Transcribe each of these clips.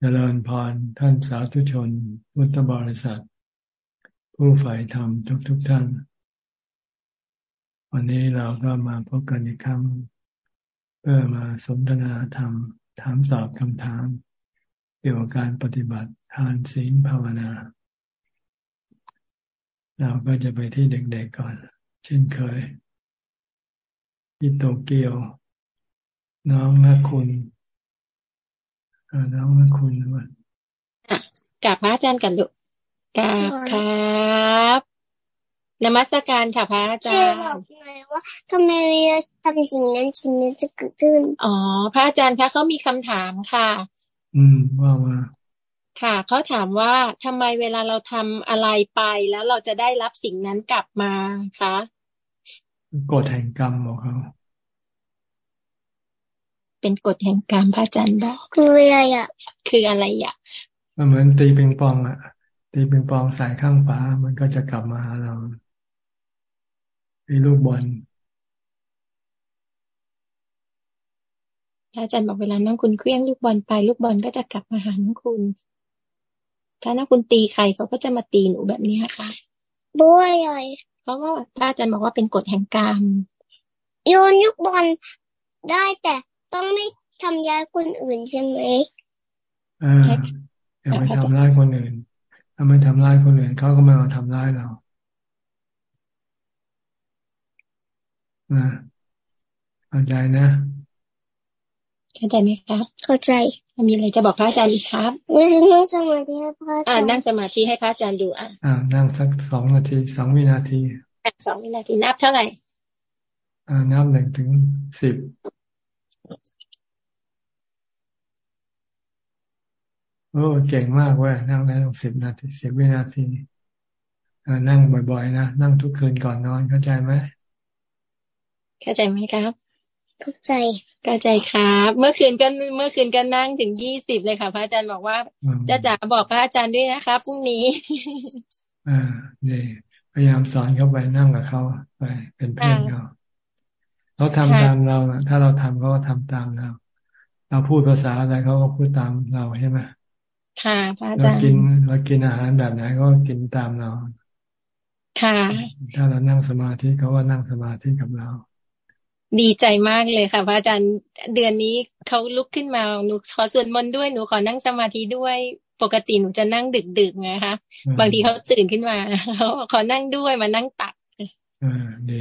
เจริญพรท่านสาธุชนพุทธบริษัท ผู้ฝ่ายธรรมทุกๆทท่าน วันนี้เราก็มาพบกันอีกครั้ง เพื่อมาสนทนาธรรม ถามตอบคำถาม เกี่ยวกับการปฏิบัติทานศีลภาวนา เราก็จะไปที่เด็กๆก่อน เช่นเคยที่โตเกียว น้องนักคุณ น้องนักคุณว่ากับพระอาจารย์กันลูกกาบครับนมัสการค่ะพระอาจารย์บอกไงว่าทำไมเวลาทำสิ่งนั้นสิ่งนั้นจะเกิดขึ้น อ๋อ พระอาจารย์คะเขามีคำถามค่ะ อืมว่ามาค่ะเขาถามว่าทำไมเวลาเราทำอะไรไปแล้วเราจะได้รับสิ่งนั้นกลับมาคะกฎแห่งกรรมบอกเขา เป็นกฎแห่งกรรมพระอาจารย์บอกคืออะไรอะ คืออะไรอะมันเหมือนตีปิงปองอะ ตีปิงปองใส่ข้างฝามันก็จะกลับมาหาเราตีลูกบอลพระอาจารย์บอกเวลาน้องคุณเคลี้ยงลูกบอลไปลูกบอลก็จะกลับมาหาน้องคุณ ถ้าน้องคุณตีใครเขาก็จะมาตีหนูแบบนี้ค่ะด้วยเลยเพราะว่าพระอาจารย์บอกว่าเป็นกฎแห่งกรรมโยนลูกบอลได้แต่ ต้องไม่ทำร้ายคนอื่นใช่ไหมอ่าอย่าไปทำร้ายคนอื่น ถ้าไม่ทำร้ายคนอื่นเขาก็ไม่มาทำร้ายเราเข้าใจนะ เข้าใจไหมครับเข้าใจมีอะไรจะบอกพระอาจารย์อีกครับนั่งสมาธิให้พระอาจารย์อ่านั่งสมาธิให้พระอาจารย์ดูอะอ่านั่งสักสองนาทีสองวินาทีสองวินาทีนับเท่าไหร่ อ่านับหนึ่งถึงสิบ โอ้เก่งมากเว้ยนั่งได้สิบนาทีสิบวินาทีนั่งบ่อย ๆ นะ นั่งทุกคืนก่อนนอนเข้าใจไหมเข้าใจไหมครับ เข้าใจเข้าใจครับ เมื่อคืนก็เมื่อคืนก็นั่งถึงยี่สิบเลยค่ะพระอาจารย์บอกว่าจะจ๋าบอกพระอาจารย์ด้วยนะครับพรุ่งนี้ อ่าเนี่ยพยายามสอนเขาไปนั่งกับเขาไปเป็นเพื่อนเขา เขาทำตามเราถ้าเราทำเขาก็ทำตามเรา เราพูดภาษาอะไรเขาก็พูดตามเราใช่ไหมค่ะพระอาจารย์เรากินเรากินอาหารแบบไหนก็กินตามเรา ค่ะ ถ้าเรานั่งสมาธิเขาก็นั่งสมาธิกับเรา ดีใจมากเลยค่ะพระอาจารย์เดือนนี้เขาลุกขึ้นมาหนูขอส่วนมนต์ด้วยหนูขอนั่งสมาธิด้วยปกติหนูจะนั่งดึกดึกไงคะ บางทีเขาตื่นขึ้นมาเขาขอนั่งด้วยมานั่งตักอ่าดี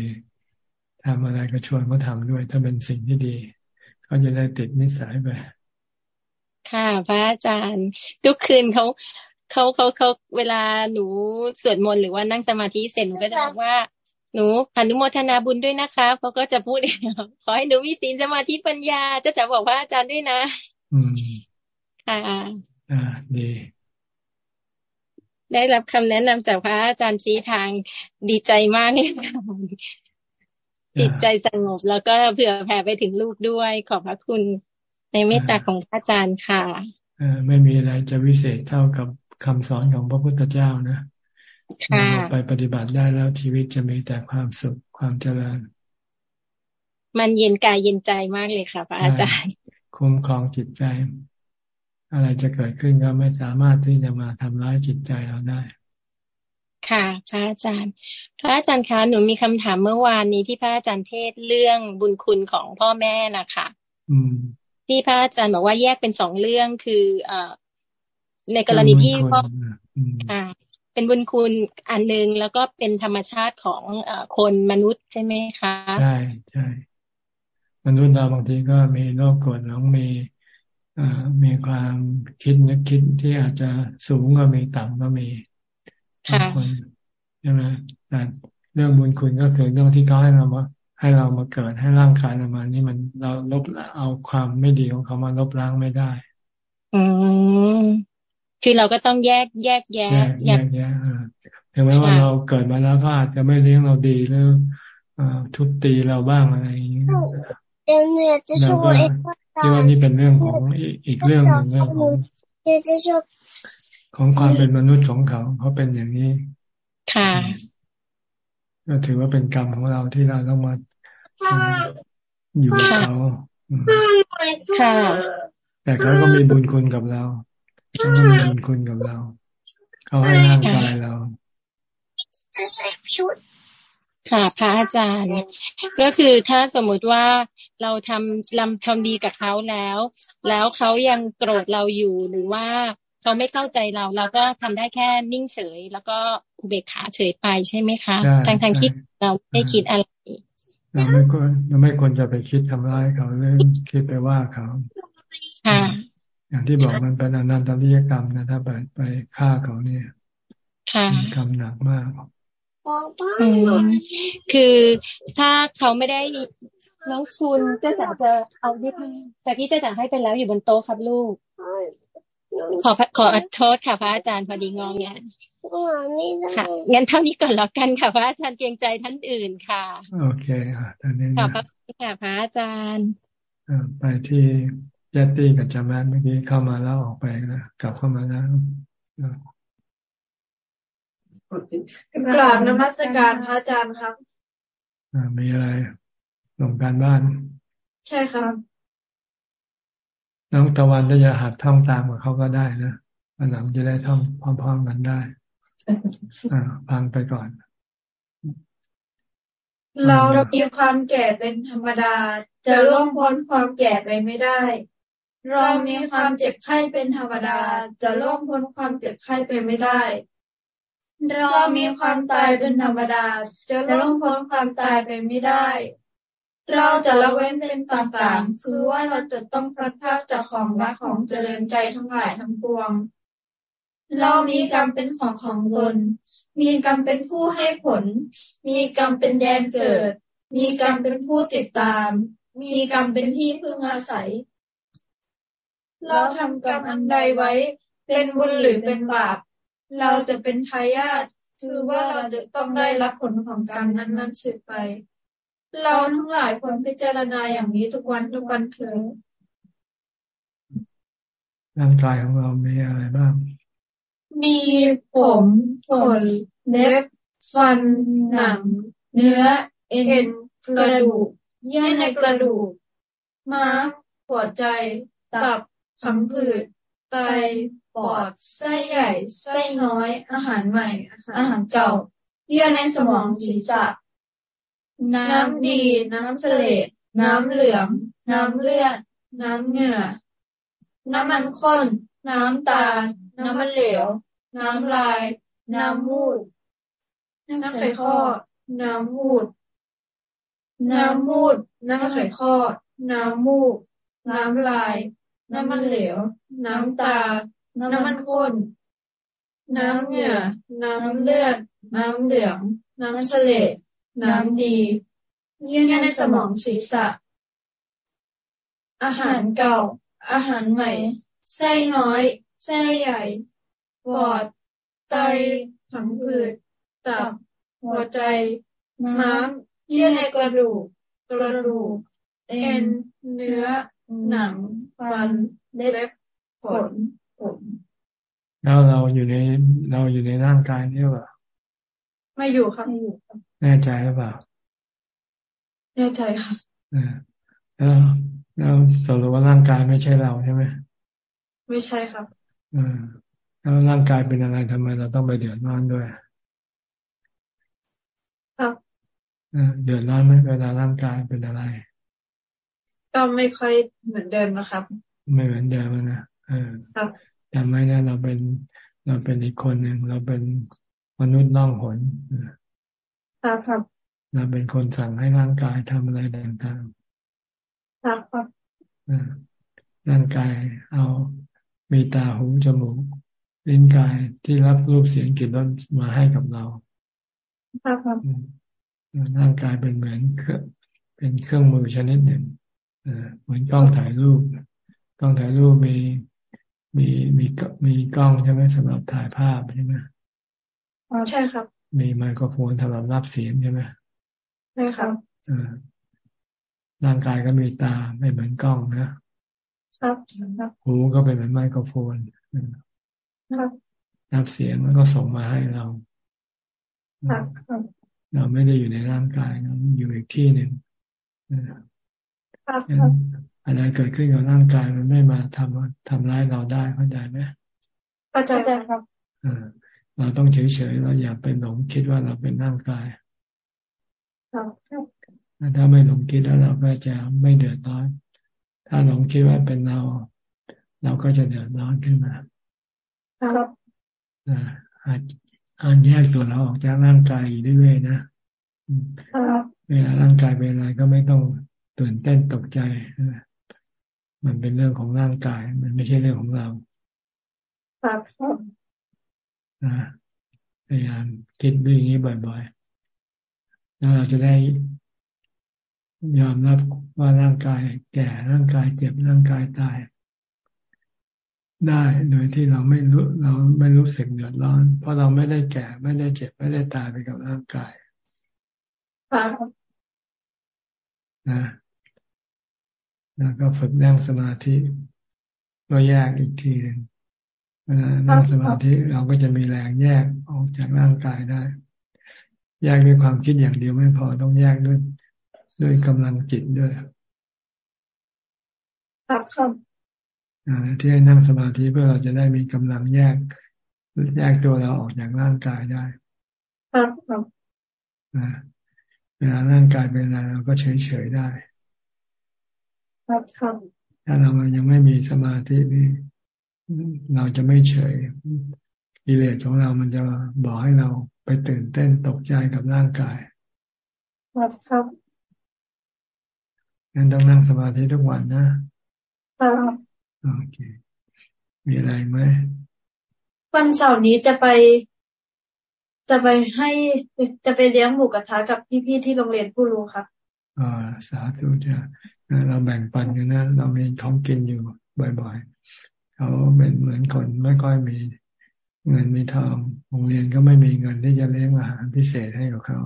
ทำอะไรก็ชวนเขาทาด้วย ถ้าเป็นสิ่งที่ดีเขาจะได้ติดนิสัยไปค่ะพระอาจารย์ ทุกคืนเขาเขาเขาเขาเวลาหนูสวดมนต์หรือว่านั่งสมาธิเสร็จหนูก็จะบอกว่าหนูอนุโมทนาบุญด้วยนะคะเขาก็จะพูดขอให้หนูมีศีลสมาธิปัญญาจะจะบอกพระอาจารย์ด้วยนะ อืมค่ะอ่าดีได้รับคำแนะนำจากพระอาจารย์ชี้ทางดีใจมากเลยค่ะ จิตใจสงบแล้วก็เผื่อแผ่ไปถึงลูกด้วยขอบพระคุณในเมตตาของพระอาจารย์ค่ะไม่มีอะไรจะวิเศษเท่ากับคำสอนของพระพุทธเจ้านะเราไปปฏิบัติได้แล้วชีวิตจะมีแต่ความสุขความเจริญ มันเย็นกายเย็นใจมากเลยค่ะพระอาจารย์ คุ้มครองจิตใจ อะไรจะเกิดขึ้นก็ไม่สามารถที่จะมาทำร้ายจิตใจเราได้ ค่ะ พระอาจารย์ พระอาจารย์คะ หนูมีคำถามเมื่อวานนี้ที่พระอาจารย์เทศเรื่องบุญคุณของพ่อแม่นะคะอืมที่พระอาจารย์บอกว่าแยกเป็นสองเรื่องคืออในกรณีที่พ่ออ่า เป็นบุญคุณอันหนึ่งแล้วก็เป็นธรรมชาติของอคนมนุษย์ใช่ไหมคะใช่ใช่มนุษย์เราบางทีก็มีโรคกดหลงมีมีความคิดนึกคิดที่อาจจะสูงก็มีต่ำก็มี ค่ะใช่ไหมแต่เรื่องบุญคุณก็คือเรื่องที่เขาให้เราว่าให้เรามาเกิดให้ร่างกายเรามานี่มันเราลบเอาความไม่ดีของเขามาลบล้างไม่ได้ อืมคือเราก็ต้องแยกแยกแยกแยกแยกถึงแม้ว่าเราเกิดมาแล้วก็อาจจะไม่เลี้ยงเราดีหรือทุบตีเราบ้างอะไรอย่างนี้เราก็ที่ว่านี่เป็นเรื่องของอีกเรื่องหนึ่งเรื่องของ ของความเป็นมนุษย์ของเขาเขาเป็นอย่างนี้ ค่ะ ก็ถือว่าเป็นกรรมของเราที่เราต้องมาอยู่กับเขาค่ะ แต่เขาก็มีบุญคุณกับเราเขาก็มีบุญคุณกับเรา เขาให้ร่างกายเราใส่ชุดค่ะพระอาจารย์ ก็คือถ้าสมมุติว่าเราทำลำทำดีกับเขาแล้ว แล้วเขายังโกรธเราอยู่หรือว่า เขาไม่เข้าใจเรา เราก็ทำได้แค่นิ่งเฉย แล้วก็เบกขาเฉยไปใช่ไหมคะทางทางคิดเราไม่คิดอะไรเราไม่ควรเราไม่ควรจะไปคิดทำร้ายเขาหรือคิดไปว่าเขาค่ะอย่างที่บอกมันเป็นอนันตริยกรรมนะถ้าไปไปฆ่าเขาเนี่ยค่ะกรรมหนักมากคือถ้าเขาไม่ได้น้องชุนเจ้าจ๋าจะเอาที่ให้แต่ที่เจ้าจ๋าให้ไปแล้วอยู่บนโต๊ะครับลูก ขอขอโทษค่ะพระอาจารย์พอดีงองเนี่ยค่ะงั้นเท่านี้ก่อนแล้วกันค่ะพระอาจารย์เกรงใจท่านอื่นค่ะ โอเคค่ะท่านนี้ค่ะพระค่ะพระอาจารย์ไปที่เจตตี้กับจามันเมื่อกี้เข้ามาแล้วออกไปนะกลับเข้ามาแล้วกราบนมัสการพระอาจารย์ครับมีอะไรลงการบ้าน ใช่ครับ น้องตะวันจะหัดท่องตามกับเขาก็ได้นะวันหลังจะได้ท่องพร้อมๆกันได้ อ่าพังไปก่อนเรามีความแก่เป็นธรรมดา จะล่วงพ้นความแก่ไปไม่ได้ เรามีความเจ็บไข้เป็นธรรมดา จะล่วงพ้นความเจ็บไข้ไปไม่ได้ เรามีความตายเป็นธรรมดา จะล่วงพ้นความตายไปไม่ได้ เราจะละเว้นเป็นต่างๆ คือว่าเราจะต้องพลัดพรากจากของรักของเจริญใจทั้งหลายทั้งปวง เรามีกรรมเป็นของของตน มีกรรมเป็นผู้ให้ผล มีกรรมเป็นแดนเกิด มีกรรมเป็นผู้ติดตาม มีกรรมเป็นที่พึ่งอาศัย เราทำกรรมอันใดไว้ เป็นบุญหรือเป็นบาป เราจะเป็นทายาท คือว่าเราจะต้องได้รับผลของกรรมนั้นๆสืบไป เราทั้งหลายควรพิจารณาอย่างนี้ทุกวันทุกวันเถิดร่างกายของเรามีอะไรบ้าง มีผมขนเล็บฟันหนัง เนื้อ เอ็นกระดูกเยื่อในกระดูกม้ามหัวใจ ตับผังผืดไตปอดไส้ใหญ่ไส้น้อย อาหารใหม่ อาหารเก่า เยื่อในสมองศีรษะ น้ำดี น้ำเสลดน้ำเหลือง น้ำเลือด น้ำเหงื่อ น้ำมันข้น น้ำตาล น้ำมันเหลว น้ำลาย น้ำมูด น้ำไข่ข้อ น้ำมูด น้ำมูด น้ำไข่ข้อ น้ำมูก น้ำลาย น้ำมันเหลว น้ำตา น้ำมันข้น น้ำเหงื่อ น้ำเลือด น้ำเหลือง น้ำเสลด น้ำดีเยื่อในสมองศีรษะ อาหารเก่า อาหารใหม่ไส้น้อยไส้ใหญ่ปอด ไตผังผืด ตับ หัวใจ ม้าม เยื่อในกระดูก กระดูก เอ็น เนื้อ หนัง ฟัน เล็บ ขนแล้วเราอยู่ในเราอยู่ในร่างกายนี่หรือเปล่าไม่อยู่ครับไม่อยู่ครับ แน่ใจหรือเปล่า แน่ใจค่ะแล้วแล้วสรุปว่าร่างกายไม่ใช่เราใช่ไหมไม่ใช่ครับอ่าแล้วร่างกายเป็นอะไรทำไมเราต้องไปเดือดร้อนด้วยครับเดือดร้อนไหมเวลาร่างกายเป็นอะไร ก็ไม่ค่อยเหมือนเดิมนะครับ ไม่เหมือนเดิมนะเออครับจำไว้นะเราเป็นเราเป็นอีกคนหนึ่งเราเป็นมนุษย์น่องหน ครับครับเราเป็นคนสั่งให้ร่างกายทำอะไรต่างๆครับครับร่างกายเอามีตาหูจมูกลิ้นกายที่รับรูปเสียงกลิ่นรสมาให้กับเราครับครับร่างกายเป็นเหมือนเครื่องเป็นเครื่องมือชนิดหนึ่งเหมือนกล้องถ่ายรูปกล้องถ่ายรูปมีมีมีมีกล้องใช่ไหมสำหรับถ่ายภาพใช่ไหมอ๋อใช่ครับ มีไมโครโฟนสำหรับรับเสียงใช่ไหมใช่ครับร่างกายก็มีตาไม่เหมือนกล้องนะครับหูก็เป็นเหมือนไมโครโฟนครับรับเสียงแล้วก็ส่งมาให้เราเราไม่ได้อยู่ในร่างกายเราอยู่อีกที่หนึ่งอะไรเกิดขึ้นกับร่างกายมันไม่มาทำทำร้ายเราได้เข้าใจไหมเข้าใจครับ เราต้องเฉยๆเราอย่าไปหลงคิดว่าเราเป็นร่างกายถ้าไม่หลงคิดแล้วเราก็จะไม่เดือดร้อน ถ้าหลงคิดว่าเป็นเรา เราก็จะเดือดร้อนขึ้นมาครับอาจอาจแยกตัวเราออกจากร่างกายอยู่เรื่อยๆนะเวลาร่างกายเป็นอะไรก็ไม่ต้องตื่นเต้นตกใจ มันเป็นเรื่องของร่างกาย มันไม่ใช่เรื่องของเราครับ พยายามคิดด้วยอย่างนี้บ่อยๆแล้วเราจะได้ยอมรับว่าร่างกายแก่ร่างกายเจ็บร่างกายตาย ได้โดยที่เราไม่รู้เราไม่รู้สึกเดือดร้อน เพราะเราไม่ได้แก่ไม่ได้เจ็บไม่ได้ตายไปกับร่างกายนะแล้วก็ฝึกนั่งสมาธิก็แยกอีกทีหนึ่ง เวลานั่งสมาธิเราก็จะมีแรงแยกออกจากร่างกายได้ แยกด้วยความคิดอย่างเดียวไม่พอต้องแยกด้วยด้วยกำลังจิตด้วยครับครับที่ให้นั่งสมาธิเพื่อเราจะได้มีกำลังแยกแยกตัวเราออกจากร่างกายได้ ครับครับเวลาร่างกายเป็นอะไรเราก็เฉยเฉยได้ ครับครับถ้าเรายังไม่มีสมาธินี่ เราจะไม่เฉยกิเลสของเรามันจะบอกให้เราไปตื่นเต้นตกใจกับร่างกายครับครับงั้นต้องนั่งสมาธิทุกวันนะครับโอเค มีอะไรไหมวันเสาร์นี้จะไป จะไปให้จะไปเลี้ยงหมูกระทะกับพี่ๆที่โรงเรียนผู้รู้ครับอ่าสาธุจ้ะเราแบ่งปันกันนะ เรามีท้องกินอยู่บ่อยๆ เขาเป็นเหมือนคนไม่ค่อยมีเงินมีทองโรงเรียนก็ไม่มีเงินที่จะเลี้ยงอาหารพิเศษให้กับเขา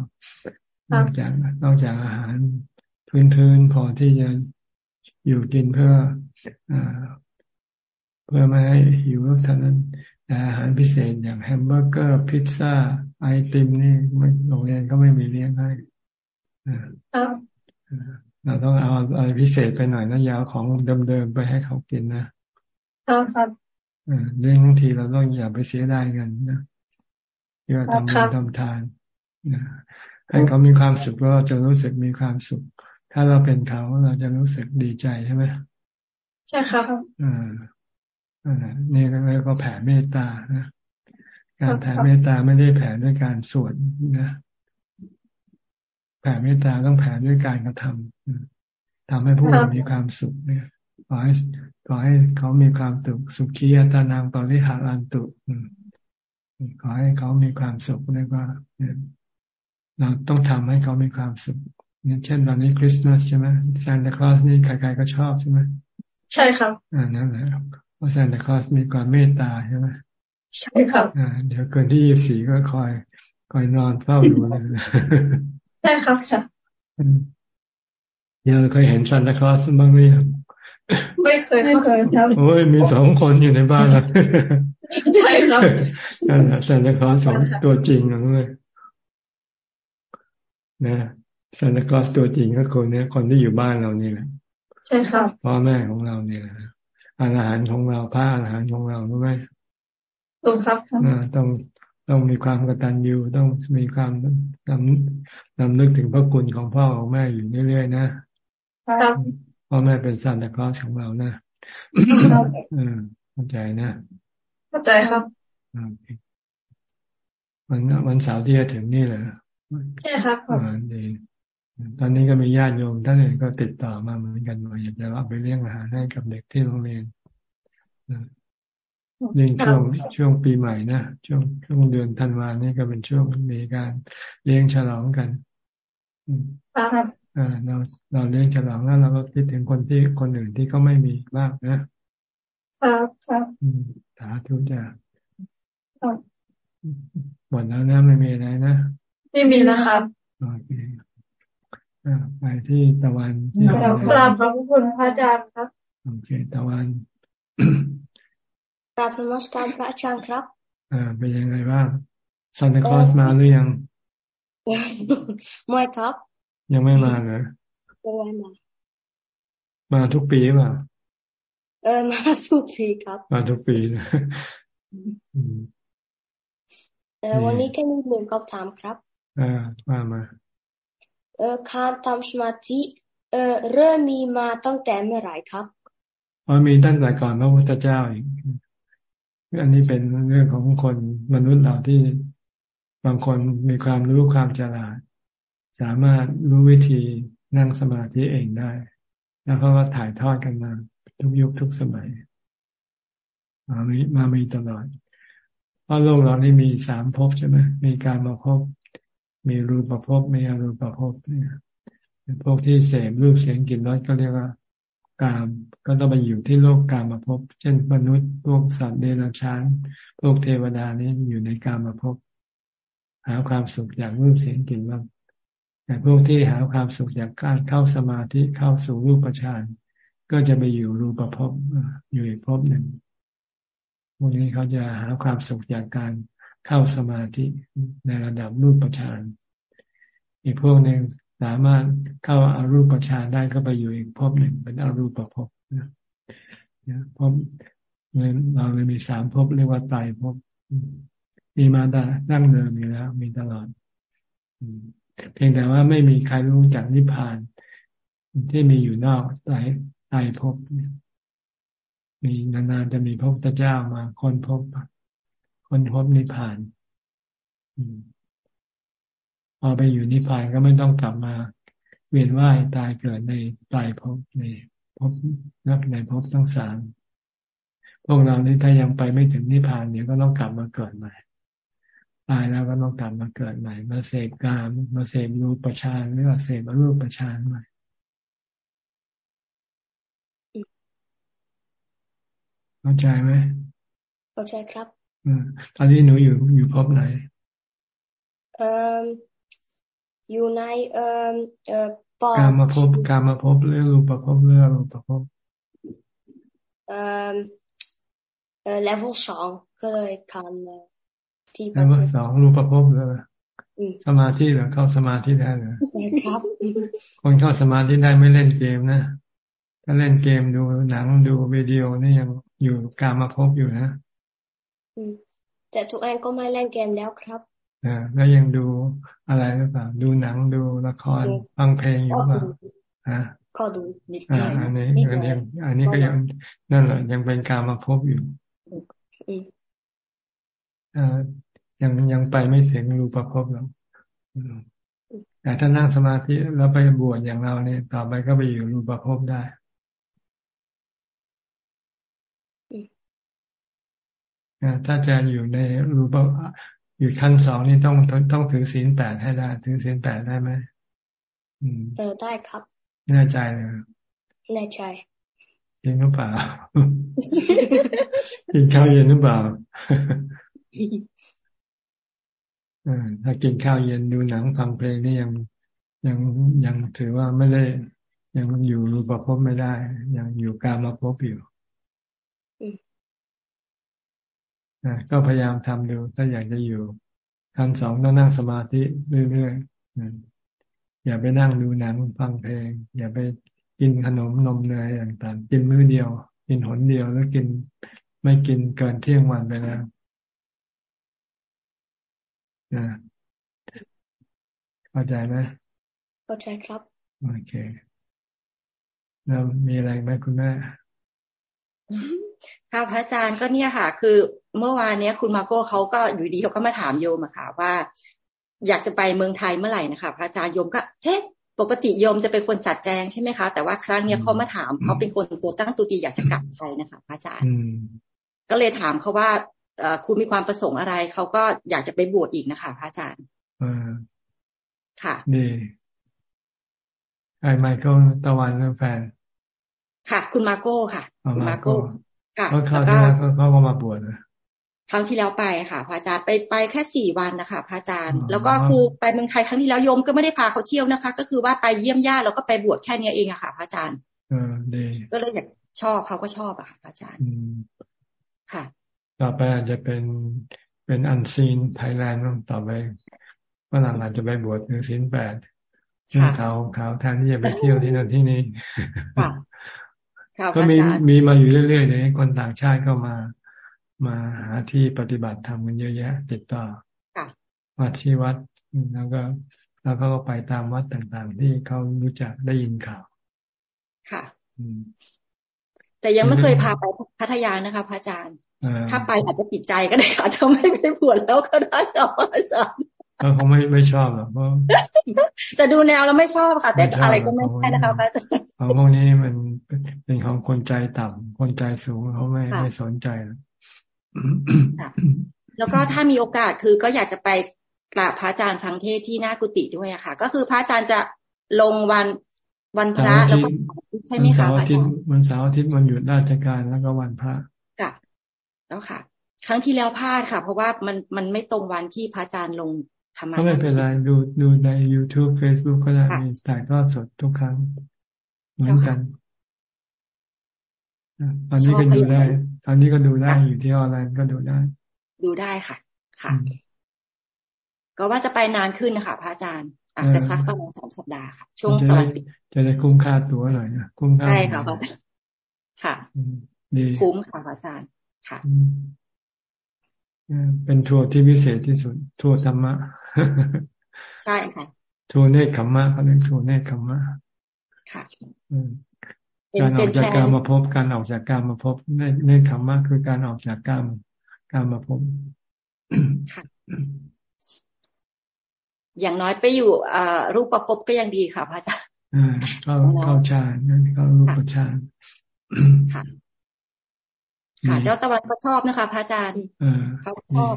นอกจากนอกจากอาหารพื้นๆพอที่จะอยู่กินเพื่ออเพื่อไม่ให้หิวเท่านั้นแต่อาหารพิเศษอย่างแฮมเบอร์เกอร์พิซซ่าไอติมนี่โรงเรียนก็ไม่มีเลี้ยงให้เราต้องเอาอะไรพิเศษไปหน่อยนะยาวของเดิมๆไปให้เขากินนะ ครับเรื่องบางทีเราต้องอย่าไปเสียดายเงินนะที่ว่าทำบุญทำทานนะให้เขามีความสุขแล้วเราจะรู้สึกมีความสุข ถ้าเราเป็นเขาเราจะรู้สึกดีใจใช่ไหมใช่ครับอ่าอ่านี่ก็เลยก็แผ่เมตตานะการแผ่เมตตาไม่ได้แผ่ด้วยการสวดนะแผ่เมตตาต้องแผ่ด้วยการกระทำทำให้ผู้อื่นมีความสุขเนี่ยข อให้ขอให้เขามีความสุขสุขียตานางปริหารันตุขอให้เขามีความสุขเรียกว่าเราต้องทำให้เขามีความสุขเช่นวันนี้คริสต์มาสใช่ไหมซานตาคลอสนี่ใครๆก็ชอบใช่ไหมใช่ครับอ่านั่นแหละเพราะซานตาคลอสมีความเมตตาใช่ไหมใช่ครับอ่าเดี๋ยวเกินที่ยี่สี่ก็คอย คอยนอนเฝ้าดูเลยใช่ครับค่ะเดี๋ยวเคยเห็นซานตาคลอสบ้างหรือยัง ไม่เคยไม่เคยครับโอ้ยมีสองคนอยู่ในบ้านแล้วใช่ครับนั่นแหละซานตาคลอสสองตัวจริงเลยนะซานตาคลอสตัวจริงก็คนนี้คนที่อยู่บ้านเรานี่แหละใช่ครับพ่อแม่ของเราเนี่ยอาหารของเราผ้าอาหารของเรารู้ไหมถูกครับต้องต้องมีความกตัญญูต้องมีความนำนำนึกถึงพระคุณของพ่อของแม่อยู่เรื่อยๆนะครับ พ่อแม่เป็นซานตาคลอสของเรานะอืมเข้าใจนะ เข้าใจครับวันวันเสาร์ที่จะถึงนี่แหละใช่ครับอ่าดีตอนนี้ก็มีญาติโยมท่านอื่นก็ติดต่อมาเหมือนกันว่าอยากจะรับไปเลี้ยงอาหารให้กับเด็กที่โรงเรียนยิ่งช่วงช่วงปีใหม่นะช่วงช่วงเดือนธันวานี่ก็เป็นช่วงมีการเลี้ยงฉลองกันครับอ่า เราเราเลี้ยงฉลองแล้วเราก็คิดถึงคนที่คนอื่นที่เขาไม่มีบ้างนะครับครับสาธุจ้ะหมดแล้วนะไม่มีอะไรนะไม่มีแล้วครับโอเคไปที่ตะวันที่กราบขอบคุณพระอาจารย์ครับโอเคตะวันกราบนมัสการพระอาจารย์ครับอ่าเป็นยังไงบ้างซานตาคลอสมาหรือยังไม่ครับ ยังไม่มาเลยยังไม่มา มาทุกปีป่ะเออมาทุกปีครับ มาทุกปีนะเออวันนี้แค่มีหนึ่งคำถามครับอ่ามามาเออการทำสมาธิเออเริ่มมีมาตั้งแต่เมื่อไหร่ครับอ๋อมีตั้งแต่ก่อนพระพุทธเจ้าอีกอันนี้เป็นเรื่องของคนมนุษย์เราที่บางคนมีความรู้ความฉลาด สามารถรู้วิธีนั่งสมาธิเองได้ แล้วเขาก็ถ่ายทอดกันมาทุกยุคทุกสมัย มามีมามีตลอด เพราะโลกเรานี่มีสามภพใช่ไหมมีการมาพบมีรูปภพมีอรูปภพเนี่ยพวกที่เสพรูปเสียงกลิ่นรสก็เรียกว่ากามก็ต้องไปอยู่ที่โลกกามาพบ เช่นมนุษย์พวกสัตว์เดรัจฉานพวกเทวดานี่อยู่ในกามาพบ หาความสุขจากรูปเสียงกลิ่นรส แต่พวกที่หาความสุขจากการเข้าสมาธิเข้าสู่รูปฌานก็จะไปอยู่รูปภพอยู่อีกภพหนึ่งพวกนี้เขาจะหาความสุขจากการเข้าสมาธิในระดับรูปฌานอีกพวกหนึ่งสามารถเข้าอารูปฌานได้ก็ไปอยู่อีกภพหนึ่งเป็นอรูปภพนะภพเราเลยมีสามภพเรียกว่าไตรภพมีมาแต่ดั้งเดิมอยู่แล้ว มีตลอด เพียงแต่ว่าไม่มีใครรู้จักนิพพาน ที่มีอยู่นอกไตรไตภพมีนานๆจะมีพระพุทธเจ้ามาคนพบคนพบนิพพานพอไปอยู่นิพพานก็ไม่ต้องกลับมา เวียนว่ายตายเกิดในตายภพในภพนับในภพทั้งสามพวกเรานี่ถ้ายังไปไม่ถึงนิพพานเดี๋ยวก็ต้องกลับมาเกิดใหม่ ตายแล้วก็ต้องกลับมาเกิดใหม่ มาเสพกามมาเสพรูปประชานหรือว่าเสพรูปประชานใหม่เข้าใจไหมเข้าใจครับอืมตอนนี้หนูอยู่อยู่พบไหนเอ่ออยู่ในเอ่อเอ่อปอการมาพบการมาพบเรื่องรูปภพเรื่องรูปภพเอ่อเอ่อ level สองก็เลย การที่ level สองรูปภพเลยสมาธิเหรอเข้าสมาธิได้เหรอใช่ครับ คนเข้าสมาธิได้ไม่เล่นเกมนะถ้าเล่นเกมดูหนังดูวิดีโอนี่ยังอยู่การมาพบอยู่นะแต่ทุกอันก็ไม่เล่นเกมแล้วครับอ่าแล้วยังดูอะไรหรือเปล่าดูหนังดูละครฟังเพลงอยู่เปล่าอ่าก็ดูนิดอ่าอันนี้อันนี้อันนี้ก็ยังนั่นแหละยังเป็นการมาพบอยู่อ่า ยังยังไปไม่ถึงรูปภพหรอกแต่ถ้านั่งสมาธิแล้วไปบวชอย่างเราเนี่ย ต่อไปก็ไปอยู่รูปภพได้ถ้าจะอยู่ในรูปอยู่ขั้นสองนี่ต้องต้องถือศีลแปดให้ได้ ถือศีลแปดได้ไหมเออได้ครับแน่ใจเลยแน่ใจจริงหรือเปล่ากินข้าวเย็นหรือเปล่า ถ้ากินข้าวเย็นดูหนังฟังเพลงนี่ยังยังยังถือว่าไม่ได้ยังอยู่รูปภพไม่ได้ ยังอยู่การมาพบอยู่ก็พยายามทำดู ถ้าอยากจะอยู่ขั้นสองต้องนั่งสมาธิเรื่อยๆอย่าไปนั่งดูหนังฟังเพลง อย่าไปกินขนมนมเนยต่างๆกินมื้อเดียว กินหนเดียวแล้วกินไม่กินเกินเที่ยงวันไปแล้วนะ เข้าใจไหมเข้าใจครับโอเคแล้วมีอะไรไหมคุณแม่ค่ะพระอาจารย์ก็เนี่ยค่ะ คือเมื่อวานเนี้ย คุณมาโก้เขาก็อยู่ดีเขาก็มาถามโยมอะค่ะ ว่า อยากจะไปเมืองไทยเมื่อไหร่นะคะพระอาจารย์โยมก็เฮ้ปกติโยมจะเป็นคนจัดแจงใช่ไหมคะ แต่ว่าครั้งเนี้ยเขามาถามเขาเป็นคนตัวตั้งตัวตีอยากจะกลับไทยนะคะพระอาจารย์ก็เลยถามเขาว่า คุณมีความประสงค์อะไร เขาก็อยากจะไปบวชอีกนะคะ พระอาจารย์ค่ะนี่ไอ้ไมเคิลตะวันเรื่องแฟน ค่ะ คุณมาโก้ค่ะ คุณมาโก้ค่ะแล้วก็เขาก็มาบวชนะครั้งที่แล้วไปค่ะ พระอาจารย์ไปไปแค่สี่วันนะคะ พระอาจารย์ แล้วก็คือไปเมืองไทยครั้งที่แล้วโยมก็ไม่ได้พาเขาเที่ยวนะคะ ก็คือว่าไปเยี่ยมญาติแล้วก็ไปบวชแค่นี้เองอะค่ะ พระอาจารย์เออดีก็เลยอยากชอบเขาก็ชอบอะค่ะ พระอาจารย์ค่ะ ต่อไปอาจจะเป็นเป็นอันซีนไทยแลนด์ต่อไปว่าหลังอาจจะไปบวชถึงศีลแปดเขาเขาแทนที่จะไปเที่ยวที่นั่นที่นี่ก็มีมีมาอยู่เรื่อยๆเลยคนต่างชาติก็มา มาหาที่ปฏิบัติธรรมกันเยอะแยะ ติดต่อมาที่วัดแล้วก็ แล้วก็ไปตามวัดต่างๆ ที่เขารู้จักได้ยินข่าว ค่ะแต่ยังไม่เคยพาไปพัทยานะคะพระอาจารย์ ถ้าไปอาจจะติดใจก็ได้ค่ะจะไม่ไปบวชแล้วก็ได้ค่ะอาจารย์เขาไม่ไม่ชอบหรอกเพราะแต่ดูแนวเราไม่ชอบค่ะ แต่อะไรก็ไม่ได้นะคะพระอาจารย์ของพวกนี้มันเป็นของคนใจต่ำคนใจสูงเขาไม่ไม่สนใจแล้วก็ถ้ามีโอกาสคือก็อยากจะไปกราบพระอาจารย์ฟังเทศที่หน้ากุฏิด้วยอะค่ะ ก็คือพระอาจารย์จะลงวันวันพระแล้วก็ใช่ไหมคะวันเสาร์อาทิตย์วันเสาร์อาทิตย์วันหยุดราชการแล้วก็วันพระค่ะ แล้วค่ะ ครั้งที่แล้วพลาดค่ะ เพราะว่ามันมันไม่ตรงวันที่พระอาจารย์ลงธรรมะก็ไม่เป็นไรดูดูใน YouTube Facebook ก็ได้มีถ่ายทอดสดทุกครั้ง เหมือนกันตอนนี้ก็ดูได้ตอนนี้ก็ดูได้อยู่ที่ออนไลน์ก็ดูได้ ดูได้ค่ะ ค่ะ ก็ว่าจะไปนานขึ้นนะคะพระอาจารย์ อาจจะสักประมาณสามสัปดาห์ค่ะ ช่วงตอนจะได้คุ้มค่าตัวหน่อยนะคุ้มค่าใช่ค่ะค่ะ ดีคุ้มค่ะพระอาจารย์ ค่ะเป็นทัวร์ที่พิเศษที่สุด ทัวร์ธรรมะ ใช่ค่ะ ทัวร์เนคขมมะเขาเรียกทัวร์เนคขมมะค่ะการออกจากการมาพบการออกจากการมาพบเนคขมมะคือการออกจากการการมาพบค่ะอย่างน้อยไปอยู่อ่ารูปประพบก็ยังดีค่ะพระอาจารย์อ่าเข้าเข้าฌานนั่นเข้ารูปฌานค่ะ ค่ะ เจ้าตะวันก็ชอบนะคะพระอาจารย์เขาชอบ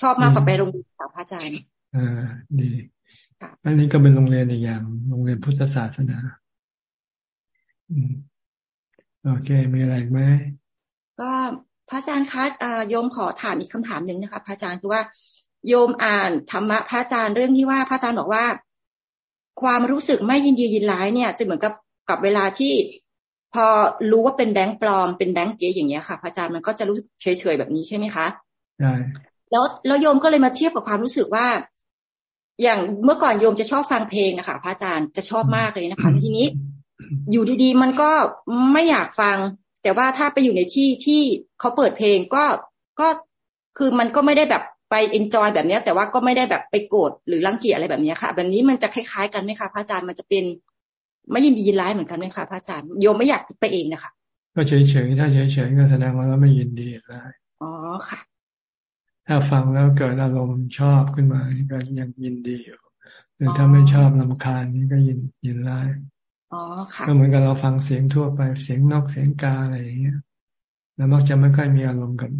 ชอบมากกว่าไปโรงเรียนค่ะพระอาจารย์อ่าดีอันนี้ก็เป็นโรงเรียนอีกอย่าง โรงเรียนพุทธศาสนาอืมโอเค มีอะไรไหมก็พระอาจารย์คะโยมขอถามอีกคำถามหนึ่งนะคะพระอาจารย์คือว่าโยมอ่านธรรมะพระอาจารย์เรื่องที่ว่าพระอาจารย์บอกว่า ความรู้สึกไม่ยินดียินร้ายเนี่ย จะเหมือนกับกับเวลาที่ พอรู้ว่าเป็นแบงค์ปลอมเป็นแบงค์เก๋อย่างเงี้ยค่ะพระอาจารย์มันก็จะรู้สึกเฉยๆแบบนี้ใช่ไหมคะใช่แล้วแล้วโยมก็เลยมาเทียบกับความรู้สึกว่า อย่างเมื่อก่อนโยมจะชอบฟังเพลงอะค่ะพระอาจารย์จะชอบมากเลยนะคะทีนี้ อยู่ดีๆ มันก็ไม่อยากฟัง แต่ว่าถ้าไปอยู่ในที่ที่เขาเปิดเพลงก็ก็คือมันก็ไม่ได้แบบไปเอนจอยแบบนี้แต่ว่าก็ไม่ได้แบบไปโกรธหรือรังเกียจอะไรแบบนี้ค่ะ แบบนี้มันจะคล้ายๆกันไหมคะพระอาจารย์มันจะเป็น ไม่ยินดียินร้ายเหมือนกันไหมคะพระอาจารย์โยมไม่อยากไปเองนะคะก็เฉยๆถ้าเฉยๆก็แสดงว่าเราไม่ยินดีร้ายอ๋อค่ะ ถ้าฟังแล้วเกิดอารมณ์ชอบขึ้นมาก็ยังยินดีอยู่หรือถ้าไม่ชอบลำคาญนี่ก็ยินยินร้ายอ๋อค่ะก็เหมือนกับเราฟังเสียงทั่วไปเสียงนกเสียงกาอะไรอย่างเงี้ยแล้วมักจะไม่ค่อยมีอารมณ์กับ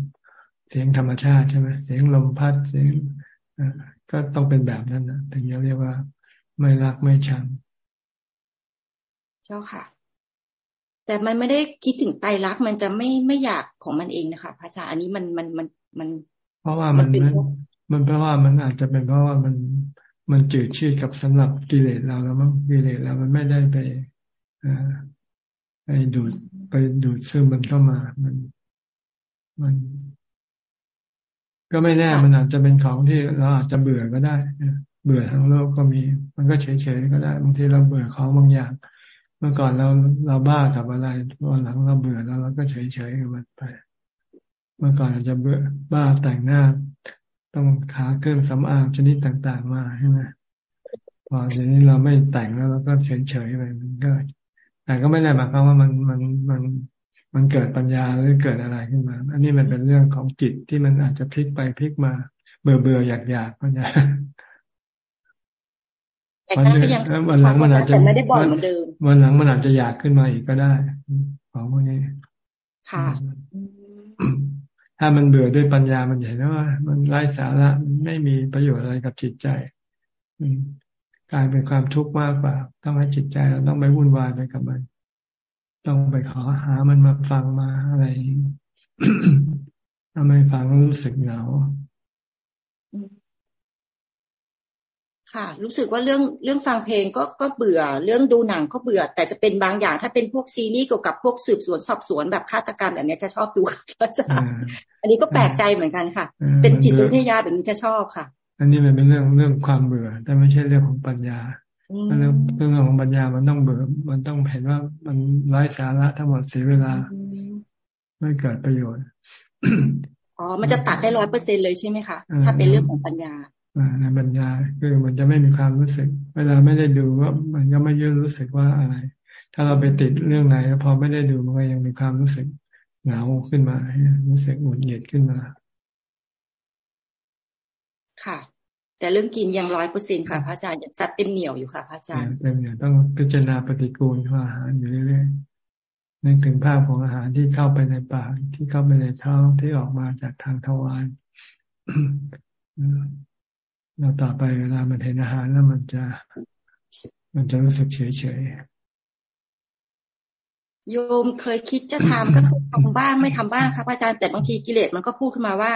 เสียงธรรมชาติใช่ไหมเสียงลมพัดเสียงก็ต้องเป็นแบบนั้นนะถึงจะเรียกว่าไม่รักไม่ชัง เจ้าค่ะ แต่มันไม่ได้คิดถึงไตรักมันจะไม่ไม่อยากของมันเองนะคะพระอาจารย์อันนี้มันมันมันมัน เพราะว่ามันมันเพราะว่ามันอาจจะเป็นเพราะว่ามันมันจืดชืดกับสำหรับกิเลสเราแล้วมั้งกิเลสเรามันไม่ได้ไปอไปดูดไปดูดซึมมันเข้ามา มันมัน ก็ไม่แน่มันอาจจะเป็นของที่เราอาจจะเบื่อก็ได้เบื่อทั้งโลกก็มี มันก็เฉยๆก็ได้บางทีเราเบื่อของบางอย่าง เมื่อก่อนเราเราบ้ากับอะไรวันหลังเราเบื่อแล้วเราก็เฉยเฉยกับมันไป เมื่อก่อนอาจจะเบื่อบ้าแต่งหน้า ต้องขาเครื่องสำอางชนิดต่างๆมาใช่ไหมพอทีนี้เราไม่แต่งแล้วเราก็เฉยเฉยไปมันก็แต่ก็ไม่ได้หมายความว่ามันมันมันมันเกิดปัญญาหรือเกิดอะไรขึ้นมา อันนี้มันเป็นเรื่องของจิตที่มันอาจจะพลิกไปพลิกมา เบื่อเบื่ออยากอยากปัญญา วันวันหลังมันอาจจะไม่ได้บ่อยเหมือนเดิม วันหลังมันอาจจะอยากขึ้นมาอีกก็ได้ของพวกนี้ค่ะ ถ้ามันเบื่อด้วยปัญญามันเห็นว่า มันไร้สาระไม่มีประโยชน์อะไรกับจิตใจกลายเป็นความทุกข์มากกว่า ต้องให้จิตใจเราต้องไปวุ่นวายไปกับมัน ต้องไปขอหามันมาฟังมาอะไรทำไมฟังรู้สึกเหงา ค่ะ รู้สึกว่าเรื่องเรื่องฟังเพลงก็ก็เบื่อ เรื่องดูหนังก็เบื่อ แต่จะเป็นบางอย่างถ้าเป็นพวกซีรีส์เกี่ยวกับพวกสืบสวนสอบสวนแบบฆาตกรรมแบบนี้จะชอบดูค่ะอาจารย์อันนี้ก็แปลกใจเหมือนกันค่ะ เป็นจิตวิทยาแบบนี้จะชอบค่ะ อันนี้มันเป็นเรื่องเรื่องความเบื่อ แต่ไม่ใช่เรื่องของปัญญาเรื่องเรื่องของปัญญามันต้องเบื่อ มันต้องเห็นว่ามันไร้สาระทั้งหมดเสียเวลา ไม่เกิดประโยชน์อ๋อมันจะตัดได้ร้อยเปอร์เซ็นเลยใช่ไหมคะถ้าเป็นเรื่องของปัญญา ในปัญญาคือมันจะไม่มีความรู้สึก เวลาไม่ได้ดูว่ามันก็ไม่ยืดรู้สึกว่าอะไร ถ้าเราไปติดเรื่องไหนพอไม่ได้ดูมันก็ยังมีความรู้สึกเหงาขึ้นมา รู้สึกหงุดหงิดขึ้นมา ค่ะ แต่เรื่องกินยังร้อยเปอร์เซ็นค่ะพระอาจารย์ยังสัตว์เต็มเหนียวอยู่ค่ะพระอาจารย์เต็มเหนียวต้องพิจารณาปฏิกูลของอาหารอยู่เรื่อยๆนึกถึงภาพของอาหารที่เข้าไปในปากที่เข้าไปในท้องที่ออกมาจากทางทวาร เราต่อไปเวลามันเห็นอาหารแล้วมันจะ มันจะรู้สึกเฉยเฉยโยมเคยคิดจะทำก็คือทำบ้างไม่ทำบ้างครับอาจารย์แต่บางทีกิเลสมันก็พูดขึ้นมาว่า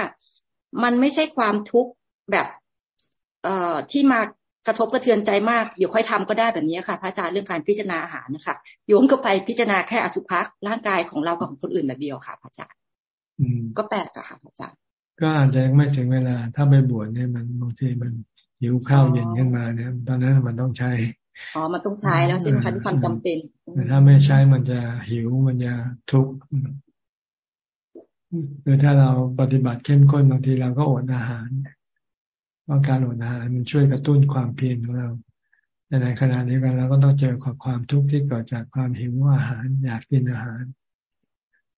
มันไม่ใช่ความทุกข์แบบ เอ่อที่มากระทบกระเทือนใจมากเดี๋ยวค่อยทำก็ได้แบบนี้ค่ะพระอาจารย์เรื่องการพิจารณาอาหารนะคะโยมก็ไปพิจารณาแค่อสุภะร่างกายของเรากับของคนอื่นแบบเดียวค่ะพระอาจารย์ก็แปลกอะค่ะพระอาจารย์ ก็อาจจะยังไม่ถึงเวลา ถ้าไปบวชเนี่ยมันบางทีมันหิวข้าวเย็นขึ้นมาเนี่ย ตอนนั้นมันต้องใช้อ๋อมันต้องใช้แล้วใช่ไหมคะที่ความจำเป็นแต่ถ้าไม่ใช้มันจะหิวมันจะทุกข์หรือถ้าเราปฏิบัติเข้มข้นบางทีเราก็อดอาหารว่าการอดอาหารมันช่วยกระตุ้นความเพียรของเราแต่ในขณะนี้กันเราก็ต้องเจอกับความทุกข์ที่เกิดจากความหิวอาหาร อยากกินอาหาร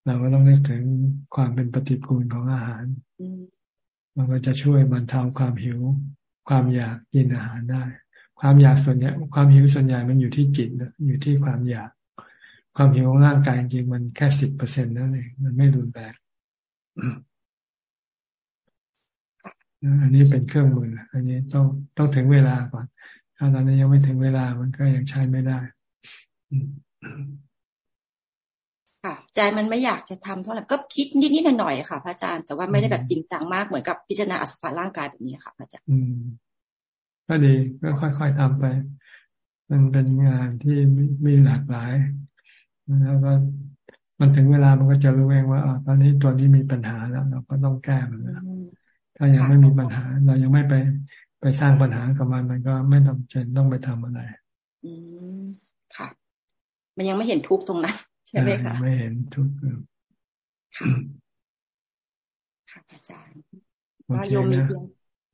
เราก็ต้องนึกถึงความเป็นปฏิกูลของอาหาร มันก็จะช่วยบรรเทาความหิว ความอยากกินอาหารได้ ความอยากส่วนใหญ่ความหิวส่วนใหญ่มันอยู่ที่จิตอยู่ที่ความอยาก ความหิวของร่างกายจริงมันแค่สิบเปอร์เซ็นต์นั่นเองมันไม่รุนแรงอันนี้เป็นเครื่องมือ อันนี้ต้องต้องถึงเวลาก่อน ถ้าตอนนี้ยังไม่ถึงเวลามันก็ยังใช้ไม่ได้ ค่ะ ใจมันไม่อยากจะทำเท่าไหร่ก็คิดนิดๆหน่อยๆค่ะ พระอาจารย์แต่ว่าไม่ได้แบบจริงจังมากเหมือนกับพิจารณาอสุภะร่างกายแบบนี้ค่ะพระอาจารย์ก็ดีก็ค่อยๆทำไป มันเป็นงานที่มีหลากหลายแล้วก็มันถึงเวลามันก็จะรู้เองว่าอ๋อตอนนี้ตัวนี้มีปัญหาแล้วเราก็ต้องแก้มันแล้วถ้ายังไม่มีปัญหา เรายังไม่ไปไปสร้างปัญหากับมันมันก็ไม่ต้องเจนต้องไปทำอะไร อืมค่ะ มันยังไม่เห็นทุกตรงนั้น ช่ไหมคะไม่เห็นทุกค่ะค่ะอาจารย์ว่าโยมมีเพียง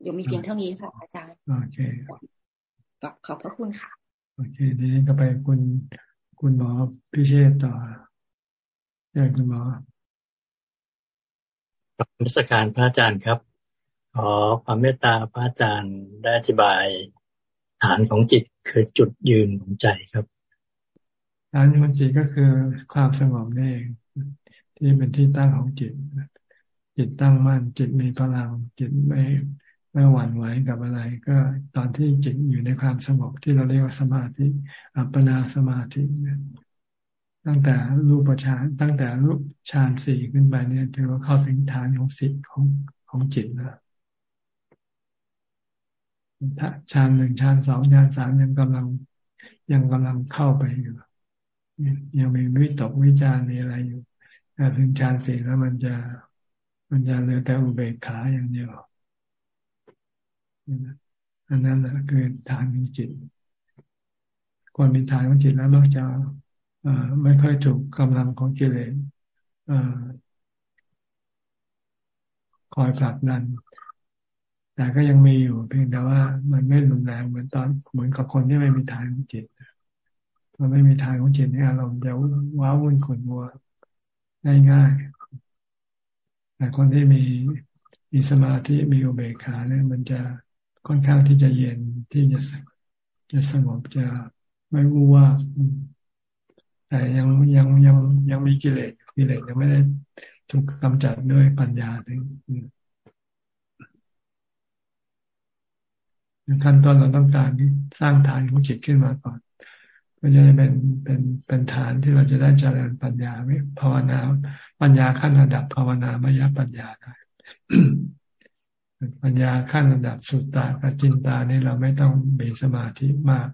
โยมมีเพียงเท่านี้ค่ะ อาจารย์โอเคก็ขอบพระคุณค่ะโอเคดีนี้ก็ไปคุณคุณหมอพิเชษต่อเชิญคุณหมอกับมิสการพระอาจารย์ครับ ขอความเมตตาพระอาจารย์ได้อธิบายฐานของจิตคือจุดยืนของใจครับ ฐานของจิตก็คือความสงบนี่เองที่เป็นที่ตั้งของจิต จิตตั้งมั่นจิตมีพลัง จิตไม่ไม่หวั่นไหวกับอะไร ก็ตอนที่จิตอยู่ในความสงบที่เราเรียกว่าสมาธิ อัปปนาสมาธิตั้งแต่รูปฌานตั้งแต่รูปฌานสี่ขึ้นไปเนี่ยถือว่าเข้าถึงฐานของสิทธิ์ของของจิตแล้วฌานหนึ่งฌานสองฌานสามยังกำลังยังกำลังเข้าไปอยู่ ยังมีวิตกวิจารมีอะไรอยู่แต่ถึงฌานสี่แล้วมันจะมันจะเหลือแต่อุเบกขาอย่างเดียวอันนั้นแหละคือฐานของจิตคนมีฐานของจิตแล้วมักจะไม่ค่อยถูกกำลังของกิเลสคอยผลักดัน แต่ก็ยังมีอยู่เพียงแต่ว่ามันไม่รุนแรงเหมือนตอนเหมือนกับคนที่ไม่มีฐานของจิต มันไม่มีทางของจิตให้อารมณ์จะว้าวุ่นขุ่นมัวง่ายๆแต่คนที่มีมีสมาธิมีอุเบกขาเนี่ยมันจะค่อนข้างที่จะเย็นที่จะจะสงบจะไม่รู้ว่า แต่ยังยังยังยังมีกิเลสกิเลสยังไม่ได้ถูกกำจัดด้วยปัญญาถึงขั้นตอนเราต้องการสร้างฐานของจิตขึ้นมาก่อน ก็จะเป็นเป็นเป็นฐานที่เราจะได้เจริญปัญญาวิภาวนาปัญญาขั้นระดับภาวนามยปัญญาได้ปัญญาขั้นระดับสุตตะกับจินตานี่เราไม่ต้องมีสมาธิมาก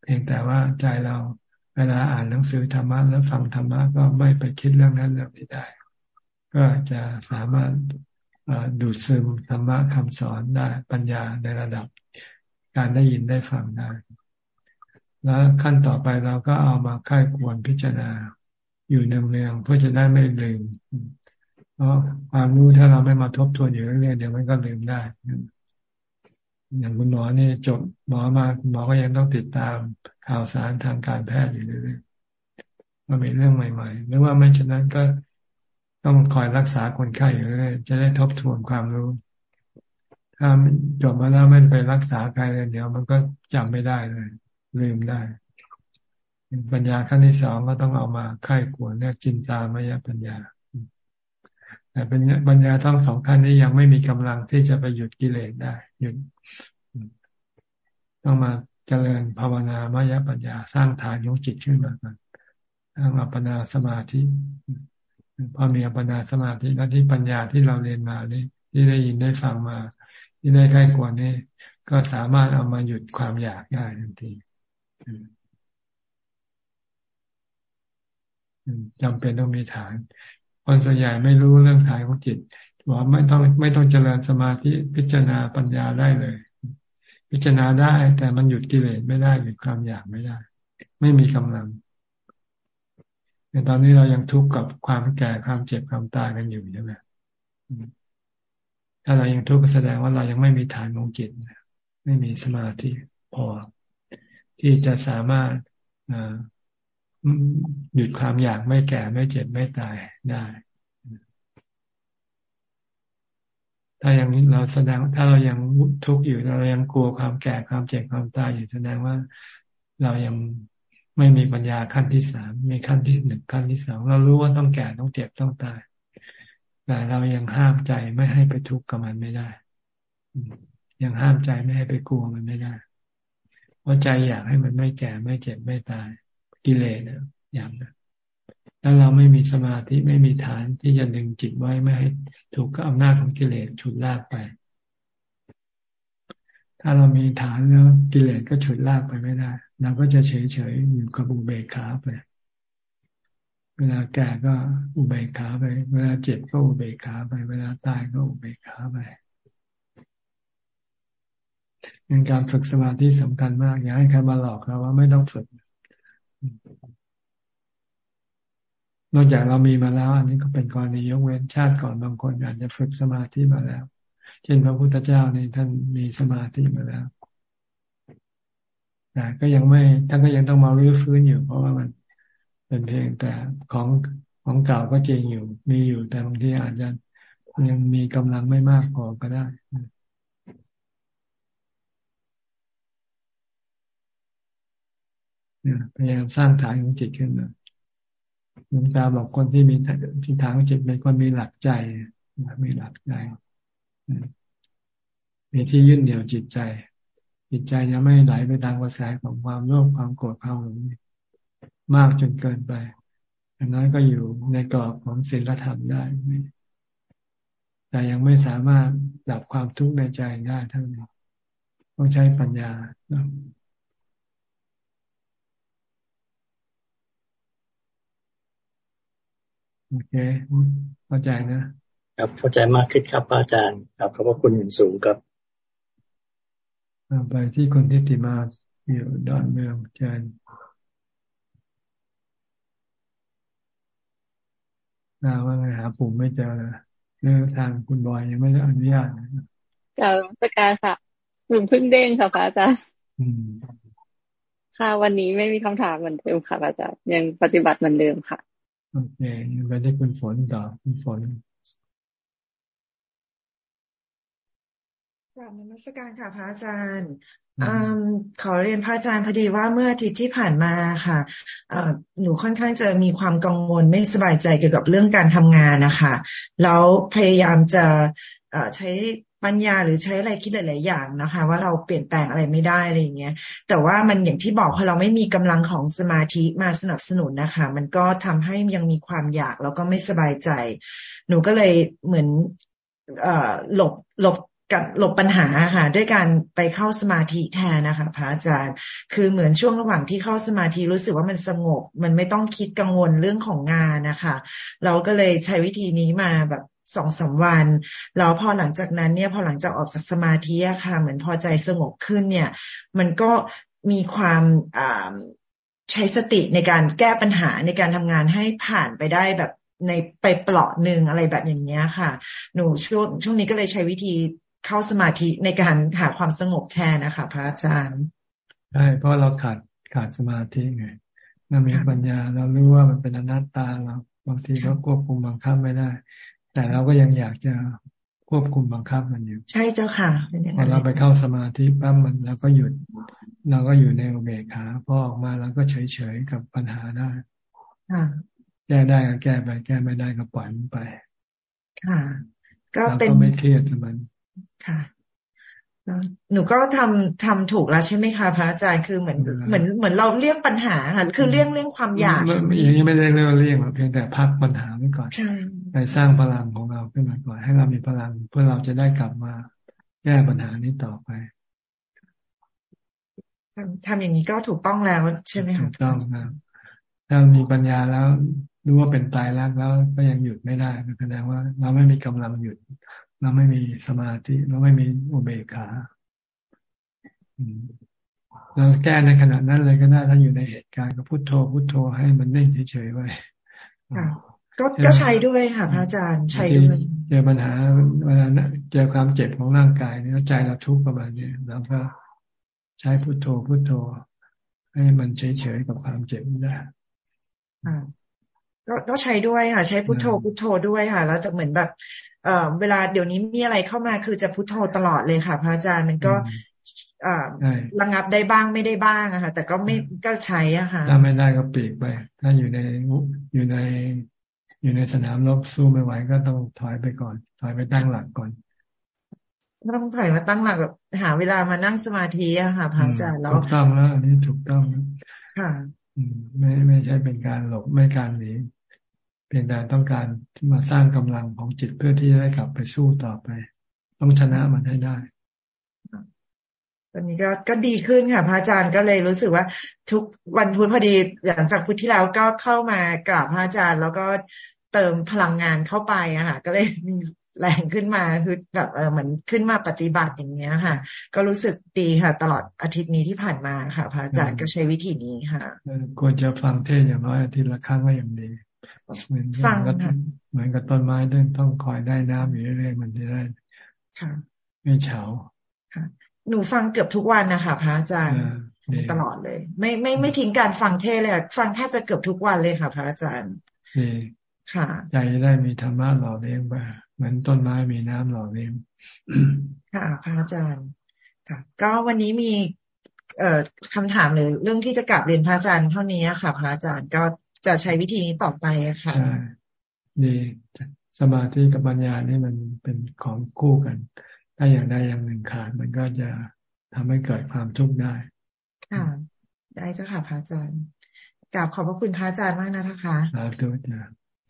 เพียงแต่ว่าใจเราเวลาอ่านหนังสือธรรมะแล้วฟังธรรมะก็ไม่ไปคิดเรื่องนั้นเรื่องนี้ได้ ก็จะสามารถดูดซึมธรรมะคำสอนได้ปัญญาในระดับ การได้ยินได้ฟังได้ แล้วขั้นต่อไปเราก็เอามาค่ายควรพิจารณา อยู่เนืองๆเพื่อจะได้ไม่ลืมเพราะความรู้ถ้าเราไม่มาทบทวนอยู่เรื่อยๆเดี๋ยวมันก็ลืมได้ อย่างคุณหมอนี่จบหมอมาหมอก็ยังต้องติดตามข่าวสารทางการแพทย์อยู่เรื่อยๆว่ามีเรื่องใหม่ๆหรือว่าไม่ฉะนั้นก็ต้องคอยรักษาคนไข้อยู่เรื่อยจะได้ทบทวนความรู้ ถ้าจบมาแล้วไม่ไปรักษาใครเลยเดี๋ยวมันก็จำไม่ได้เลย ลืมได้ ปัญญาขั้นที่สองก็ต้องเอามาไข้ควรเนี่ยจินตามายปัญญาแต่เป็นปัญญาทั้งสองขั้นนี้ยังไม่มีกำลังที่จะไปหยุดกิเลสได้ หยุด ต้องมาเจริญภาวนามายปัญญาสร้างฐานของจิตขึ้นมาก่อนสร้างอัปปนาสมาธิพอมีอัปปนาสมาธิแล้วที่ปัญญาที่เราเรียนมานี่ที่ได้ยินได้ฟังมา ที่ได้ใกล้กว่านี้ ก็สามารถเอามาหยุดความอยากได้ทันที จำเป็นต้องมีฐาน คนส่วนใหญ่ไม่รู้เรื่องฐานของจิตว่าไม่ต้องไม่ต้องเจริญสมาธิพิจารณาปัญญาได้เลย พิจารณาได้ แต่มันหยุดกิเลสไม่ได้หยุดความอยากไม่ได้ ไม่มีกำลังในตอนนี้เรายังทุกข์กับความแก่ความเจ็บความตายกันอยู่ใช่ไหมถ้าเรายังทุกข์แสดงว่าเรายังไม่มีฐานของจิตไม่มีสมาธิพอ ที่จะสามารถหยุดความอยากไม่แก่ไม่เจ็บไม่ตายได้ ถ้าอย่างนี้เราแสดงถ้าเรายังทุกข์อยู่เรายังกลัวความแก่ความเจ็บความตายอยู่แสดงว่าเรายังไม่มีปัญญาขั้นที่สามมีขั้นที่หนึ่งขั้นที่สองเรารู้ว่าต้องแก่ต้องเจ็บต้องตาย แต่เรายังห้ามใจไม่ให้ไปทุกข์กับมันไม่ได้ ยังห้ามใจไม่ให้ไปกลัวมันไม่ได้ เพราะใจอยากให้มันไม่แก่ไม่เจ็บไม่ตายกิเลสนะอย่างนะถ้าเราไม่มีสมาธิไม่มีฐานที่จะดึงจิตไว้ไม่ให้ถูกกับอำนาจของกิเลสฉุดลากไป ถ้าเรามีฐานแล้วกิเลสก็ฉุดลากไปไม่ได้เราก็จะเฉยเฉยอยู่กับอุเบกขาไป เวลาแก่ก็อุเบกขาไป เวลาเจ็บก็อุเบกขาไป เวลาตายก็อุเบกขาไป เป็นการฝึกสมาธิสำคัญมาก อย่าให้ใครมาหลอกเราว่าไม่ต้องฝึก นอกจากเรามีมาแล้ว อันนี้ก็เป็นกรณียกเว้นชาติก่อนบางคนอาจจะฝึกสมาธิมาแล้ว เช่นพระพุทธเจ้านี่ท่านมีสมาธิมาแล้วแต่ก็ยังไม่ท่านก็ยังต้องมารื้อฟื้นอยู่ เพราะว่ามันเป็นเพียงแต่ของของเก่าก็จริงอยู่ มีอยู่แต่บางทีอาจจะยังมีกำลังไม่มากพอก็ได้ พยายามสร้างฐานของจิตขึ้นมาหลวงตาบอกคนที่มีที่ฐานของจิตเป็นคนมีหลักใจมีหลักใจมีที่ยึดเหนี่ยวจิตใจ จิตใจยังไม่ไหลไปตามกระแสของความโลภความโกรธความหลงมากจนเกินไปอย่างน้อยก็อยู่ในกรอบของศีลธรรมได้แต่ยังไม่สามารถดับความทุกข์ในใจได้ทั้งนี้ต้องใช้ปัญญา โอเคเข้าใจนะครับเข้าใจมากขึ้นครับอาจารย์ครับขอบพระคุณอย่างสูงครับไปที่คนที่ติมาอยู่ดอนเมืองอาจารย์นาว่าไงหาปุ่มไม่เจอเรื่องทางคุณบอยยังไม่ได้อนุญาตกล่าวสการค่ะหนุ่มพึ่งเด้งค่ะพระอาจารย์ค่ะวันนี้ไม่มีคำถามเหมือนเดิมค่ะอาจารย์ยังปฏิบัติเหมือนเดิมค่ะ โอเคไปที่คุณฝนต่อคุณฝนกราบนมัสการค่ะพระอาจารย์อขอเรียนพระอาจารย์พอดีว่าเมื่ออาทิตย์ที่ผ่านมาค่ะหนูค่อนข้างจะมีความกังวลไม่สบายใจเกี่ยวกับเรื่องการทำงานนะคะ แล้วพยายามจะใช้ ปัญญาหรือใช้อะไรคิดหลาย ๆ อย่างนะคะ ว่าเราเปลี่ยนแปลงอะไรไม่ได้อะไรอย่างเงี้ย แต่ว่ามันอย่างที่บอกพอเราไม่มีกำลังของสมาธิมาสนับสนุนนะคะ มันก็ทำให้ยังมีความอยากแล้วก็ไม่สบายใจ หนูก็เลยเหมือนเอ่อหลบหลบกับหลบปัญหาค่ะด้วยการไปเข้าสมาธิแทนนะคะพระอาจารย์ คือเหมือนช่วงระหว่างที่เข้าสมาธิรู้สึกว่ามันสงบ มันไม่ต้องคิดกังวลเรื่องของงานนะคะ เราก็เลยใช้วิธีนี้มาแบบ สองสาวันแล้วพอหลังจากนั้นเนี่ยพอหลังจากออกจากสมาธิอะค่ะ เหมือนพอใจสงบขึ้นเนี่ย มันก็มีความใช้สติในการแก้ปัญหาในการทำงานให้ผ่านไปได้แบบในไปเปลาะหนึ่งอะไรแบบอย่างเงี้ยค่ะ หนูช่วงช่วงนี้ก็เลยใช้วิธีเข้าสมาธิในการหาความสงบแทนนะคะ พระอาจารย์ใช่เพราะเราขาดขาดสมาธิไงเรามีปัญญาเรารู้ว่ามันเป็นอนัตตาเราบางทีก็ควบคุมบังคับไม่ได้ แต่เราก็ยังอยากจะควบคุมบังคับมันอยู่ ใช่เจ้าค่ะพอเราไปเข้าสมาธิปั๊บมันเราก็หยุด เราก็อยู่ในอุเบกขาพอออกมาเราก็เฉยเฉยกับปัญหาได้แก้ได้ก็แก้ไป แก้ไม่ได้ก็ปล่อยมันไป ค่ะ ก็เป็นไม่เครียดกับมันค่ะหนูก็ทำทำถูกแล้วใช่ไหมคะพระอาจารย์คือเหมือนเหมือนเหมือนเราเลี่ยงปัญหาค่ะคือเลี่ยงเลี่ยงความอยากอย่างนี้ไม่ได้เรียกเลี่ยงเพียงแต่พักปัญหาไว้ก่อน ไปสร้างพลังของเราขึ้นมาก่อน ให้เรามีพลังเพื่อเราจะได้กลับมาแก้ปัญหานี้ต่อไปทำอย่างนี้ก็ถูกต้องแล้วใช่ไหมคะถูกต้องนะถ้ามีปัญญาแล้วรู้ว่าเป็นตายแล้วแล้วก็ยังหยุดไม่ได้แสดงว่า เราไม่มีกำลังหยุด เราไม่มีสมาธิ เราไม่มีอุเบกขาเราแก้ในขณะนั้นเลยก็ได้ถ้าอยู่ในเหตุการณ์ก็พุโทโธพุโทโธให้มันนิ่งเฉยๆไว้ ก็ก็ใช้ด้วยค่ะพระอาจารย์ใช้ด้วยเจอปัญหาเวลาเจอความเจ็บของร่างกายเนี่ยใจเราทุกข์ประมาณนี้แล้วก็ใช้พุโทโธพุโทโธ ให้มันเฉยๆกับความเจ็บได้ก็ก็ใช้ด้วยค่ะ ใช้พุโทโธพุโทโธด้วยค่ะ แล้วแต่เหมือนแบบเอ่อเวลาเดี๋ยวนี้มีอะไรเข้ามาคือจะพุโทโธตลอดเลยค่ะ พระอาจารย์มันก็อ่าระงับได้บ้างไม่ได้บ้างอะค่ะ แต่ก็ไม่ก็ใช้อะค่ะถ้าไม่ได้ก็ปีกไป ถ้าอยู่ในอยู่ใน อยู่ในสนามรบสู้ไม่ไหวก็ต้องถอยไปก่อน ถอยไปตั้งหลักก่อนต้องถอยมาตั้งหลักแบบหาเวลามานั่งสมาธิอะค่ะพระอาจารย์แล้วถูกต้องแล้วอันนี้ถูกต้องค่ะไม่ไม่ใช่เป็นการหลบไม่การหนีเพียงแต่ต้องการมาสร้างกำลังของจิตเพื่อที่จะได้กลับไปสู้ต่อไป ต้องชนะมันให้ได้ตอนนี้ก็ก็ดีขึ้นค่ะ พระอาจารย์ก็เลยรู้สึกว่า ทุกวันพุธพอดีหลังจากพุธที่แล้วก็เข้ามากราบพระอาจารย์ แล้วก็ เติมพลังงานเข้าไปอะค่ะ ก็เลยแรงขึ้นมาคือแบบเออเหมือนขึ้นมาปฏิบัติอย่างเงี้ยค่ะ ก็รู้สึกดีค่ะ ตลอดอาทิตย์นี้ที่ผ่านมาค่ะ พระอาจารย์ก็ใช้วิธีนี้ค่ะควรจะฟังเทศอย่างน้อยอาทิตย์ละครั้งก็อย่างดีเหมือนฟังเหมือนกับต้นไม้เดินต้องคอยได้น้ำอยู่เรื่อยๆมันจะได้ค่ะ ไม่เฉาค่ะ หนูฟังเกือบทุกวันนะคะพระอาจารย์ตลอดเลย ไม่ไม่ไม่ทิ้งการฟังเทศเลยฟังแทบจะเกือบทุกวันเลยค่ะ พระอาจารย์ ค่ะใจได้มีธรรมะหล่อเลี้ยงไปเหมือนต้นไม้มีน้ำหล่อเลี้ยงค่ะพระอาจารย์ค่ะ ก็วันนี้มี เอ่อคำถามหรือเรื่องที่จะกลับเรียนพระอาจารย์เท่านี้ค่ะ พระอาจารย์ก็จะใช้วิธีนี้ต่อไปค่ะดีสมาธิกับปัญญานี่มันเป็นของคู่กัน ถ้าอย่างใดอย่างหนึ่งขาดมันก็จะทำให้เกิดความทุกข์ได้ ค่ะ ได้เจ้าค่ะพระอาจารย์กราบขอบพระคุณพระอาจารย์มากนะคะสาธุจ้ะ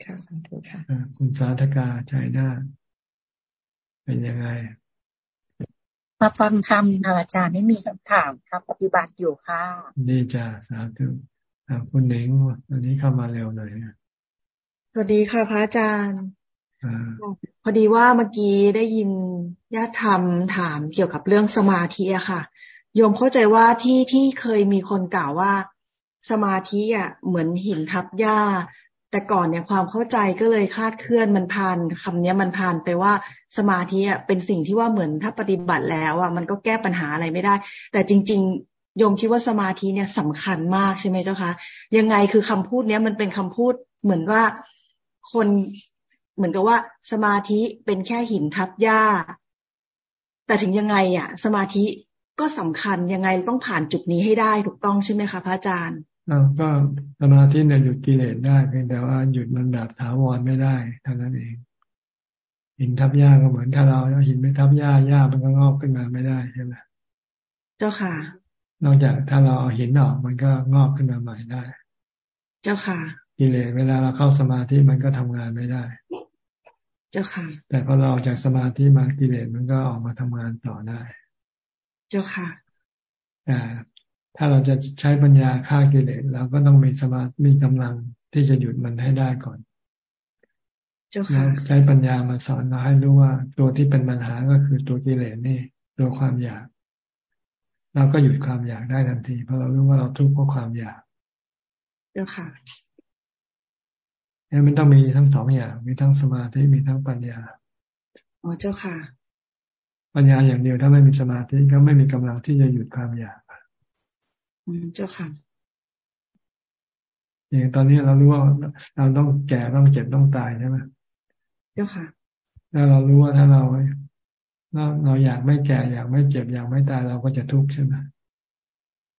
ค่ะสาธุค่ะคุณสาธกาชัยนาเป็นยังไง มาฟังธรรมค่ะอาจารย์ไม่มีคำถามครับ ปฏิบัติอยู่ค่ะดีจ้ะสาธุคุณเน่งวันนี้เข้ามาเร็วหน่อยสวัสดีค่ะพระอาจารย์พอดีว่าเมื่อกี้ได้ยินญาติธรรมถามเกี่ยวกับเรื่องสมาธิอะค่ะ โยมเข้าใจว่าที่ที่เคยมีคนกล่าวว่า สมาธิอะเหมือนหินทับหญ้า แต่ก่อนเนี่ยความเข้าใจก็เลยคาดเคลื่อนมันผ่านคำนี้มันผ่านไปว่าสมาธิอะเป็นสิ่งที่ว่าเหมือนถ้าปฏิบัติแล้วอะมันก็แก้ปัญหาอะไรไม่ได้ แต่จริง ๆ โยมคิดว่าสมาธิเนี่ยสำคัญมากใช่ไหมเจ้าคะยังไงคือคำพูดเนี้ยมันเป็นคำพูดเหมือนว่าคนเหมือนกับว่าสมาธิเป็นแค่หินทับหญ้า แต่ถึงยังไงอะ สมาธิก็สำคัญยังไงต้องผ่านจุดนี้ให้ได้ถูกต้องใช่ไหมคะพระอาจารย์ ก็สมาธิเนี่ยหยุดกิเลสได้เพียงแต่ว่าหยุดมันแบบถาวรไม่ได้เท่านั้นเองหินทับหญ้าก็เหมือนถ้าเราเอาหินไปทับหญ้าหญ้ามันก็งอกขึ้นมาไม่ได้ใช่ไหมเจ้าค่ะ นอกจากถ้าเราเอาหินออกมันก็งอกขึ้นมาใหม่ได้ เจ้าค่ะ กิเลสเวลาเราเข้าสมาธิมันก็ทำงานไม่ได้ เจ้าค่ะ แต่พอเราออกจากสมาธิมากิเลสมันก็ออกมาทำงานต่อได้ เจ้าค่ะแต่ ถ้าเราจะใช้ปัญญาฆ่ากิเลสเราก็ต้องมีสมาธิมีกำลังที่จะหยุดมันให้ได้ก่อนเจ้าค่ะใช้ปัญญามาสอนเราให้รู้ว่าตัวที่เป็นปัญหาก็คือตัวกิเลสนี่ ตัวความอยาก เราก็หยุดความอยากได้ทันที เพราะเรารู้ว่าเราทุกข์เพราะความอยากเจ้าค่ะนี่มันต้องมีทั้งสองอย่าง มีทั้งสมาธิมีทั้งปัญญาอ๋อเจ้าค่ะ ปัญญาอย่างเดียวถ้าไม่มีสมาธิก็ไม่มีกำลังที่จะหยุดความอยากอืม เจ้าค่ะอย่างตอนนี้เรารู้ว่าเราต้องแก่ต้องเจ็บต้องตายใช่ไหมเจ้าค่ะแล้วเรารู้ว่าถ้าเราเราเราอยากไม่แก่อยากไม่เจ็บอยากไม่ตายเราก็จะทุกข์ใช่ไหม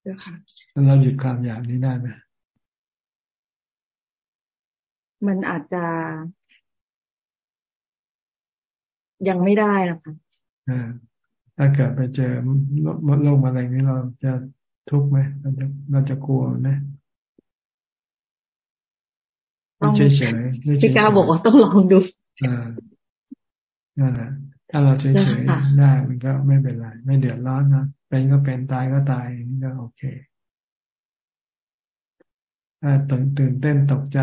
เจ้าค่ะเราหยุดความอยากนี้ได้ไหมมันอาจจะยังไม่ได้นะคะอ่าถ้าเกิดไปเจอโรคมะเร็งนี้เราจะ ทุกข์ไหมเราจะเราจะกลัวไหมต้องเฉยเฉยพี่กาบอกว่าต้องลองดูอ่านั่นแหละถ้าเราเฉยเฉยได้มันก็ไม่เป็นไร ไม่เดือดร้อนนะเป็นก็เป็นตายก็ตายนี่ก็โอเคถ้าตื่นตื่นเต้นตกใจ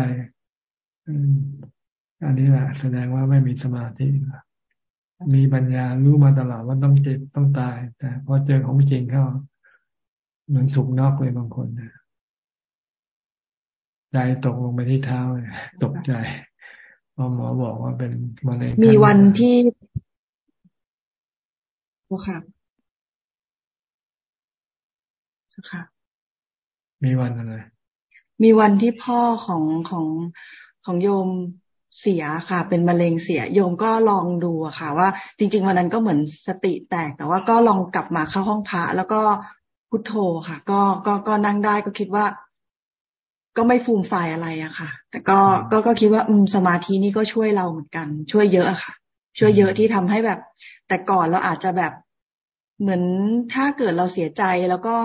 อันนี้แหละแสดงว่าไม่มีสมาธิมีปัญญารู้มาตลอดว่าต้องเจ็บต้องตาย แต่พอเจอของจริงเข้า เหมือนถูกนอกเลยบางคนนะใจตกลงไปที่เท้าตกใจพอหมอบอกว่าเป็นมะเร็งมีวันที่โอ้ค่ะค่ะ มีวันอะไรมีวันที่พ่อของของของโยมเสียค่ะ เป็นมะเร็งเสีย โยมก็ลองดูอะค่ะ ว่าจริง ๆ วันนั้นก็เหมือนสติแตก แต่ว่าก็ลองกลับมาเข้าห้องพระแล้วก็ พุทโธค่ะ ก็ก็ก็นั่งได้ก็คิดว่า ก็ไม่ฟูมไฟอะไรอะค่ะ แต่ก็ก็ก็คิดว่าอืมสมาธินี่ก็ช่วยเราเหมือนกัน ช่วยเยอะอะค่ะ ช่วยเยอะที่ทำให้แบบ แต่ก่อนเราอาจจะแบบเหมือนถ้าเกิดเราเสียใจแล้วก็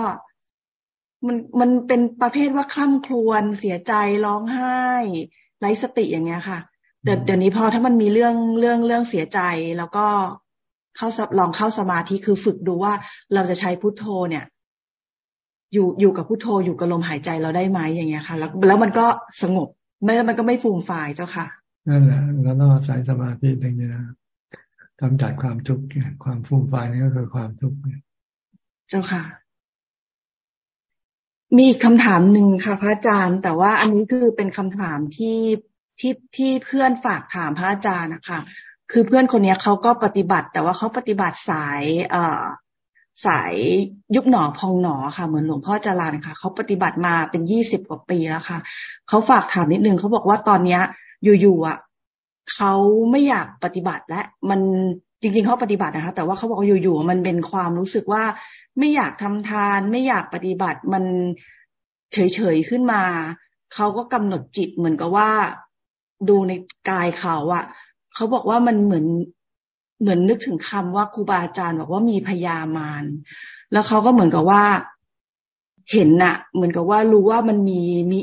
มันมันเป็นประเภทว่าคล่ำครวญเสียใจร้องไห้ไร้สติอย่างเงี้ยค่ะเดี๋ยวเดี๋ยวนี้พอถ้ามันมีเรื่องเรื่องเรื่องเสียใจแล้วก็เข้าลองเข้าสมาธิคือฝึกดูว่าเราจะใช้พุทโธเนี่ย อยู่อยู่กับพุทโธอยู่กับลมหายใจเราได้ไหมอย่างเงี้ยค่ะ แล้วแล้วมันก็สงบไม่มันก็ไม่ฟูมฟายเจ้าค่ะนั่นแหละแล้วต้องอาศัยสมาธิตรงนี้นะกำจัดความทุกข์ความฟูมฟายนี่ก็คือความทุกข์เจ้าค่ะ มีคำถามหนึ่งค่ะ พระอาจารย์ แต่ว่าอันนี้คือเป็นคำถามที่ที่ที่เพื่อนฝากถามพระอาจารย์นะคะคือเพื่อนคนนี้เขาก็ปฏิบัติ แต่ว่าเขาปฏิบัติสาย เอ่อ สายยุบหนอพองหนอค่ะ เหมือนหลวงพ่อจรันค่ะเขาปฏิบัติมาเป็นยี่สิบกว่าปีแล้วค่ะเขาฝากถามนิดนึงเขาบอกว่าตอนเนี้ย อยู่ๆอะเขาไม่อยากปฏิบัติและมันจริง ๆเขาปฏิบัตินะคะ แต่ว่าเขาบอกอยู่ๆมันเป็นความรู้สึกว่า ไม่อยากทำทาน ไม่อยากปฏิบัติมันเฉยๆขึ้นมาเขาก็กำหนดจิตเหมือนกับว่าดูในกายเขาอะเขาบอกว่ามันเหมือน เหมือนนึกถึงคำว่าครูบาอาจารย์บอกว่ามีพยามารแล้วเขาก็เหมือนกับว่าเห็นน่ะ เหมือนกับว่ารู้ว่ามันมีมี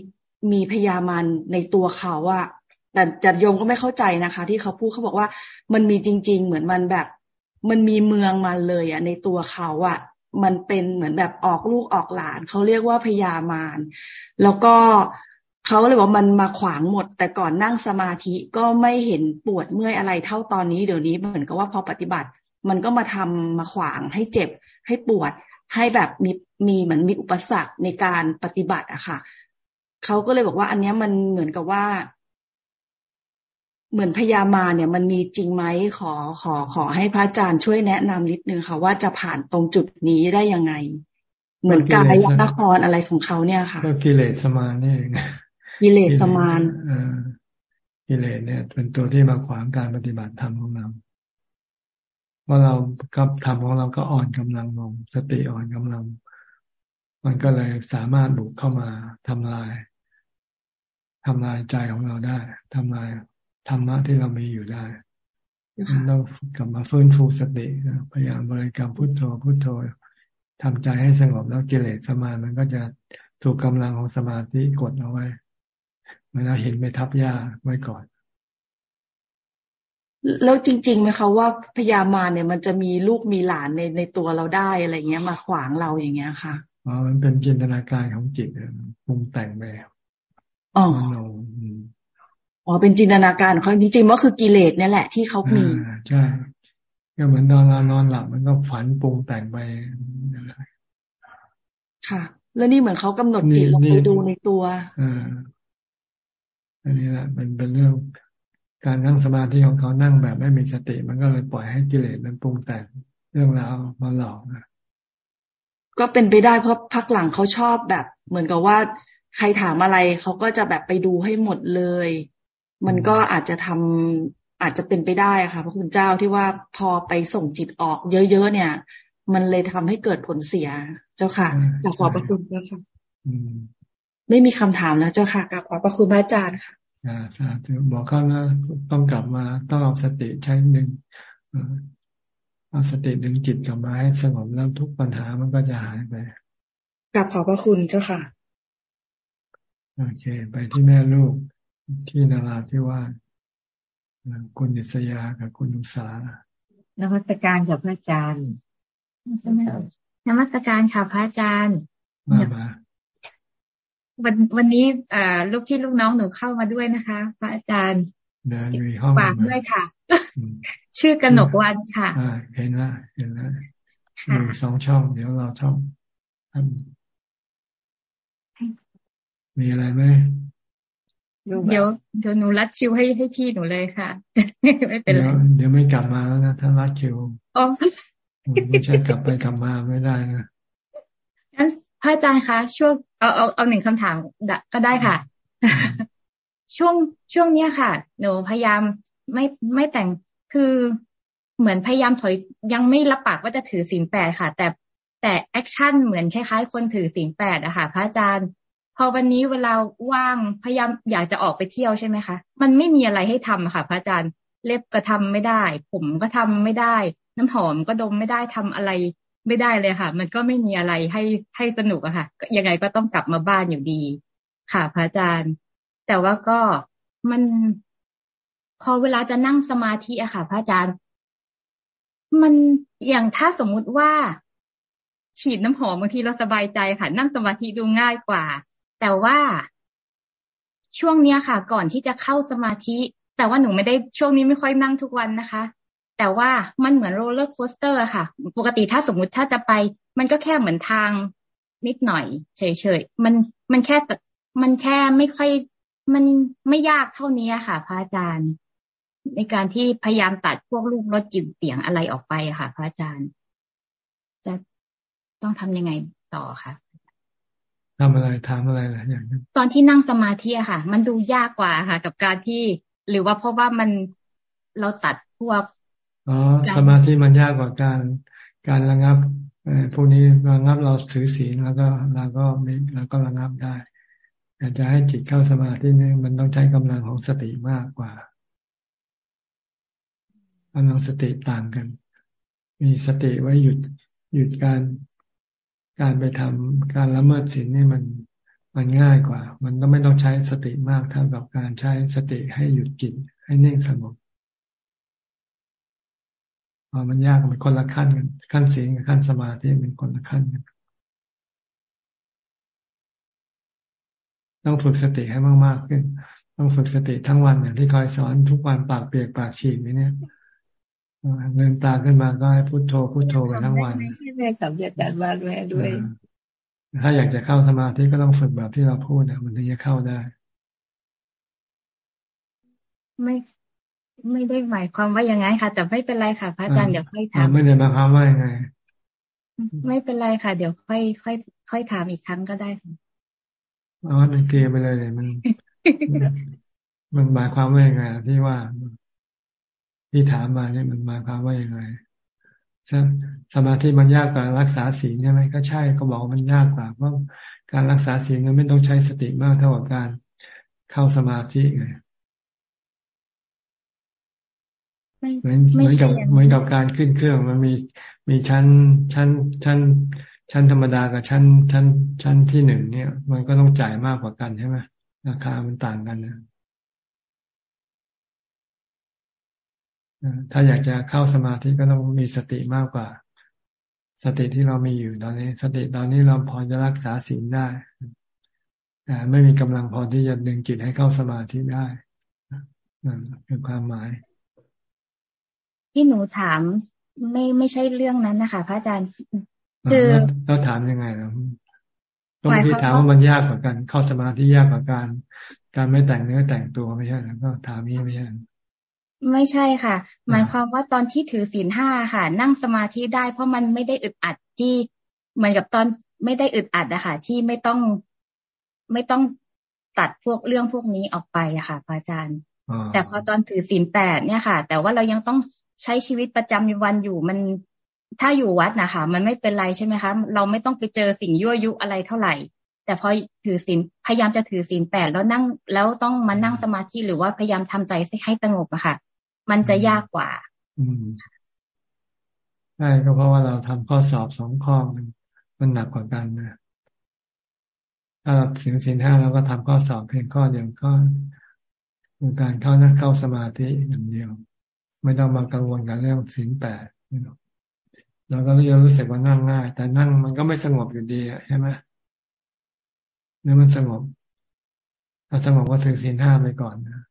มีพยามารในตัวเขาอะแต่จัดยมก็ไม่เข้าใจนะคะ ที่เขาพูดเขาบอกว่ามันมีจริง ๆ เหมือนมันแบบ มันมีเมืองมาเลยอะในตัวเขาอะมันเป็นเหมือนแบบออกลูกออกหลานเขาเรียกว่าพยามารแล้วก็ เขาเลยว่ามันมาขวางหมด แต่ก่อนนั่งสมาธิก็ไม่เห็นปวดเมื่อยอะไรเท่าตอนนี้เดี๋ยวนี้เหมือนกับว่าพอปฏิบัติ มันก็มาทำมาขวางให้เจ็บ ให้ปวด ให้แบบมีมีเหมือนมีอุปสรรคในการปฏิบัติอะค่ะเขาก็เลยบอกว่าอันนี้มันเหมือนกับว่า เหมือนพยามาเนี่ย มันมีจริงไหมขอขอขอให้พระอาจารย์ช่วยแนะนำนิดนึงค่ะ ว่าจะผ่านตรงจุดนี้ได้ยังไง เหมือนกายนครอะไรของเขาเนี่ยค่ะก็กิเลสสมานนี่เอง กิเลสสมานกิเลสเนี่ย เป็นตัวที่มาขวางการปฏิบัติธรรมของเราว่าเรากับธรรมของเราก็อ่อนกำลังลงสติอ่อนกำลัง มันก็เลยสามารถบุกเข้ามาทำลายทำลายใจของเราได้ทำลายธรรมะที่เรามีอยู่ได้ต้องกลับมาฟื้นฟูสติพยายามบริกรรมพุทโธพุทโธทำใจให้สงบแล้วกิเลสสมามันก็จะถูกกำลังของสมาธิกดเอาไว้ มื่อเราเห็นไปทับยาไว้ก่อน แล้วจริงๆไหมคะว่าพยามาเนี่ยมันจะมีลูกมีหลานในในตัวเราได้อะไรเงี้ย มาขวางเราอย่างเงี้ยค่ะอ๋อมันเป็นจินตนาการของจิตปรุงแต่งแบบอ๋ออ๋อเป็นจินตนาการเขาจริงๆว่าคือกิเลสนี่แหละที่เขามีใช่ก็เหมือนนอนเรานอนหลับมันก็ฝันปรุงแต่งไปค่ะ แล้วนี่เหมือนเขากำหนดจิตเราไปดูในตัวอ่า อันนี้แหละมันเป็นเรื่องการนั่งสมาธิของเขานั่งแบบไม่มีสติ มันก็เลยปล่อยให้กิเลสมันปรุงแต่งเรื่องราวมาหลอกนะก็เป็นไปได้เพราะพักหลังเขาชอบแบบ เหมือนกับว่าใครถามอะไรเขาก็จะแบบไปดูให้หมดเลย มันก็อาจจะทำอาจจะเป็นไปได้ค่ะพระคุณเจ้าที่ว่าพอไปส่งจิตออกเยอะๆเนี่ย มันเลยทำให้เกิดผลเสียเจ้าค่ะกราบขอบพระคุณเจ้าค่ะ ไม่มีคำถามแล้วเจ้าค่ะกราบขอบพระคุณพระอาจารย์ค่ะอ่าสาธุบอกเขานะต้องกลับมาต้องเอาสติใช้หนึ่งเอาสติดึงจิตกลับมาให้สงบแล้วทุกปัญหามันก็จะหายไปกลับขอบพระคุณเจ้าค่ะโอเค ไปที่แม่ลูกที่นาราที่ว่าคุณนิสยากับคุณนุสานมัสการกับพระอาจารย์นมัสการค่ะพระอาจารย์มามา วันวันนี้อ่าลูกที่ลูกน้องหนูเข้ามาด้วยนะคะ พระอาจารย์ฝากด้วยค่ะ ชื่อกนกวันค่ะเห็นแล้วเห็นแล้วมีสองช่อง เดี๋ยวเราช่องมีอะไรไหมเดี๋ยวเดี๋ยวหนูรัดคิวให้ให้พี่หนูเลยค่ะไม่เป็นไรเดี๋ยวไม่กลับมาแล้วนะถ้ารัดคิวอ๋อไม่ใช่กลับไปกลับมาไม่ได้นะงั้น พระอาจารย์คะช่วงเอาเอาเอาหนึ่งคำถามก็ได้ค่ะ ช่วงช่วงเนี้ยค่ะ หนูพยายามไม่ไม่แต่งคือเหมือนพยายามถอยยังไม่รับปากว่าจะถือศีลแปดค่ะ แต่แต่แอคชั่นเหมือนคล้ายๆ คนถือศีลแปดอะค่ะ พระอาจารย์ พอวันนี้เวลาว่างพยายามอยากจะออกไปเที่ยวใช่ไหมคะ มันไม่มีอะไรให้ทำค่ะ พระอาจารย์เล็บก็ทำไม่ได้ ผมก็ทำไม่ได้ น้ำหอมก็ดมไม่ได้ทำอะไร ไม่ได้เลยค่ะ มันก็ไม่มีอะไรให้ให้สนุกอะค่ะยังไงก็ต้องกลับมาบ้านอยู่ดี ค่ะพระอาจารย์ แต่ว่าก็มันพอเวลาจะนั่งสมาธิอะค่ะ พระอาจารย์ มันอย่างถ้าสมมุติว่า ฉีดน้ำหอมบางทีเราสบายใจค่ะ นั่งสมาธิดูง่ายกว่า แต่ว่าช่วงเนี้ยค่ะ ก่อนที่จะเข้าสมาธิ แต่ว่าหนูไม่ได้ช่วงนี้ไม่ค่อยนั่งทุกวันนะคะ แต่ว่ามันเหมือน roller coaster ค่ะ ปกติถ้าสมมุติถ้าจะไป มันก็แค่เหมือนทางนิดหน่อย เฉยๆ มันมันแค่มันแค่ไม่ค่อยมันไม่ยากเท่านี้ค่ะ พระอาจารย์ ในการที่พยายามตัดพวกรูปรสกลิ่นเสียงอะไรออกไปค่ะ พระอาจารย์ จะต้องทำยังไงต่อคะทำอะไรทำอะไรล่ะอย่างนั้นตอนที่นั่งสมาธิอะค่ะ มันดูยากกว่าค่ะ กับการที่ หรือว่าเพราะว่ามันเราตัดพวก อ๋อสมาธิมันยากกว่าการการระงับพวกนี้ระงับเราถือศีลแล้วก็เราก็ม่เราก็ระงับได้อยากจะให้จิตเข้าสมาธินี่มันต้องใช้กำลังของสติมากกว่ากำลังสติต่างกัน มีสติไว้หยุดหยุดการการไปทำการละเมิดศีลนี่มันมันง่ายกว่า มันก็ไม่ต้องใช้สติมากเท่ากับการใช้สติให้หยุดจิตให้เน่งสงบ มันยากมันคนละขั้นกันขั้นศีลกับขั้นสมาธิเป็นคนละขั้นกันต้องฝึกสติให้มากๆขึ้น ต้องฝึกสติทั้งวันอย่างที่คอยสอนทุกวันปากเปียกปากฉีกนี่เนี่ยเงินตาขึ้นมาก็ให้พุโทโธพุโทโธไปทั้งวันแม่กับอาจารย์ว่าแม่ด้วย ถ้าอยากจะเข้าสมาธิก็ต้องฝึกแบบที่เราพูดนะมันถึงจะเข้าได้ ไม่ ไม่ได้หมายความว่ายังไงค่ะ แต่ไม่เป็นไรค่ะ พระอาจารย์เดี๋ยวค่อยถามไม่ได้หมายความว่ายังไง ไม่เป็นไรค่ะ เดี๋ยวค่อยค่อยค่อยถามอีกครั้งก็ได้ค่ะอ๋อมันเกลียไปเลยมัน มันหมายความว่ายังไงที่ว่าที่ถามมาเนี่ยมันมาความว่ายังไงสมาธิมันยากกว่ารักษาศีลใช่ไหมก็ใช่ก็บอกมันยากกว่าเพราะการรักษาศีลมันไม่ต้องใช้สติมากเท่ากับการเข้าสมาธิไง เหมือนเหมือนกับเหมือนกับการขึ้นเครื่องมันมีมีชั้นชั้นชั้น ชั้นธรรมดากับชั้น ชั้น ชั้นที่หนึ่งเนี่ย มันก็ต้องจ่ายมากกว่ากันใช่ไหมราคามันต่างกันนะถ้าอยากจะเข้าสมาธิก็ต้องมีสติมากกว่า สติที่เรามีอยู่ตอนนี้ สติตอนนี้เราพอจะรักษาศีลได้แต่ไม่มีกำลังพอที่จะดึงจิตให้เข้าสมาธิได้นั่นคือความหมาย ที่หนูถามไม่ไม่ใช่เรื่องนั้นนะคะพระอาจารย์ คือเราถามยังไงนะต้องที่ถามว่ามันยากกว่ากัน เข้าสมาธิยากกว่าการ การไม่แต่งเนื้อแต่งตัวไม่ใช่แล้วก็ถามนี้ไม่ใช่ไม่ใช่ค่ะ หมายความว่าตอนที่ถือศีลห้าค่ะ นั่งสมาธิได้ เพราะมันไม่ได้อึดอัดที่เหมือนกับตอนไม่ได้อึดอัดอะค่ะ ที่ไม่ต้องไม่ต้องตัดพวกเรื่องพวกนี้ออกไปอะค่ะพระอาจารย์ แต่พอตอนถือศีลแปดเนี่ยค่ะ แต่ว่าเรายังต้อง ใช้ชีวิตประจำวันอยู่มันถ้าอยู่วัดนะคะมันไม่เป็นไรใช่ไหมคะเราไม่ต้องไปเจอสิ่งยั่วยุอะไรเท่าไหร่ แต่พอถือศีลพยายามจะถือศีลแปดแล้วนั่งแล้วต้องมานั่งสมาธิหรือว่าพยายามทำใจให้สงบอะค่ะ มันจะยากกว่า อืใช่ก็เพราะว่าเราทำข้อสอบสองข้อมันมันหนักกว่ากันนะถ้าเราถึงศีลห้าเราก็ทำข้อสอบเพียงข้อเดียวก็คือการเข้านั่งเข้าสมาธิอย่างเดียว ไม่ต้องมากังวลกับเรื่องศีลแปดเราก็ยังรู้สึกว่านั่งง่าย แต่นั่งมันก็ไม่สงบอยู่ดีใช่ไหมนี่มันสงบถ้าสงบก็ถือศีลห้าไปก่อนนะ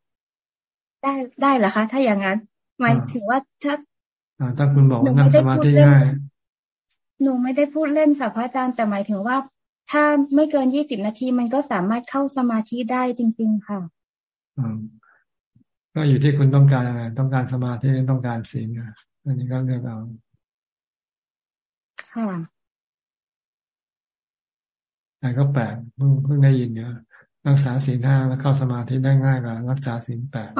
ได้ได้เหรอคะ ถ้าอย่างนั้นหมายถึงว่าถ้าถ้าคุณบอกว่านั่งสมาธิง่ายหนูไม่ได้พูดเล่นค่ะพระอาจารย์แต่หมายถึงว่า ถ้าไม่เกินยี่สิบนาทีมันก็สามารถเข้าสมาธิได้จริง ๆ ค่ะ ก็อยู่ที่คุณต้องการอะไรต้องการสมาธิต้องการศีลอันนี้ก็เลือกเอาค่ะแต่ก็แปลกเพิ่งเพิ่งได้ยินเนี่ยรักษาศีลห้าแล้วเข้าสมาธิได้ง่ายกว่ารักษาศีลแปด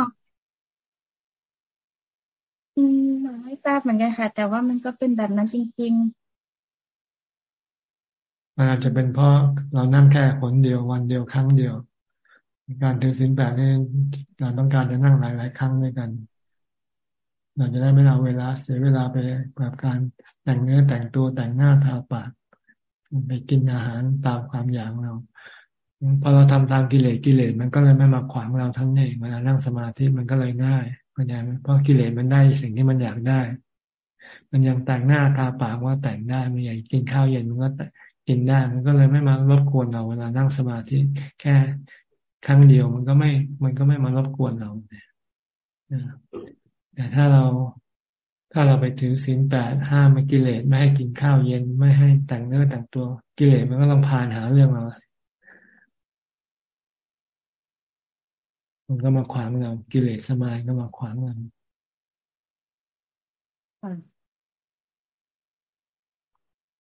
อืมไม่ทราบเหมือนกันค่ะ แต่ว่ามันก็เป็นแบบนั้นจริง ๆ มันอาจจะเป็นเพราะเรานั่งแค่ผลเดียววันเดียวครั้งเดียว การถือศีลแปดนี่เราต้องการจะนั่งหลายๆครั้งด้วยกัน เราจะได้ไม่เอาเวลาเสียเวลาไปกับการแต่งเนื้อแต่งตัวแต่งหน้าทาปากไปกินอาหารตามความอยากเราพอเราทำตามกิเลสกิเลสมันก็เลยไม่มาขวางเราทั้งนี้เวลานั่งสมาธิมันก็เลยง่ายเพราะเพราะกิเลสมันได้สิ่งที่มันอยากได้ มันยังแต่งหน้าทาปากว่าแต่งได้มันอยากกินข้าวเย็นมันก็กินได้มันก็เลยไม่มารบกวนเราเวลานั่งสมาธิแค่ ครั้งเดียวมันก็ไม่ มันก็ไม่มารบกวนเราเนี่ยแต่ถ้าเราถ้าเราไปถือศีลแปดห้ามไม่กิเลสไม่ให้กินข้าวเย็นไม่ให้แต่งเนื้อแต่งตัวกิเลสมันก็ต้องพานหาเรื่องเรามันก็มาขวางเรากิเลสสมายก็มาขวางเรา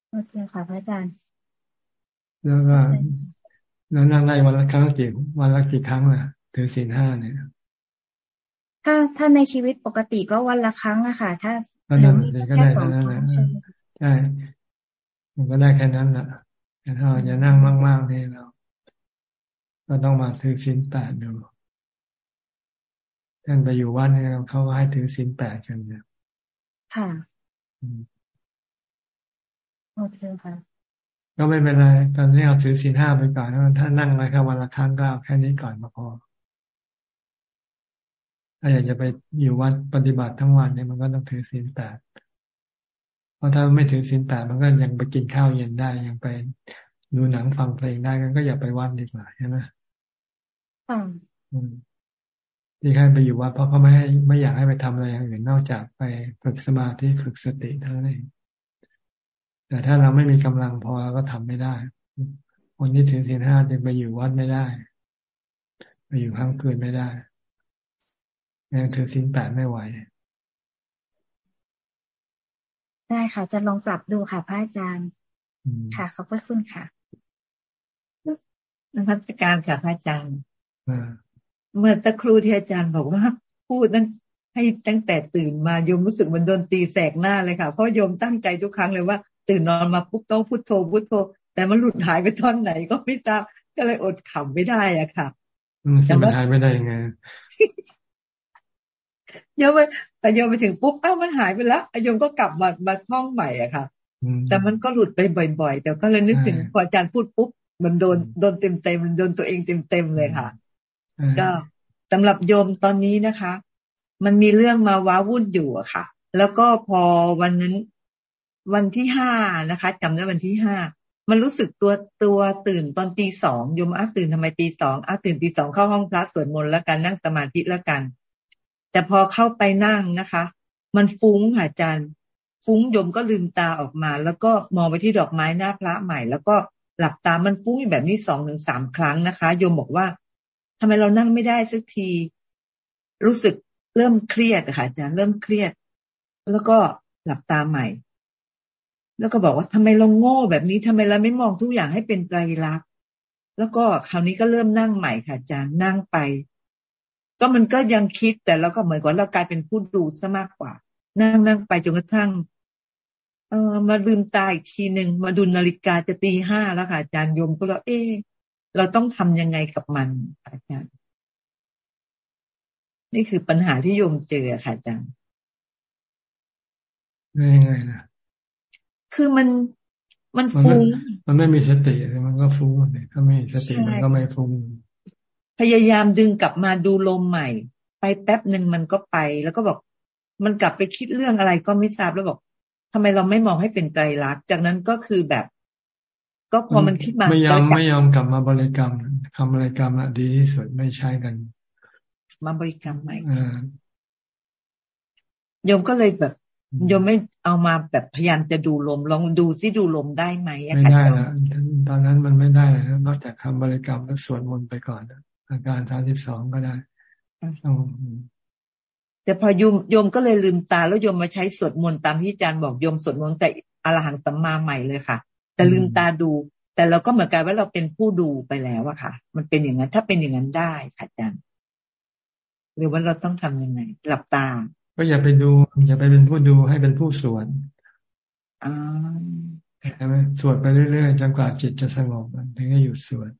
โอเคค่ะพระอาจารย์ แล้วก็ แล้วนั่งได้วันละครั้งกี่วันละกี่ครั้งล่ะถือศีลห้าเนี่ย ถ้าถ้าในชีวิตปกติก็วันละครั้งอะค่ะ ถ้าก็นั่งก็ได้แค่นั้นแหละใช่มันก็ได้แค่นั้นแหละแต่ถ้าอย่านั่งมากๆนี่เราก็ต้องมาถือศีลแปดดูท่านไปอยู่วัดเนี่ยเขาให้ถือศีลแปดกันเนี่ยค่ะโอเคค่ะ ก็ไม่เป็นไรตอนนี้เอาถือศีลห้าไปก่อนถ้านั่งนะครับวันละครั้งก็เอาแค่นี้ก่อนมาพอ ถ้าอยากจะไปอยู่วัดปฏิบัติทั้งวันเนี่ยมันก็ต้องถือศีลแปดเพราะถ้าไม่ถือศีลแปดมันก็ยังไปกินข้าวเย็นได้ยังไปดูหนังฟังเพลงได้ก็อย่าไปวัดดีกว่าใช่ไหมค่ะที่ให้ไปอยู่วัดเพราะเขาไม่ให้ไม่อยากให้ไปทำอะไรอย่างอื่นนอกจากไปฝึกสมาธิฝึกสติเท่านั้นเอง แต่ถ้าเราไม่มีกำลังพอเราก็ทำไม่ได้ คนที่ถือศีลห้าจึงไปอยู่วัดไม่ได้ ไปอยู่ข้างคืนไม่ได้ยังถือศีลแปดไม่ไหวได้ค่ะ จะลองปรับดูค่ะพระอาจารย์ค่ะขอบพระคุณค่ะนักพิการค่ะพระอาจารย์เมื่อตะครูที่อาจารย์บอกว่า พูดตั้งให้ตั้งแต่ตื่นมาโยมรู้สึกมันโดนตีแสกหน้าเลยค่ะ เพราะโยมตั้งใจทุกครั้งเลยว่า ตื่นนอนมาปุ๊บต้องพุทโธพุทโธ แต่มันหลุดหายไปตอนไหนก็ไม่ทราบก็เลยอดขำไม่ได้อะค่ะแต่มันหายไม่ได้ยังไงโยมไปโยมไปถึงปุ๊บอ้าวมันหายไปแล้วโยมก็กลับมามาท่องใหม่อะค่ะ แต่มันก็หลุดไปบ่อย ๆ แต่ก็เลยนึกถึงพออาจารย์พูดปุ๊บมันโดนโดนเต็มเต็มมันโดนตัวเองเต็มเต็มเลยค่ะ ก็สำหรับโยมตอนนี้นะคะ มันมีเรื่องมาว้าวุ่นอยู่อะค่ะ แล้วก็พอวันนั้น วันที่ห้านะคะจำได้วันที่ห้ามันรู้สึกตัวตัวตื่นตอนตีสองยมอ้าตื่นทำไมตีสองอ้าตื่นตีสองเข้าห้องพระสวดมนต์แล้วกันนั่งสมาธิแล้วกัน แต่พอเข้าไปนั่งนะคะ มันฟุ้งค่ะอาจารย์ ฟุ้งยมก็ลืมตาออกมา แล้วก็มองไปที่ดอกไม้หน้าพระใหม่ แล้วก็หลับตามันฟุ้งแบบนี้สองถึงสามครั้งนะคะโยมบอกว่าทำไมเรานั่งไม่ได้สักที รู้สึกเริ่มเครียดค่ะอาจารย์เริ่มเครียด แล้วก็หลับตาใหม่ แล้วก็บอกว่าทำไมเราโง่แบบนี้ทำไมเราไม่มองทุกอย่างให้เป็นไตรลักษณ์แล้วก็คราวนี้ก็เริ่มนั่งใหม่ค่ะอาจารย์นั่งไป ก็มันก็ยังคิดแต่เราก็เหมือนกับเรากลายเป็นผู้ดูซะมากกว่า นั่งนั่งไปจนกระทั่ง เออมาลืมตาอีกทีหนึ่งมาดูนาฬิกาจะตีห้าแล้วค่ะอาจารย์โยมก็แล้วเออเราต้องทำยังไงกับมันอาจารย์ นี่คือปัญหาที่โยมเจอค่ะอาจารย์ยังไงนะ คือมันมันฟุ้งมันไม่มีสติมันก็ฟุ้งเลยถ้าไม่มีสติมันก็ไม่ฟุ้งพยายามดึงกลับมาดูลมใหม่ ไปแป๊บหนึ่งมันก็ไป แล้วก็บอกมันกลับไปคิดเรื่องอะไรก็ไม่ทราบแล้วบอกทำไมเราไม่มองให้เป็นไตรลักษณ์จากนั้นก็คือแบบ ก็พอมันคิดมาไม่ยอมไม่ยอมกลับมาบริกรรมคำบริกรรมอะดีที่สุดไม่ใช่กัน มาบริกรรมใหม่โยมก็เลยแบบ โยมไม่เอามาแบบพยายามจะดูลมลองดูซิดูลมได้ไหมไม่ได้ละตอนนั้นมันไม่ได้แล้วนอกจากคำบริกรรมแล้วสวดมนต์ไปก่อนอาการสามสิบสองก็ได้แต่พอโยมโยมก็เลยลืมตาแล้วโยมมาใช้สวดมนต์ตามที่อาจารย์บอกโยมสวดมนต์แต่อรหังสัมมาใหม่เลยค่ะ แต่ลืมตาดู แต่เราก็เหมือนกันว่าเราเป็นผู้ดูไปแล้วอะค่ะ มันเป็นอย่างนั้นถ้าเป็นอย่างนั้นได้ค่ะอาจารย์หรือว่าเราต้องทํำยังไงหลับตา ก็อย่าไปดู อย่าไปเป็นผู้ดูให้เป็นผู้สวดใช่ไหมสวดไปเรื่อยๆจนกว่าจิตจะสงบมันถึงจะหยุดสวด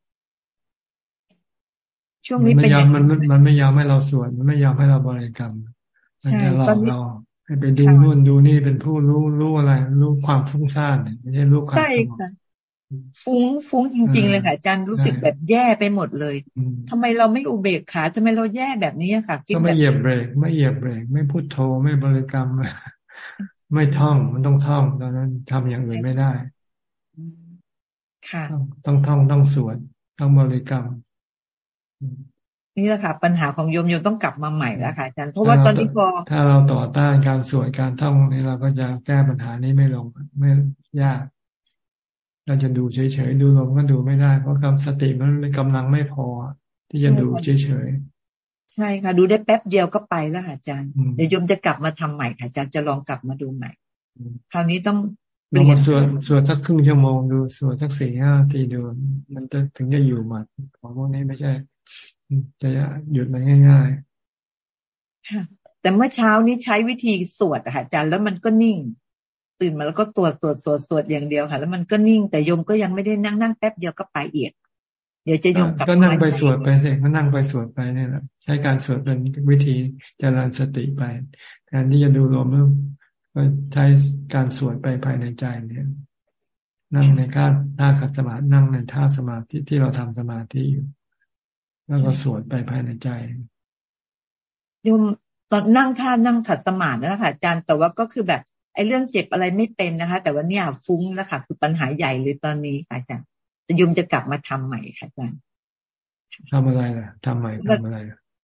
ช่วงนี้ไม่ยอมมันมันไม่ยอมให้เราสวดมันไม่ยอมให้เราบริกรรมมันจะหลอกเราให้ไปดูนู่นดูนี่เป็นผู้รู้รู้อะไร รู้ความฟุ้งซ่านไม่ใช่รู้ความสงบ ฟุ้งฟุ้งจริง ๆ เลยค่ะอาจารย์รู้สึกแบบแย่ไปหมดเลยทำไมเราไม่อุเบกขาทำไมเราแย่แบบนี้ค่ะก็ไม่เหยียบเบรก ไม่เหยียบเบรก ไม่พูดโทไม่บริกรรม ไม่ท่องมันต้องท่องตอนนั้นทำอย่างอื่นไม่ได้ ค่ะ ต้องท่องต้องสวดต้องบริกรรม นี่แหละค่ะ ปัญหาของโยมโยมต้องกลับมาใหม่แล้วค่ะอาจารย์เพราะว่าตอนนี้พอถ้าเราต่อต้านการสวดการท่องนี้เราก็จะแก้ปัญหานี้ไม่ลงไม่ยาก เราจะดูเฉยๆดูลมก็ดูไม่ได้ เพราะกำสติมันกำลังไม่พอ ที่จะดูเฉยๆใช่ค่ะ ดูได้แป๊บเดียวก็ไปแล้วค่ะอาจารย์เดี๋ยวยมจะกลับมาทำใหม่ค่ะอาจารย์จะลองกลับมาดูใหม่ คราวนี้ต้องลองมาสวดสวดสักครึ่งชั่วโมงดูสวดสักสี่ห้าทีดูมันจะถึงจะอยู่หมัดของพวกนี้ไม่ใช่จะหยุดมันง่ายๆค่ะแต่เมื่อเช้านี้ใช้วิธีสวดค่ะอาจารย์แล้วมันก็นิ่ง ตื่นมาแล้วก็ตรวจตรวจตรวจตรวจอย่างเดียวค่ะ แล้วมันก็นิ่งแต่โยมก็ยังไม่ได้นั่งนั่งแป๊บเดียวก็ไปเอียดเดี๋ยวจะโยมกลับก็นั่งไปสวดไปเสกก็นั่งไปสวดไปเนี่ยแหละใช้การสวดเป็นวิธีเจริญสติไปแทนที่จะดูลมก็ใช้การสวดไปภายในใจเนี่ยนั่งในท่าท่าขัดสมาธินั่งในท่าสมาธิที่เราทำสมาธิอยู่แล้วก็สวดไปภายในใจโยมตอนนั่งท่านั่งขัดสมาธินะคะอาจารย์แต่ว่าก็คือแบบ ไอ้เรื่องเจ็บอะไรไม่เป็นนะคะ แต่ว่าเนี่ยฟุ้งแล้วค่ะ คือปัญหาใหญ่เลยตอนนี้ค่ะอาจารย์จะยมจะกลับมาทำใหม่ค่ะอาจารย์ทำอะไรล่ะทำใหม่ทำอะไร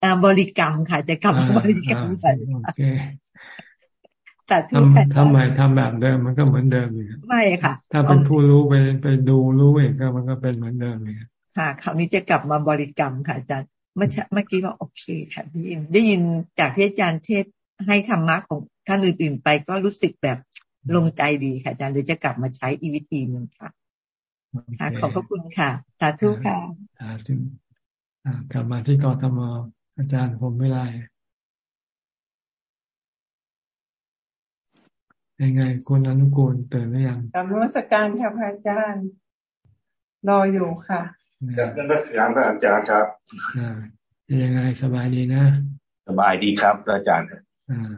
อ่าบริกรรมค่ะ จะกลับมาบริกรรมใส่โอเคทำทำใหม่ทำแบบเดิมมันก็เหมือนเดิมอยู่ไม่ค่ะ ถ้าเป็นผู้รู้ไปไปดูรู้เองก็มันก็เป็นเหมือนเดิมเลยค่ะคราวนี้จะกลับมาบริกรรมค่ะอาจารย์เมื่อเมื่อกี้ว่าโอเคค่ะได้ยินได้ยินจากที่อาจารย์เทศให้ธรรมะของ ท่านอื่นๆไปก็รู้สึกแบบลงใจดีค่ะอาจารย์เดี๋ยวจะกลับมาใช้อีวิธีนึงค่ะค่ะขอบพระคุณค่ะสาธุค่ะสาธุกลับมาที่กรทมอาจารย์ผมไม่ไล่ยังไงคุณอนุกูลเตือนหรือยังกลับนวัตการค่ะพระอาจารย์รออยู่ค่ะกลับนวัตการพระอาจารย์ครับอ่ายังไงสบายดีนะ สบายดีครับอาจารย์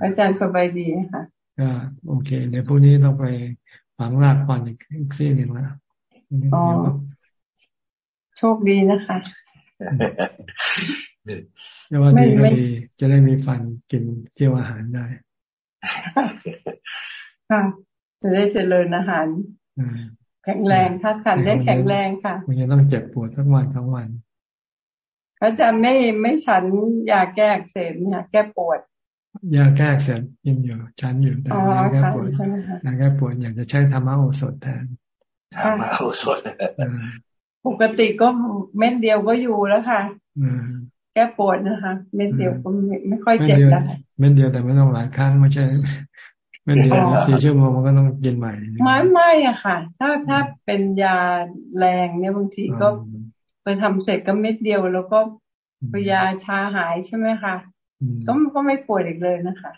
อาจารย์สบายดีค่ะก็โอเค เดี๋ยวพรุ่งนี้ต้องไปฝังรากฟันอีกซี่หนึ่งแล้วอ๋อโชคดีนะคะจะว่าดีก็ดี จะได้มีฟันกินเคี่ยวอาหารได้ ค่ะ จะได้เจริญอาหารแข็งแรงค่ะขันได้แข็งแรงค่ะ มันจะต้องเจ็บปวดทั้งวันทั้งวันเขาจะไม่ไม่ฉันยาแก้เสพเนี่ยแก้ปวด ยาแก้เสร็จกินอยู่ชั้นอยู่แต่ยาแก้ปวดยาแก้ปวดอยากจะใช้ธรรมะโอสถแทนธรรมะโอสถปกติก็เม็ดเดียวก็อยู่แล้วค่ะแก้ปวดนะคะเม็ดเดียวก็ไม่ไม่ค่อยเจ็บได้เม็ดเดียวแต่ไม่ต้องหลายครั้งไม่ใช่เม็ดเดียวสี่ชั่วโมงมันก็ต้องกินใหม่ไม่ไม่อะค่ะ ถ้าถ้าเป็นยาแรงเนี่ยบางทีก็ไปทำเสร็จก็เม็ดเดียวแล้วก็ปยาชาหายใช่ไหมคะ ก็ก็ไม่ปวดอีกเลยนะคะ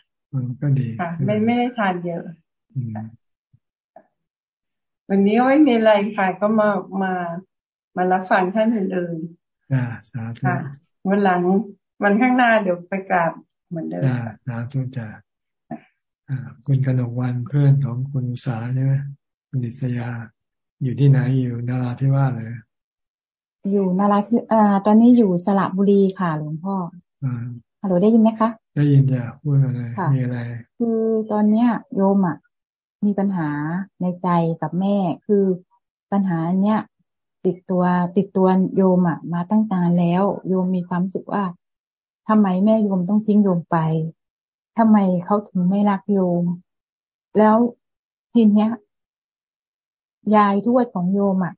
ก็ดีค่ะไม่ไม่ได้ทานเยอะวันนี้ก็ไม่มีอะไรค่ะ ก็มามามารับฟังท่านอื่นๆอ่าสาธุค่ะวันหลังวันข้างหน้าเดี๋ยวไปกราบเหมือนเดิมอ่าสาธุจ้าอ่าคุณกนกวันเพื่อนของคุณสาใช่ไหมคุณดิษยา อยู่ที่ไหนอยู่นาราธิวาสเลยอยู่นาราธิอ่าตอนนี้อยู่สระบุรีค่ะหลวงพ่ออ่า ฮัลโหลได้ยินไหมคะ ได้ยินจ้ะพูดอะไรมีอะไร คือตอนเนี้ย โยมอะมีปัญหาในใจกับแม่ คือปัญหาเนี้ยติดตัวติดตัวโยมอะ มาตั้งนานแล้ว โยมมีความรู้สึกว่าทำไมแม่โยมต้องทิ้งโยมไปทำไมเขาถึงไม่รักโยม แล้วทีเนี้ย ยายทวดของโยมอะ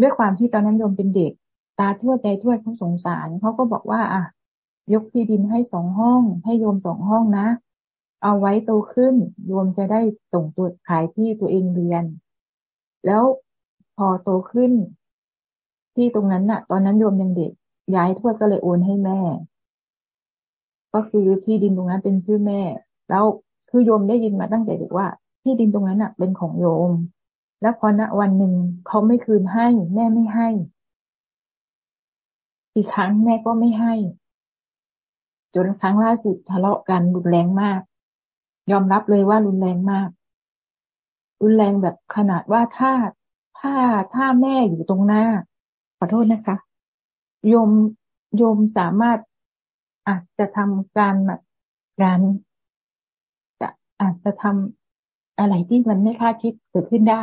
ด้วยความที่ตอนนั้นโยมเป็นเด็ก ตาทวดใจทวดเขาสงสารเขาก็บอกว่า อะ ยกที่ดินให้สองห้อง ให้โยมสองห้องนะ เอาไว้โตขึ้น โยมจะได้ส่งตัวขายที่ตัวเองเรียน แล้วพอโตขึ้น ที่ตรงนั้นน่ะ ตอนนั้นโยมยังเด็ก ย้ายทวดก็เลยโอนให้แม่ ก็คือที่ดินตรงนั้นเป็นชื่อแม่ แล้วคือโยมได้ยินมาตั้งแต่เด็กว่า ที่ดินตรงนั้นน่ะ เป็นของโยม แล้วพอณวันหนึ่งเขาไม่คืนให้ แม่ไม่ให้ อีกครั้งแม่ก็ไม่ให้ จนครั้งล่าสุดทะเลาะกันรุนแรงมาก ยอมรับเลยว่ารุนแรงมาก รุนแรงแบบขนาดว่าถ้าถ้าถ้าแม่อยู่ตรงหน้า ขอโทษนะคะ โยมโยมสามารถอาจจะทำการงานจะอาจจะทำอะไรที่มันไม่คาดคิดเกิดขึ้นได้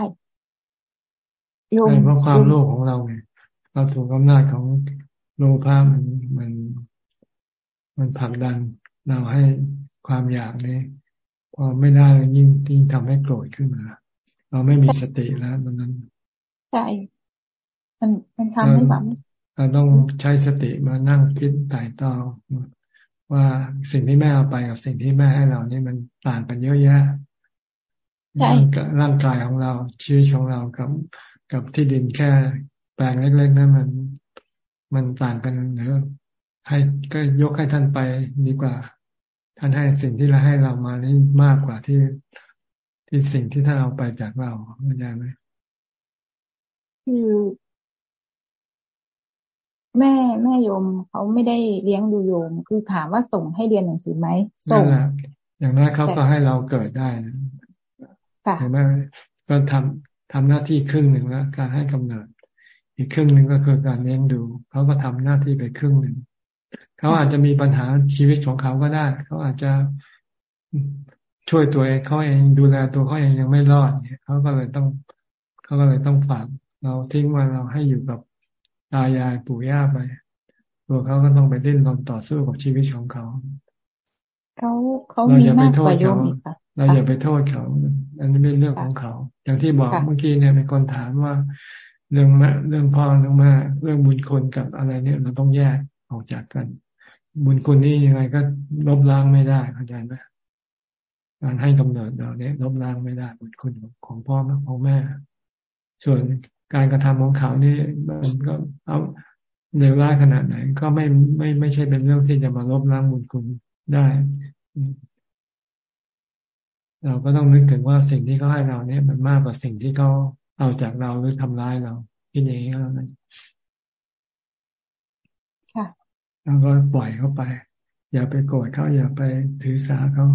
โยมเพราะความโลภของเราไงเราถูกอำนาจของโลภะมันมัน มันผลักดันเราให้ความอยากนี้ พอไม่ได้ยิ่งยิ่งทำให้โกรธขึ้นมา เราไม่มีสติแล้วมันนั้นใช่มันมันทำให้แบบเราต้องใช้สติมานั่งคิดไต่ตองว่าสิ่งที่แม่เอาไปกับสิ่งที่แม่ให้เรานี่มันต่างกันเยอะแยะร่างกายของเราชีวิตของเรากับกับที่ดินแค่แปลงเล็กๆนั้นมัน มันต่างกันเนอะ ให้ก็ยกให้ท่านไปดีกว่า ท่านให้สิ่งที่เราให้เรามานี่มากกว่าที่ที่สิ่งที่ท่านเอาไปจากเราเข้าใจไหมคือแม่แม่โยมเขาไม่ได้เลี้ยงดูโยม คือถามว่าส่งให้เรียนหนังสือไหมส่งอย่างนั้นเขาก็ให้เราเกิดได้นะเห็นไหมก็ทำทำหน้าที่ครึ่งหนึ่งแล้วการให้กำเนิด อีกครึ่งหนึ่งก็คือการเลี้ยงดูเขาก็ทำหน้าที่ไปครึ่งหนึ่ง เขาอาจจะมีปัญหาชีวิตของเขาก็ได้ เขาอาจจะช่วยตัวเองเขาเองดูแลตัวเขาเองยังไม่รอดเนี่ยเขาก็เลยต้องเขาก็เลยต้องฝากเราทิ้งมาเราให้อยู่กับตายายปู่ย่าไปตัวเขาก็ต้องไปดิ้นรนต่อสู้กับชีวิตของเขาเขาเขามีมากกว่าโยมอีกเราอย่าไปโทษเขา อันนี้เป็นเรื่องของเขา อย่างที่บอกเมื่อกี้เนี่ยเป็นคนถามว่า เรื่องแม่เรื่องพ่อเรื่องแม่เรื่องบุญคนกับอะไรเนี่ยเราต้องแยกออกจากกัน บุญคุณนี่ยังไงก็ลบล้างไม่ได้เข้าใจไหมการให้กำเนิดเราเนี่ยลบล้างไม่ได้บุญคุณของพ่อของแม่ ส่วนการกระทำของเขานี่มันก็เอาเร็วร้ายขนาดไหน ก็ไม่ไม่ไม่ใช่เป็นเรื่องที่จะมาลบล้างบุญคุณได้ เราก็ต้องนึกถึงว่าสิ่งที่เขาให้เราเนี่ย มันมากกว่าสิ่งที่เขาเอาจากเราหรือทำร้ายเราที่นี้ก็แล้วกัน แล้วก็ปล่อยเขาไป อย่าไปโกรธเขาอย่าไปถือสาเขา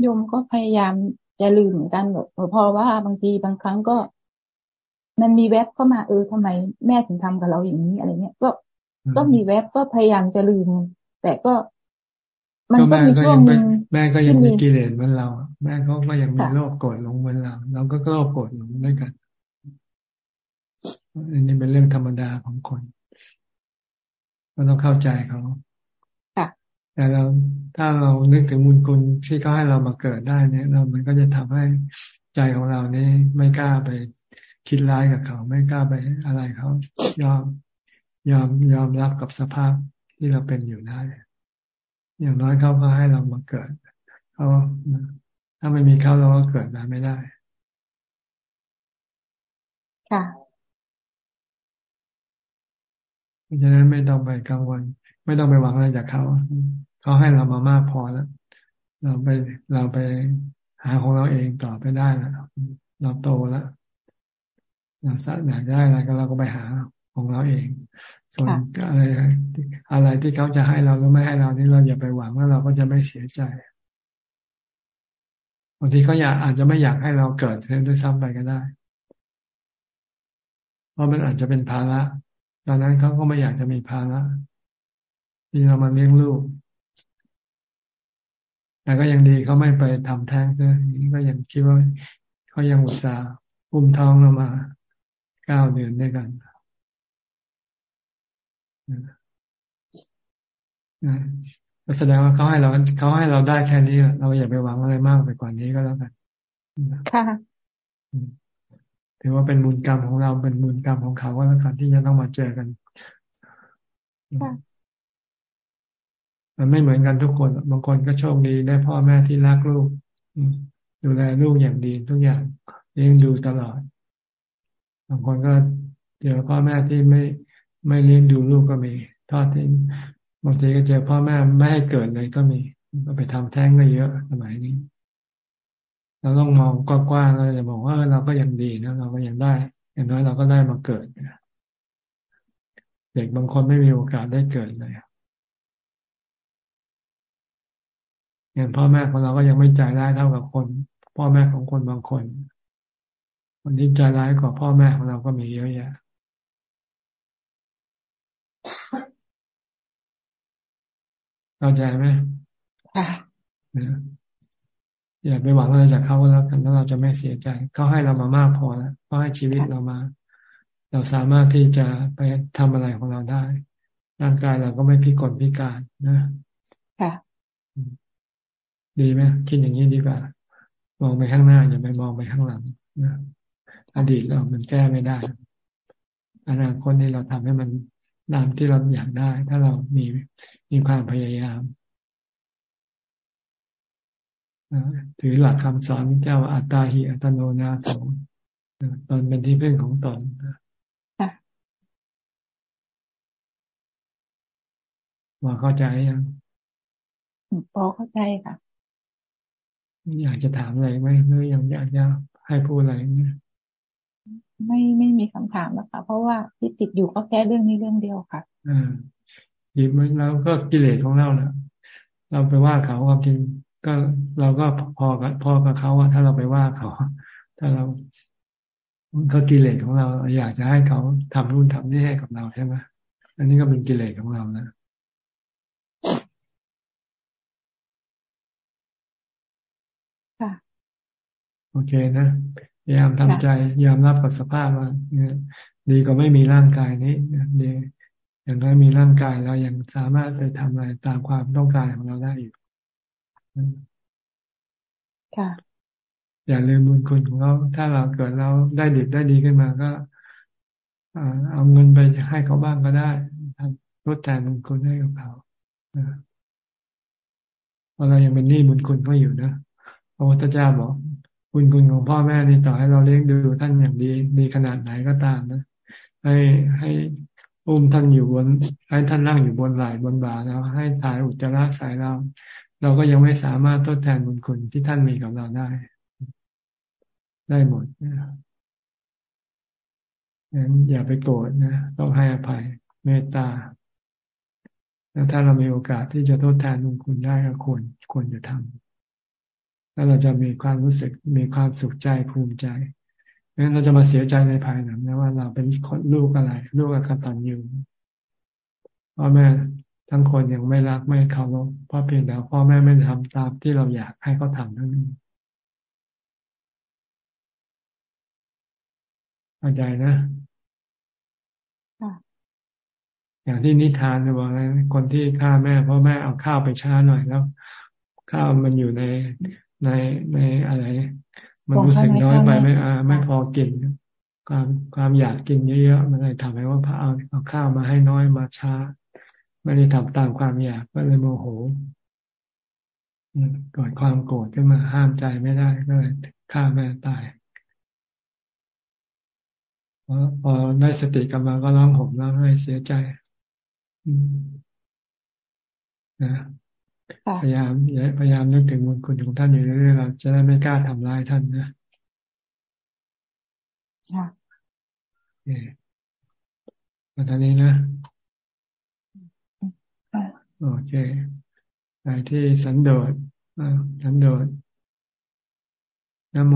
โยมก็พยายามจะลืมเหมือนกันแบบพอว่าบางทีบางครั้งก็ มันมีแวบเข้ามาเออทำไมแม่ถึงทำกับเราอย่างนี้อะไรเงี้ยก็ก็มีแวบก็พยายามจะลืม แต่ก็ มันก็มีช่วงนึงแม่ก็ยังมีกิเลสเหมือนเรา แม่เขาก็ยังมีโลภโกรธหลงเหมือนเราเราก็โลภโกรธหลงด้วยกันอันนี้เป็นเรื่องธรรมดาของคน ก็ต้องเข้าใจเขาแต่เราถ้าเรานึกถึงบุญคุณที่เขาให้เรามาเกิดได้เนี่ย เรามันก็จะทำให้ใจของเรานี่ไม่กล้าไปคิดร้ายกับเขา ไม่กล้าไปอะไรเขายอมยอมยอมรับกับสภาพที่เราเป็นอยู่ได้ อย่างน้อยเขาก็ให้เรามาเกิดเขาถ้าไม่มีเขาเราก็เกิดมาไม่ได้ ค่ะ ราะฉะนั้นไม่ต้องไปกังวล ไม่ต้องไปหวังอะไรจากเขา เขาให้เรามามากพอแล้ว เราไปเราไปหาของเราเองต่อไปได้แล้วเราโตแล้วเราสักอยากได้อะไรก็เราก็ไปหาของเราเอง ส่วนอะไรอะไรที่เขาจะให้เราหรือไม่ให้เรานี่เราอย่าไปหวังว่าเราก็จะไม่เสียใจบางทีเขาอยากอาจจะไม่อยากให้เราเกิดเด้วยซ้ำไปก็ได้ เพราะมันอาจจะเป็นภาระ ตอนนั้นเขาก็ไม่อยากจะมีภาระที่เรามาเลี้ยงลูก แต่ก็ยังดีเขาไม่ไปทำแท้งเลยก็ยังคิดว่าเขายังอุตส่าห์อุ้มท้องเรามาเก้าเดือนด้วยกันก็แสดงว่าเขาให้เราเขาให้เราได้แค่นี้เราอย่าไปหวังอะไรมากไปกว่านี้ก็แล้วกันค่ะ ถือว่าเป็นบุญกรรมของเราเป็นบุญกรรมของเขาก็แล้วกันที่จะต้องมาเจอกันมันไม่เหมือนกันทุกคน บางคนก็โชคดีได้พ่อแม่ที่รักลูก ดูแลลูกอย่างดีทุกอย่างเลี้ยงดูตลอด บางคนก็เจอพ่อแม่ที่ไม่ไม่เลี้ยงดูลูกก็มีทอดทิ้งบางทีก็เจอพ่อแม่ไม่ให้เกิดเลยก็มี ก็ไปทำแท้งก็เยอะสมัยนี้ เราต้องมองกว้างๆเราจะบอกว่าเราก็ยังดีนะเราก็ยังได้ อย่างน้อยเราก็ได้มาเกิดเด็กบางคนไม่มีโอกาสได้เกิดเลยอย่างพ่อแม่ของเราก็ยังไม่ใจร้ายเท่ากับคน พ่อแม่ของคนบางคนคนที่ใจร้ายกว่าพ่อแม่ของเราก็มีเยอะแยะเข้าใจไหมค่ะ อย่าไปหวังอะไรจากเขาแล้วกันแล้วเราจะไม่เสียใจเขาให้เรามามากพอแล้วเขาให้ชีวิตเรามา เราสามารถที่จะไปทำอะไรของเราได้ ร่างกายเราก็ไม่พิกลพิการนะค่ะดีไหมคิดอย่างนี้ดีกว่ามองไปข้างหน้าอย่าไปมองไปข้างหลังนะอดีตเรามันแก้ไม่ได้ อนาคตนี้เราทำให้มันตามที่เราอยากได้ ถ้าเรามีมีความพยายาม ถือหลักคำสอนเจ้าอัตตาหิอัตโนนาโสตนเป็นที่พึ่งของตนว่าเข้าใจยังพอเข้าใจค่ะอยากจะถามอะไรไหมหรือยังอยากจะให้พูดอะไรเนี่ยไม่ไม่มีคำถามแล้วค่ะเพราะว่าที่ติดอยู่ก็แค่เรื่องนี้เรื่องเดียวค่ะอ่าหยิบมันแล้วก็กิเลสของเราเนี่ยเราไปว่าเขาความจริง ก็เราก็พอกับพอกับเขาว่าถ้าเราไปว่าเขา ถ้าเราก็กิเลสของเรา อยากจะให้เขาทำนู่นทำนี่ให้กับเราใช่ไหมอันนี้ก็เป็นกิเลสของเรานะค่ะโอเคนะพยายามทำใจยอมรับกับสภาพว่าเนี่ยดีกว่าไม่มีร่างกายนี้ดีอย่างน้อยมีร่างกายเรายังสามารถไปทำอะไรตามความต้องการของเราได้อยู่ ค่ะ อย่าลืมบุญคุณของเราถ้าเราเกิดเราได้ดีได้ดีขึ้นมาก็เอาเงินไปให้เขาบ้างก็ได้ทำลดแทนบุญคุณให้กับเขาเพราะเรายังเป็นหนี้บุญคุณเขาอยู่นะพระพุทธเจ้าบอกบุญคุณของพ่อแม่นี่ต่อให้เราเลี้ยงดูท่านอย่างดีดีขนาดไหนก็ตามนะให้ให้อุ้มท่านอยู่บนให้ท่านนั่งอยู่บนไหล่บนบ่าแล้วให้ถ่ายอุจจาระใส่เรา เราก็ยังไม่สามารถทดแทนบุญคุณที่ท่านมีกับเราได้ ได้หมดนะงั้นอย่าไปโกรธนะต้องให้อภัยเมตตาแล้วถ้าเรามีโอกาสที่จะทดแทนบุญคุณได้ก็ควรควรจะทำแล้วเราจะมีความรู้สึกมีความสุขใจภูมิใจงั้นเราจะมาเสียใจในภายหลังนะว่าเราเป็นคนลูกอะไร ลูกอกตัญญูพ่อแม่ ทั้งคนยังไม่รักไม่เคารพเพราะเพียงแต่พ่อแม่ไม่ทำตามที่เราอยากให้เขาทำนั่นเองเข้าใจนะอย่างที่นิทานจะบอกนะคนที่ฆ่าแม่เพราะแม่เอาข้าวไปช้าหน่อยแล้ว ข้าวมันอยู่ในในในอะไร มันรู้สึกน้อยไปไม่อ่าไม่พอกินความความอยากกินเยอะๆมันเลยทำให้ว่าพระเอาเอาข้าวมาให้น้อยมาช้า ไม่ได้ทำตามความอยากก็เลยโมโหเกิดความโกรธขึ้นมาห้ามใจไม่ได้ก็เลยฆ่าแม่ตายพอได้สติกลับมาก็ร้องห่มร้องไห้เสียใจนะพยายามพยายามนึกถึงบุญคุณของท่านอยู่เรื่อยๆเราจะได้ไม่กล้าทำร้ายท่านนะค่ะโอเคมาทางนี้นะ โอเคไปที่สันโดษสันโดษนโม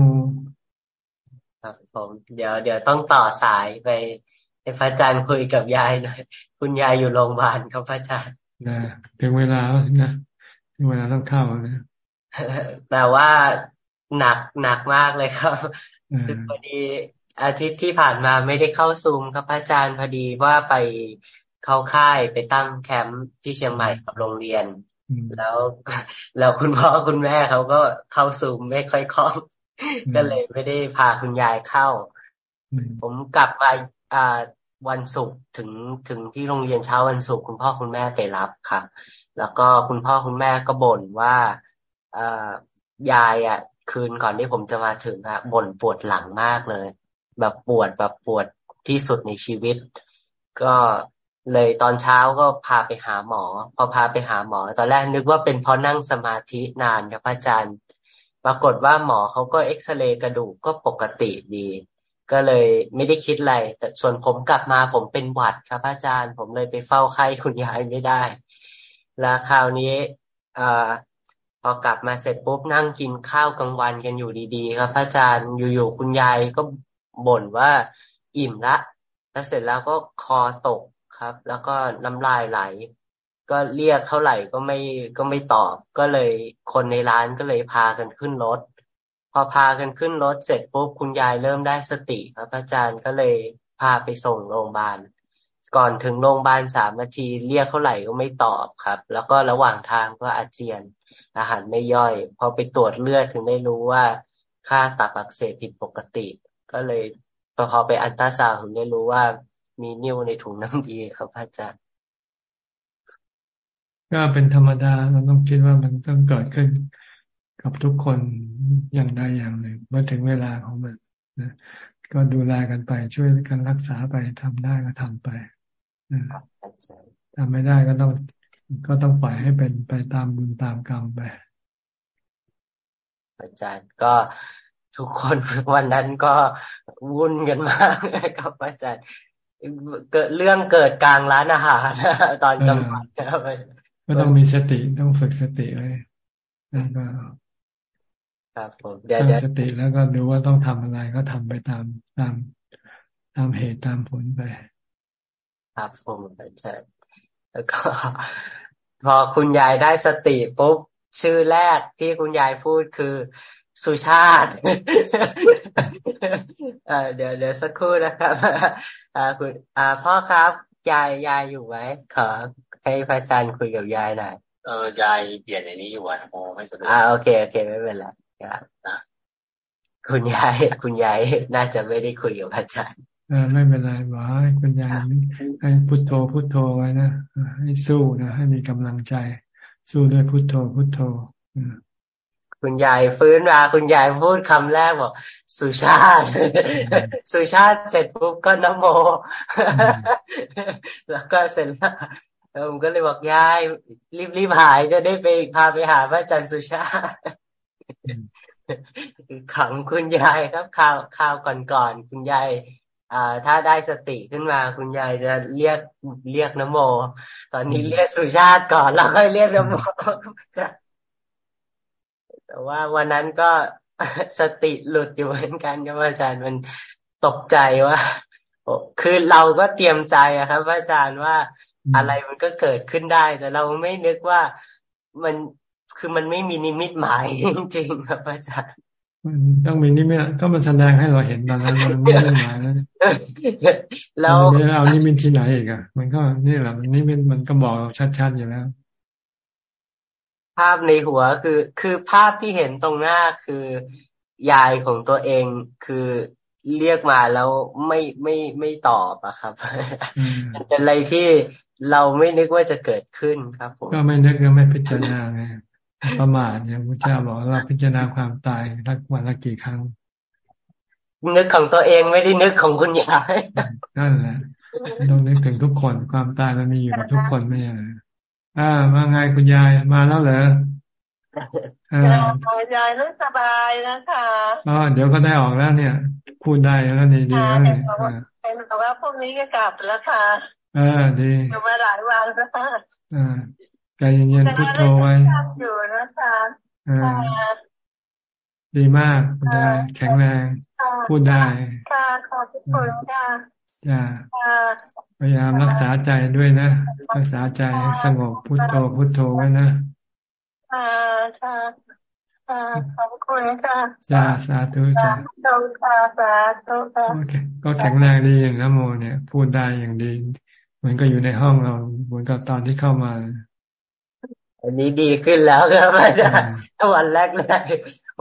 ครับผมเดี๋ยวเดี๋ยวต้องต่อสายไปให้พระอาจารย์คุยกับยายหน่อยคุณยายอยู่โรงพยาบาลครับพระอาจารย์นะถึงเวลาแล้วนะถึงเวลาต้องเข้านะแต่ว่าหนักหนักมากเลยครับคือพอดีอาทิตย์ที่ผ่านมาไม่ได้เข้าซูมครับอาจารย์พอดีว่าไป เข้าค่ายไปตั้งแคมป์ที่เชียงใหม่กับโรงเรียน แล้วแล้วคุณพ่อคุณแม่เขาก็เข้าซูมไม่ค่อยคล่องก็เลยไม่ได้พาคุณยายเข้า ผมกลับมาอ่าวันศุกร์ถึงถึงที่โรงเรียนเช้าวันศุกร์คุณพ่อคุณแม่ไปรับครับ แล้วก็คุณพ่อคุณแม่ก็บ่นว่าอ่ายายอะ คืนก่อนที่ผมจะมาถึงอะบ่นปวดหลังมากเลย แบบปวดแบบปวดที่สุดในชีวิต ก็ เลยตอนเช้าก็พาไปหาหมอ พอพาไปหาหมอ ตอนแรกนึกว่าเป็นเพราะนั่งสมาธินานครับอาจารย์ ปรากฏว่าหมอเขาก็เอ็กซเรย์กระดูกก็ปกติดี ก็เลยไม่ได้คิดอะไร แต่ส่วนผมกลับมาผมเป็นหวัดครับอาจารย์ ผมเลยไปเฝ้าไข้คุณยายไม่ได้ แล้วคราวนี้อพอกลับมาเสร็จปุ๊บนั่งกินข้าวกลางวันกันอยู่ดีๆ ครับอาจารย์อยู่ๆคุณยายก็บ่นว่าอิ่มละ แล้วเสร็จแล้วก็คอตก ครับ แล้วก็น้ำลายไหล ก็เรียกเท่าไหร่ก็ไม่ก็ไม่ตอบ ก็เลยคนในร้านก็เลยพากันขึ้นรถ พอพากันขึ้นรถเสร็จปุ๊บคุณยายเริ่มได้สติครับอาจารย์ก็เลยพาไปส่งโรงพยาบาลก่อนถึงโรงพยาบาลสามนาทีเรียกเท่าไหร่ก็ไม่ตอบครับ แล้วก็ระหว่างทางก็อาเจียน อาหารไม่ย่อย พอไปตรวจเลือดถึงได้รู้ว่าค่าตับอักเสบผิดปกติ ก็เลยพอไปอันตราซาวผมได้รู้ว่า มีนิ่วในถุงน้ำดีครับอาจารย์ก็เป็นธรรมดาเราต้องคิดว่ามันต้องเกิดขึ้นกับทุกคนอย่างใดอย่างหนึ่งเมื่อถึงเวลาของมันนะก็ดูแลกันไปช่วยกันรักษาไปทำได้ก็ทำไปทำไม่ได้ก็ต้อง ก็ต้องปล่อยให้เป็นไปตามบุญตามกรรมไป อาจารย์ก็ทุกคนวันนั้นก็วุ่นกันมากครับอาจารย์ เกิดเรื่องเกิดกลางร้านอาหารตอนกลางวันครับก็ต้องมีสติต้องฝึกสติเลยแล้วก็ครับผมเดี๋ยวสติแล้วก็ดูว่าต้องทำอะไรก็ทำไปตามตามตามเหตุตามผลไป ครับผมอาจารย์แล้วก็พอคุณยายได้สติปุ๊บชื่อแรกที่คุณยายพูดคือ สุชาติเดี๋ยวเดี๋ยวสักครู่นะครับคุณพ่อครับยายยายอยู่ไหมขอให้พระอาจารย์คุยกับยายหน่อยเออยายเปลี่ยนในนี้อยู่อะโมไม่สะดวกอ่าโอเคโอเคไม่เป็นไรครับคุณยายคุณยายน่าจะไม่ได้คุยกับพระอาจารย์เออไม่เป็นไรบอกให้คุณยายให้พุทโธพุทโธไว้นะให้สู้นะให้มีกำลังใจ สู้ด้วยพุทโธพุทโธ คุณยายฟื้นมาคุณยายพูดคำแรกบอกสุชาติ สุชาติเสร็จปุ๊บก็นโม แล้วก็เสร็จแล้วผมก็เลยบอกยายรีบรีบหายจะได้ไปพาไปหาพระอาจารย์สุชาติขังคุณยายครับข่าวข่าวก่อนๆคุณยายอ่าถ้าได้สติขึ้นมาคุณยายจะเรียกเรียกนโม ตอนนี้เรียกสุชาติก่อนแล้วค่อยเรียกนโม แต่ว่าวันนั้นก็สติหลุดอยู่เหมือนกันครับอาจารย์มันตกใจว่าคือเราก็เตรียมใจอะครับอาจารย์ว่าอะไรมันก็เกิดขึ้นได้ แต่เราไม่นึกว่ามันคือมันไม่มีนิมิตหมายจริงๆครับอาจารย์มันต้องมีนิมิตก็มันแสดงให้เราเห็นตอนนั้นมันไม่ได้หมายแล้วแล้วเอานิมิตที่ไหนอีกอะมันก็นี่แหละนิมิตมันก็บอกชัดๆอยู่แล้ว ภาพในหัวคือ คือภาพที่เห็นตรงหน้าคือยายของตัวเองคือเรียกมาแล้วไม่ไม่ไม่ตอบอะครับมันเป็นอะไรที่เราไม่นึกว่าจะเกิดขึ้นครับผมก็ไม่นึกก็ไม่พิจารณาไงประมาทเนี่ยพระเจ้าบอกเราพิจารณาความตายทักวันละกี่ครั้ง นึกของตัวเองไม่ได้นึกของคุณยายนั่นแหละต้องนึกถึงทุกคนความตายมันมีอยู่กับทุกคนไม่ใช่อ่ามาไงคุณยายมาแล้วเหรอยายรู้สบายนะคะอ๋อเดี๋ยวก็ได้ออกแล้วเนี่ย พูดได้แล้วนี่ดีแล้วเนี่ยเห็นบอกว่าพรุ่งนี้ก็กลับแล้วค่ะเออดีอยู่มาหลายวันแล้วค่ะอ่าใจเย็นๆพุทโธไว้อยู่นะคะอ่าดีมากคุณยายแข็งแรง พูดได้ ค่ะขอบคุณค่ะจ้า พยายามรักษาใจด้วยนะ รักษาใจให้สงบพุทโธพุทโธไว้นะค่ะค่ะขอบคุณค่ะจ้าสาธุจ้าค่ะสาธุค่ะก็แข็งแรงดีอย่างน้ำโมเนี่ย พูดได้อย่างดี เหมือนก็อยู่ในห้องเรา เหมือนกับตอนที่เข้ามาอันนี้ดีขึ้นแล้วครับอาจารย์วันแรกแรก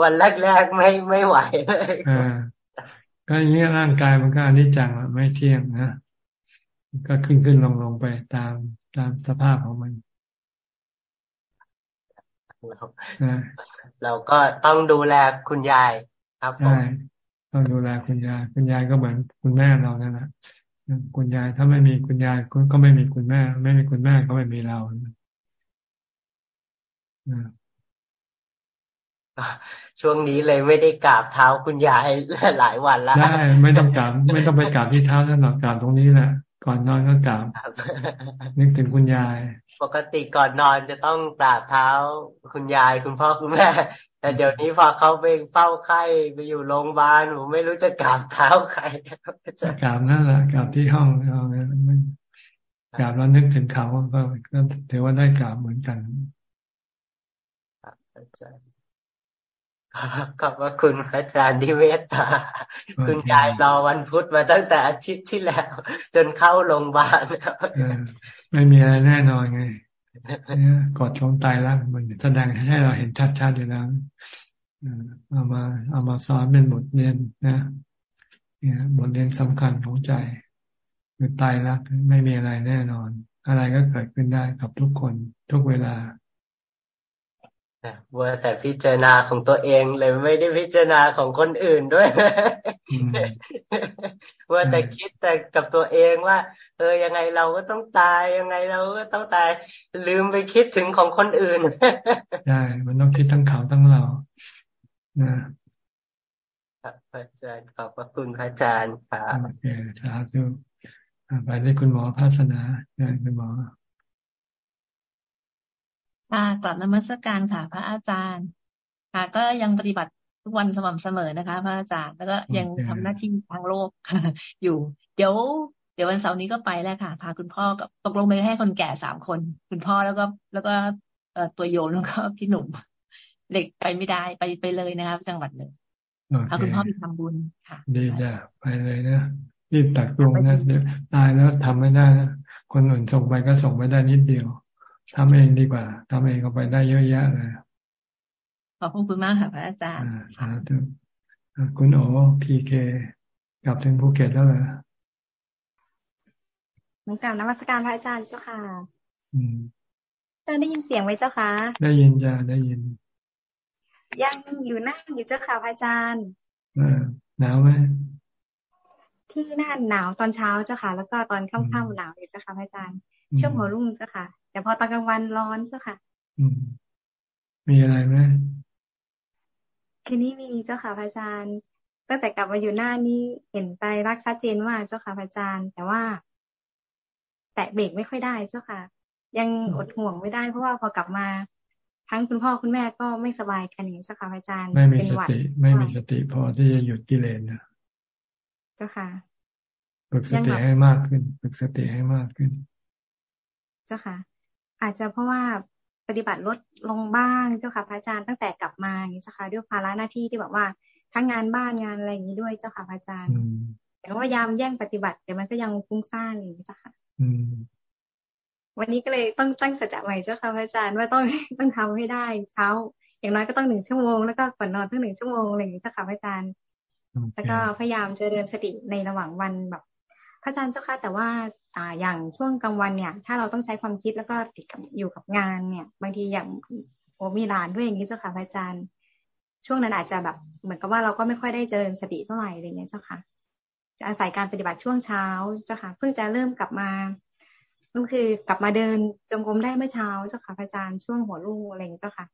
วันแรกแรกไม่ไม่ไหวเลยก็อย่างนี้ร่างกายมันก็อนิจจังไม่เที่ยงนะ ก็ขึ้นขึ้นลงลงไปตามตามสภาพของมันเราก็ต้องดูแลคุณยายครับใช่ต้องดูแลคุณยาย คุณยายก็เหมือนคุณแม่เรานั่นแหละคุณยายถ้าไม่มีคุณยายก็ไม่มีคุณแม่ ไม่มีคุณแม่ก็ไม่มีเราช่วงนี้เลยไม่ได้กราบเท้าคุณยายหลายวันแล้วได้ไม่ต้องกราบไม่ต้องไปกราบที่เท้าท่านหรอกกราบตรงนี้แหละ ก่อนนอนก็กราบนึกถึงคุณยาย ปกติก่อนนอนจะต้องกราบเท้าคุณยายคุณพ่อคุณแม่ แต่เดี๋ยวนี้พอเขาไปเฝ้าไข้ไปอยู่โรงพยาบาลหนูไม่รู้จะกราบเท้าใครจะกราบนั่นแหละกราบที่ห้องเราไม่กราบแล้วนึกถึงเขาก็ก็ถือว่าได้กราบเหมือนกัน ขอบพระคุณพระอาจารย์ที่เมตตา คุณยายรอวันพุธมาตั้งแต่อาทิตย์ที่แล้ว จนเข้าโรงพยาบาลไม่มีอะไรแน่นอนไงกดลงตายแล้วมันแสดงให้เราเห็นชัดๆอยู่แล้วเอามา เอามาสอนเป็นบทเรียนนะเนี่ยบทเรียนสำคัญของใจคือตายแล้วไม่มีอะไรแน่นอน อะไรก็เกิดขึ้นได้กับทุกคนทุกเวลา ว่าแต่พิจารณาของตัวเองเลยไม่ได้พิจารณาของคนอื่นด้วยว่าแต่คิดแต่กับตัวเองว่า เออยังไงเราก็ต้องตายยังไงเราก็ต้องตาย ลืมไปคิดถึงของคนอื่นใช่มันต้องคิดทั้งเขาทั้งเรานะครับอาจารย์ขอบพระคุณพระอาจารย์ครับโอเคสาธุไปได้คุณหมอภาสนาคุณหมอ ค่ะกลับนมัสการค่ะ พระอาจารย์ ค่ะ ก็ยังปฏิบัติทุกวันสม่ำเสมอนะคะ พระอาจารย์แล้วก็ยังทำหน้าที่ทางโลกอยู่ เดี๋ยว เดี๋ยววันเสาร์นี้ก็ไปแล้วค่ะ พาคุณพ่อกับตกลงไปให้คนแก่สามคน คุณพ่อแล้วก็ แล้วก็เอ่อตัวโยมแล้วก็พี่หนุ่มเด็กไปไม่ได้ไปไปเลยนะคะจังหวัดหนึ่งพาคุณพ่อไปทำบุญค่ะ ดีจ้ะไปเลยนะรีบตักตวงนะเดี๋ยวตายแล้วทำไม่ได้นะคนอื่นส่งไปก็ส่งไปได้นิดเดียว ทำเองดีกว่าทำเองก็ไปได้เยอะแยะเลยขอบคุณมากค่ะพระอาจารย์สาธุคุณโอพีเคกลับถึงภูเก็ตแล้วเหรอเหมือนกับนมัสการพระอาจารย์เจ้าค่ะ อืมจะได้ยินเสียงไหมเจ้าคะได้ยินจ้าได้ยิน ยังอยู่นั่งอยู่เจ้าค่ะพระอาจารย์หนาวไหมที่นั่นหนาวตอนเช้าเจ้าค่ะ แล้วก็ตอนค่ำๆหนาวอยู่เจ้าค่ะพระอาจารย์ ช่วงหัวรุ่งเจ้าค่ะ แต่พอตอนกลางวันร้อนเจ้าค่ะ อืม มีอะไรไหมคืนนี้มีเจ้าค่ะพระอาจารย์ ตั้งแต่กลับมาอยู่หน้านี้เห็นใจรักชัดเจนว่าเจ้าค่ะพระอาจารย์ แต่ว่า แตะเบรกไม่ค่อยได้เจ้าค่ะ ยังอดห่วงไม่ได้เพราะว่าพอกลับมาทั้งคุณพ่อคุณแม่ก็ไม่สบายกันอย่างเจ้าค่ะพระอาจารย์ไม่มีสติไม่มีสติพอที่จะหยุดกิเลสนะเจ้าค่ะ ฝึกสติให้มากขึ้น ฝึกสติให้มากขึ้น เจ้าค่ะ อาจจะเพราะว่าปฏิบัติลดลงบ้างเจ้าค่ะพระอาจารย์ตั้งแต่กลับมาอย่างนี้เจ้าค่ะด้วยภาระหน้าที่ที่แบบว่าทั้งงานบ้านงานอะไรอย่างนี้ด้วยเจ้าค่ะพระอาจารย์แต่ว่ายามแย่งปฏิบัติแต่มันก็ยังฟุ้งซ่านอย่างนี้เจ้าค่ะวันนี้ก็เลยต้องตั้งสัจจะใหม่เจ้าค่ะพระอาจารย์ว่าต้องต้องทำให้ได้เช้า อย่างน้อยก็ต้องหนึ่งชั่วโมงแล้วก็ก่อนนอนตั้งหนึ่งชั่วโมงอะไรอย่างนี้เจ้าค่ะพระอาจารย์แล้วก็พยายามเจริญสติในระหว่างวันแบบ พระอาจารย์เจ้าค่ะแต่ว่า อ่าอย่างช่วงกลางวันเนี่ย ถ้าเราต้องใช้ความคิดแล้วก็ติดกับอยู่กับงานเนี่ย บางทีอย่างโอมีหลานด้วยอย่างนี้เจ้าค่ะพระอาจารย์ ช่วงนั้นอาจจะแบบเหมือนกับว่าเราก็ไม่ค่อยได้เจริญสติเท่าไหร่อะไรเงี้ยเจ้าค่ะจะอาศัยการปฏิบัติช่วงเช้าเจ้าค่ะ เพิ่งจะเริ่มกลับมาก็คือกลับมาเดินจงกรมได้เมื่อเช้าเจ้าค่ะพระอาจารย์ช่วงหัวรุ่งอะไรอย่างนี้เจ้าค่ะ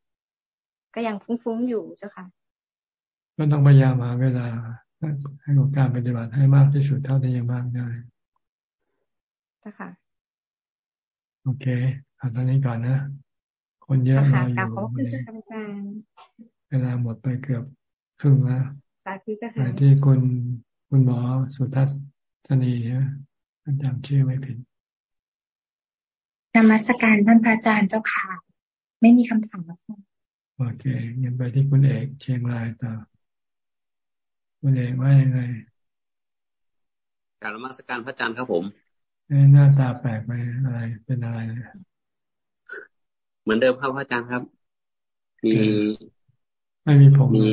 ก็ยังฟุ้งๆอยู่เจ้าค่ะก็ต้องพยายามมาเวลาให้กับการปฏิบัติให้มากที่สุดเท่าที่ยังมากได้ เจ้าค่ะ โอเคเอาตอนนี้ก่อนนะ คนเยอะมาอยู่ขอบคุณเจ้าค่ะอาจารย์เวลาหมดไปเกือบครึ่งแล้วสาธุเจ้าค่ะที่คุณคุณหมอสุทัศนีนะจำชื่อไม่ผิดนมัสการท่านพระอาจารย์เจ้าค่ะ ไม่มีคำถามแล้วค่ะโอเคยังไปที่คุณเอกเชียงรายต่อคุณเอกว่ายังไงการนมัสการพระอาจารย์ครับผม หน้าตาแปลกไปอะไร เป็นอะไร เหมือนเดิมครับพระอาจารย์ครับมีไม่มีผมมี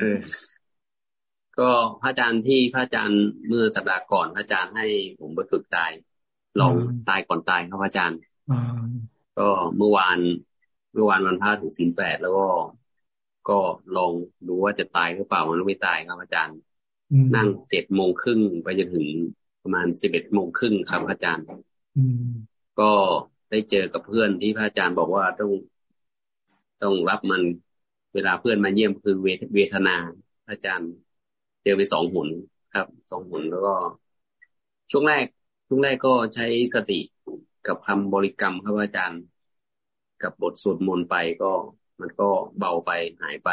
เออก็พระอาจารย์ที่พระอาจารย์เมื่อสัปดาห์ก่อนพระอาจารย์ให้ผมไปฝึกตาย ลองตายก่อนตายครับอาจารย์ก็เมื่อวานเมื่อวานวันพระถึงศีลแปดแล้วก็ก็ลองดูว่าจะตายหรือเปล่ามันไม่ตายครับอาจารย์ นั่งเจ็ดโมงครึ่งไปจนถึง ประมาณสิบเอ็ดโมงครึ่งครับอาจารย์ก็ได้เจอกับเพื่อนที่พระอาจารย์บอกว่าต้องต้องรับมันเวลาเพื่อนมาเยี่ยมคือเวทนาอาจารย์ เจอไปสองหุนครับสองหุนแล้วก็ ช่วงแรก ช่วงแรกก็ใช้สติกับคำบริกรรมครับอาจารย์ กับบทสวดมนต์ไปก็ มันก็เบาไปหายไป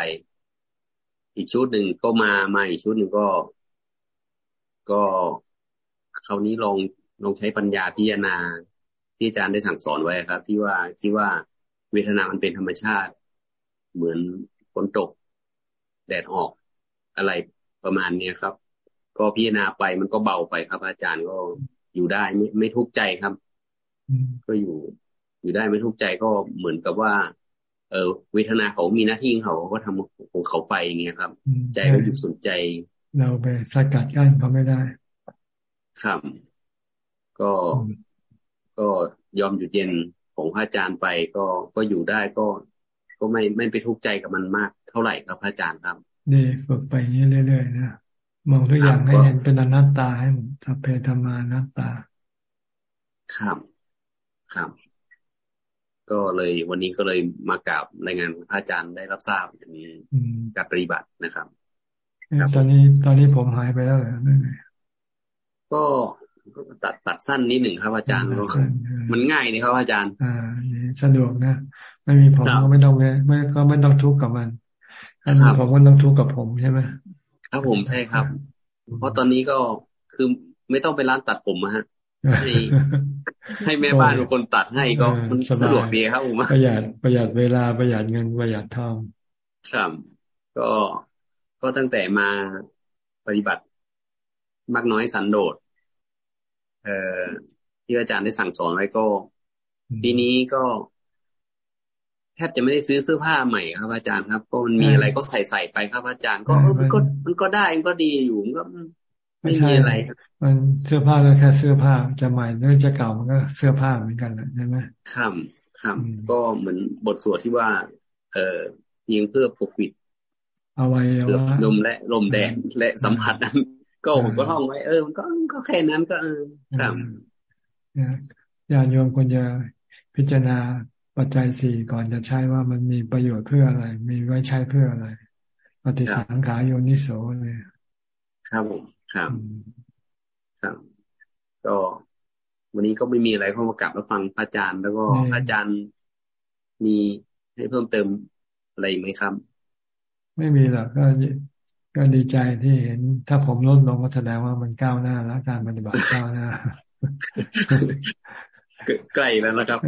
อีกชุดหนึ่งก็มามาอีกชุดหนึ่งก็ ก็ คราวนี้ลองลองใช้ปัญญาพิจารณาที่อาจารย์ได้สั่งสอนไว้ครับ ที่ว่าที่ว่าเวทนามันเป็นธรรมชาติ เหมือนฝนตก แดดออกอะไรประมาณเนี้ยครับ ก็พิจารณาไปมันก็เบาไปครับ อาจารย์ก็อยู่ได้ไม่ไม่ทุกข์ใจครับ ก็อยู่อยู่ได้ไม่ทุกข์ใจก็เหมือนกับว่า เออเวทนาเขามีหน้าที่ของเขาก็ทำของเขาไปอย่างเงี้ยครับ ใจก็หยุดสนใจ เราไปสกัดกั้นเขาไม่ได้ ครับก็ก็ยอมหยุดเย็นของพระอาจารย์ไปก็ก็อยู่ได้ก็ก็ไม่ไม่ไปทุกข์ใจกับมันมากเท่าไหร่ครับพระอาจารย์ครับดีฝึกไปนี้เรื่อยๆนะมองทุกอย่างให้เห็นเป็นอนัตตาให้สัพเพธรรมานัตตา ครับครับ ก็เลยวันนี้ก็เลยมากราบรายงานพระอาจารย์ได้รับทราบอย่างนี้การปฏิบัตินะครับตอนนี้ตอนนี้ผมหายไปแล้วเหรอ ก็ตัดตัดสั้นนิดหนึ่งครับอาจารย์ก็มันง่ายเลยครับอาจารย์ อ่าสะดวกนะไม่มีผมก็ไม่ต้องไม่ก็ไม่ต้องทุกข์กับมันถ้ามีผมก็ต้องทุกข์กับผมใช่ไหมครับผมใช่ครับ เพราะตอนนี้ก็คือไม่ต้องไปร้านตัดผมฮะให้ให้แม่บ้านเป็นคนตัดให้ก็มันสะดวกดีครับผมประหยัดประหยัดเวลาประหยัดเงินประหยัดทองครับก็ก็ตั้งแต่มาปฏิบัติมากน้อยสันโดษ เอ่อที่อาจารย์ได้สั่งสอนไว้ก็ ปีนี้ก็ แทบจะไม่ได้ซื้อเสื้อผ้าใหม่ครับ อาจารย์ครับ ก็มันมีอะไรก็ใส่ใส่ไปครับ อาจารย์ก็มันก็มันก็ได้มันก็ดีอยู่มันก็ไม่มีอะไรมันเสื้อผ้าก็แค่เสื้อผ้าจะใหม่หรือจะเก่ามันก็เสื้อผ้าเหมือนกันใช่ไหมครับครับก็เหมือนบทสวดที่ว่า เออเพียงเพื่อปกปิดเอาไว้ลมและลมแดดและสัมผัสนั้น ก็ผมก็ท่องไว้เออมันก็ก็แค่นั้นก็เออครับญาติโยมควรจะพิจารณาปัจจัยสี่ก่อนจะใช้ว่ามันมีประโยชน์เพื่ออะไร มีไว้ใช้เพื่ออะไร ปฏิสังขารโยนิโสเลยครับผมครับครับก็วันนี้ก็ไม่มีอะไรเข้ามากลับแล้วฟังพระอาจารย์ แล้วก็พระอาจารย์มีให้เพิ่มเติมอะไรไหมครับ ไม่มีหรอกก็ ก็ดีใจที่เห็น ถ้าผมลดลงก็แสดงว่ามันก้าวหน้าแล้วการปฏิบัติก้าวหน้าใกล้แล้วนะครับ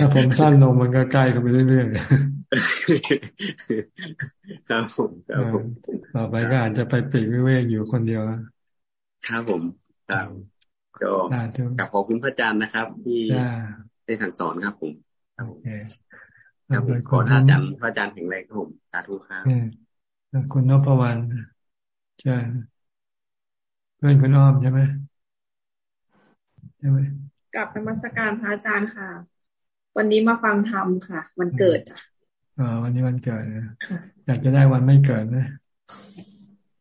ถ้าผมสั้นลงมันก็ใกล้กันไปเรื่อยๆครับผมครับผมต่อไปก็อาจจะไปปีกวิเวกอยู่คนเดียวครับผมครับก็กับขอบคุณพระอาจารย์นะครับ ที่ได้สั่งสอนครับผมครับผมขอท่านอาจารย์พระอาจารย์แข็งแรงครับผมสาธุครับ คุณนพวรรณใช่เพื่อนคุณอ้อมใช่ไหมใช่ไหมกลับนมัสการพระอาจารย์ค่ะ วันนี้มาฟังธรรมค่ะ วันเกิดจ้ะอ๋อวันนี้วันเกิดนะอยากจะได้วันไม่เกิดนะ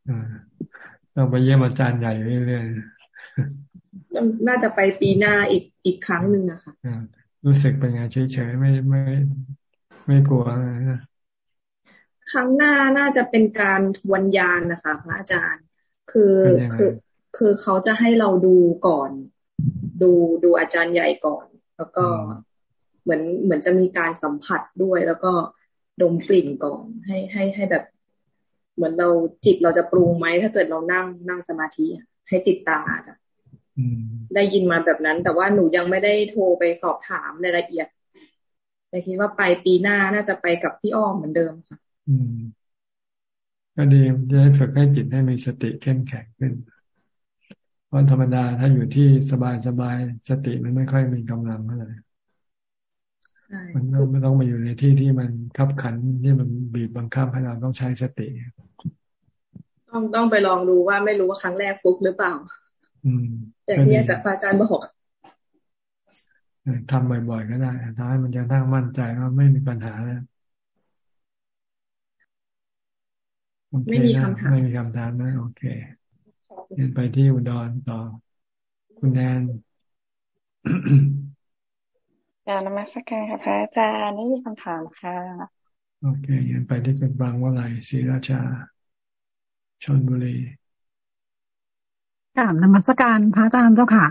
อ่าต้องไปเยี่ยมอาจารย์ใหญ่เรื่อยๆน่าจะไปปีหน้าอีกอีกครั้งหนึ่งนะคะรู้สึกเป็นไงเฉยๆไม่ไม่ ไม่กลัวนะ ครั้งหน้าน่าจะเป็นการวันยานนะคะ พระอาจารย์ คือคือคือเขาจะให้เราดูก่อน ดูดูอาจารย์ใหญ่ก่อน แล้วก็เหมือนเหมือนจะมีการสัมผัสด้วย แล้วก็ดมกลิ่นก่อนให้ให้ให้แบบ เหมือนเราจิตเราจะปรุงไหมถ้าเกิดเรานั่งนั่งสมาธิให้ติดตาจ้ะได้ยินมาแบบนั้น แต่ว่าหนูยังไม่ได้โทรไปสอบถามรายละเอียดแต่คิดว่าไปปีหน้าน่าจะไปกับพี่อ้อมเหมือนเดิมค่ะอืม ก็ดีจะได้ฝึกให้จิตให้มีสติเข้มแข็งขึ้น เพราะธรรมดาถ้าอยู่ที่สบายสบายสติมันไม่ค่อยมีกำลังเท่าไหร่มันต้องไม่ต้องมาอยู่ในที่ที่มันคับขันที่มันบีบบังคับให้เราต้องใช้สติ ต้องต้องไปลองดูว่าไม่รู้ว่าครั้งแรกฟุกหรือเปล่า อืมอย่างที่อาจารย์อาจารย์บอกทำบ่อยๆก็ได้ทำให้มันจะทั้งมั่นใจว่าไม่มีปัญหาแล้ว ไม่มีคำถามไม่มีคำถามนะโอเคเดินไปที่อุดรต่อ คุณแนนกาวนมัสการค่ะพระอาจารย์ไม่มีคำถามค่ะ โอเคยันไปที่คุณบางวลัยศรีราชาชนบุรีกราบนมัสการพระอาจารย์เจ้าค่ะ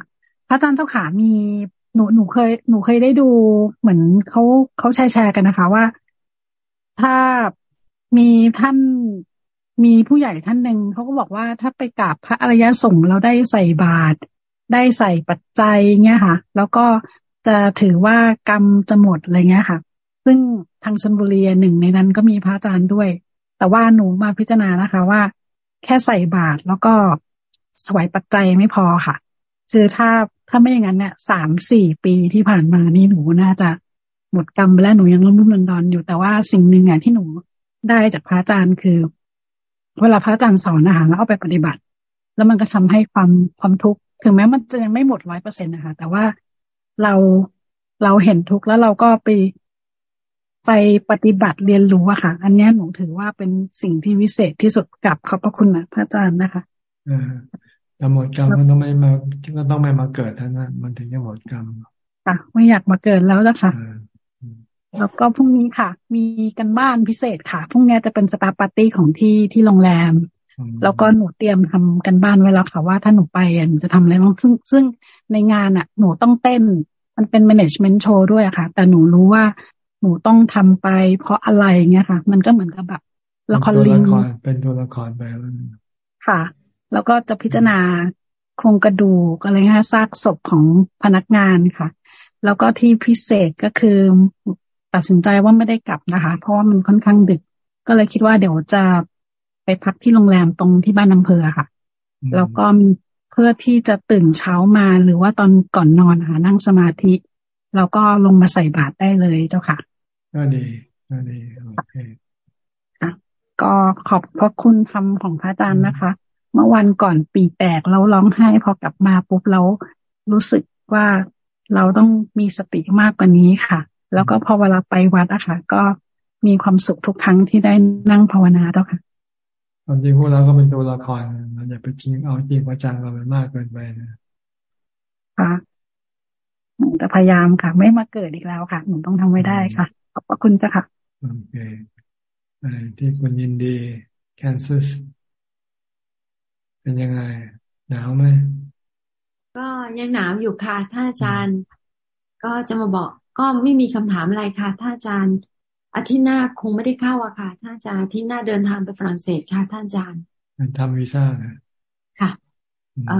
พระอาจารย์เจ้าค่ะมีหนูหนูเคยหนูเคยได้ดูเหมือนเขาเขาแชร์แชร์กันนะคะว่า ถ้ามีท่าน มีผู้ใหญ่ท่านหนึ่งเขาก็บอกว่าถ้าไปกราบพระอริยสงฆ์เราได้ใส่บาตรได้ใส่ปัจจัยเงี้ยค่ะ แล้วก็จะถือว่ากรรมจะหมดอะไรเงี้ยค่ะ ซึ่งทางชนบุรีหนึ่งในนั้นก็มีพระอาจารย์ด้วย แต่ว่าหนูมาพิจารณานะคะว่า แค่ใส่บาตรแล้วก็สวายปัจจัยไม่พอค่ะคือถ้าถ้าไม่อย่างนั้นเนี่ยสามสี่ปีที่ผ่านมานี่หนูน่าจะหมดกรรมไปแล้วหนูยังรุ่มรุ่มดอนอยู่แต่ว่าสิ่งหนึ่งอะที่หนูได้จากพระอาจารย์คือ เวลาพระอาจารย์สอนนะคะแล้วเอาไปปฏิบัติ แล้วมันก็ทำให้ความความทุกข์ถึงแม้มันจะยังไม่หมดร้อยเปอร์เซ็นต์นะคะแต่ว่าเราเราเห็นทุกข์แล้วเราก็ไปไปปฏิบัติเรียนรู้อะค่ะ อันนี้หนูถือว่าเป็นสิ่งที่วิเศษที่สุดกับขอบพระคุณนะพระอาจารย์นะคะอ่าแต่หมดกรรมมันต้องไม่มาก็ต้องไม่มาเกิดท่านนั้นมันถึงจะหมดกรรมค่ะไม่อยากมาเกิดแล้วแล้วค่ะ แล้วก็พรุ่งนี้ค่ะ มีการบ้านพิเศษค่ะ พรุ่งนี้จะเป็น staff party ของที่ที่โรงแรม แล้วก็หนูเตรียมทำการบ้านไว้แล้วค่ะว่าถ้าหนูไปหนูจะทำอะไรบ้างซึ่งซึ่งในงานอะ หนูต้องเต้น มันเป็น management show ด้วยอะค่ะ แต่หนูรู้ว่าหนูต้องทำไป เพราะอะไรเงี้ยค่ะ มันก็เหมือนกับแบบละครลิงเป็นตัวละครไปแล้วค่ะ แล้วก็จะพิจารณาโครงกระดูกอะไรเงี้ยซากศพของพนักงานค่ะ แล้วก็ที่พิเศษก็คือ ตัดสินใจว่าไม่ได้กลับนะคะ เพราะว่ามันค่อนข้างดึก ก็เลยคิดว่าเดี๋ยวจะไปพักที่โรงแรมตรงที่บ้านอำเภอค่ะ แล้วก็เพื่อที่จะตื่นเช้ามาหรือว่าตอนก่อนนอนค่ะนั่งสมาธิ แล้วก็ลงมาใส่บาตรได้เลยเจ้าค่ะก็ดีก็ดีโอเคค่ะก็ขอบพระคุณธรรมของพระอาจารย์นะคะ เมื่อวันก่อนปีแตกแล้วร้องไห้พอกลับมาปุ๊บเรารู้สึกว่าเราต้องมีสติมากกว่านี้ค่ะ แล้วก็พอเวลาไปวัดอะค่ะ ก็มีความสุขทุกครั้งที่ได้นั่งภาวนาแล้วค่ะความจริงพวกเราก็เป็นตัวละครเราอย่าไปจริงเอาจริงว่าจังเราไปมากเกินไปนะค่ะจะพยายามค่ะ ไม่มาเกิดอีกแล้วค่ะหนูต้องทำไว้ได้ค่ะ ขอบพระคุณจ้ะค่ะโอเคที่คุณยินดีแคนซัสเป็นยังไง หนาวไหมก็ยังหนาวอยู่ค่ะท่านอาจารย์ ก็จะมาบอก ก็ไม่มีคำถามอะไรค่ะท่านอาจารย์อาทิตย์หน้าคงไม่ได้เข้าอะค่ะท่านอาจารย์อาทิตย์หน้าเดินทางไปฝรั่งเศสค่ะท่านอาจารย์ทำวีซ่านะค่ะเอ่อ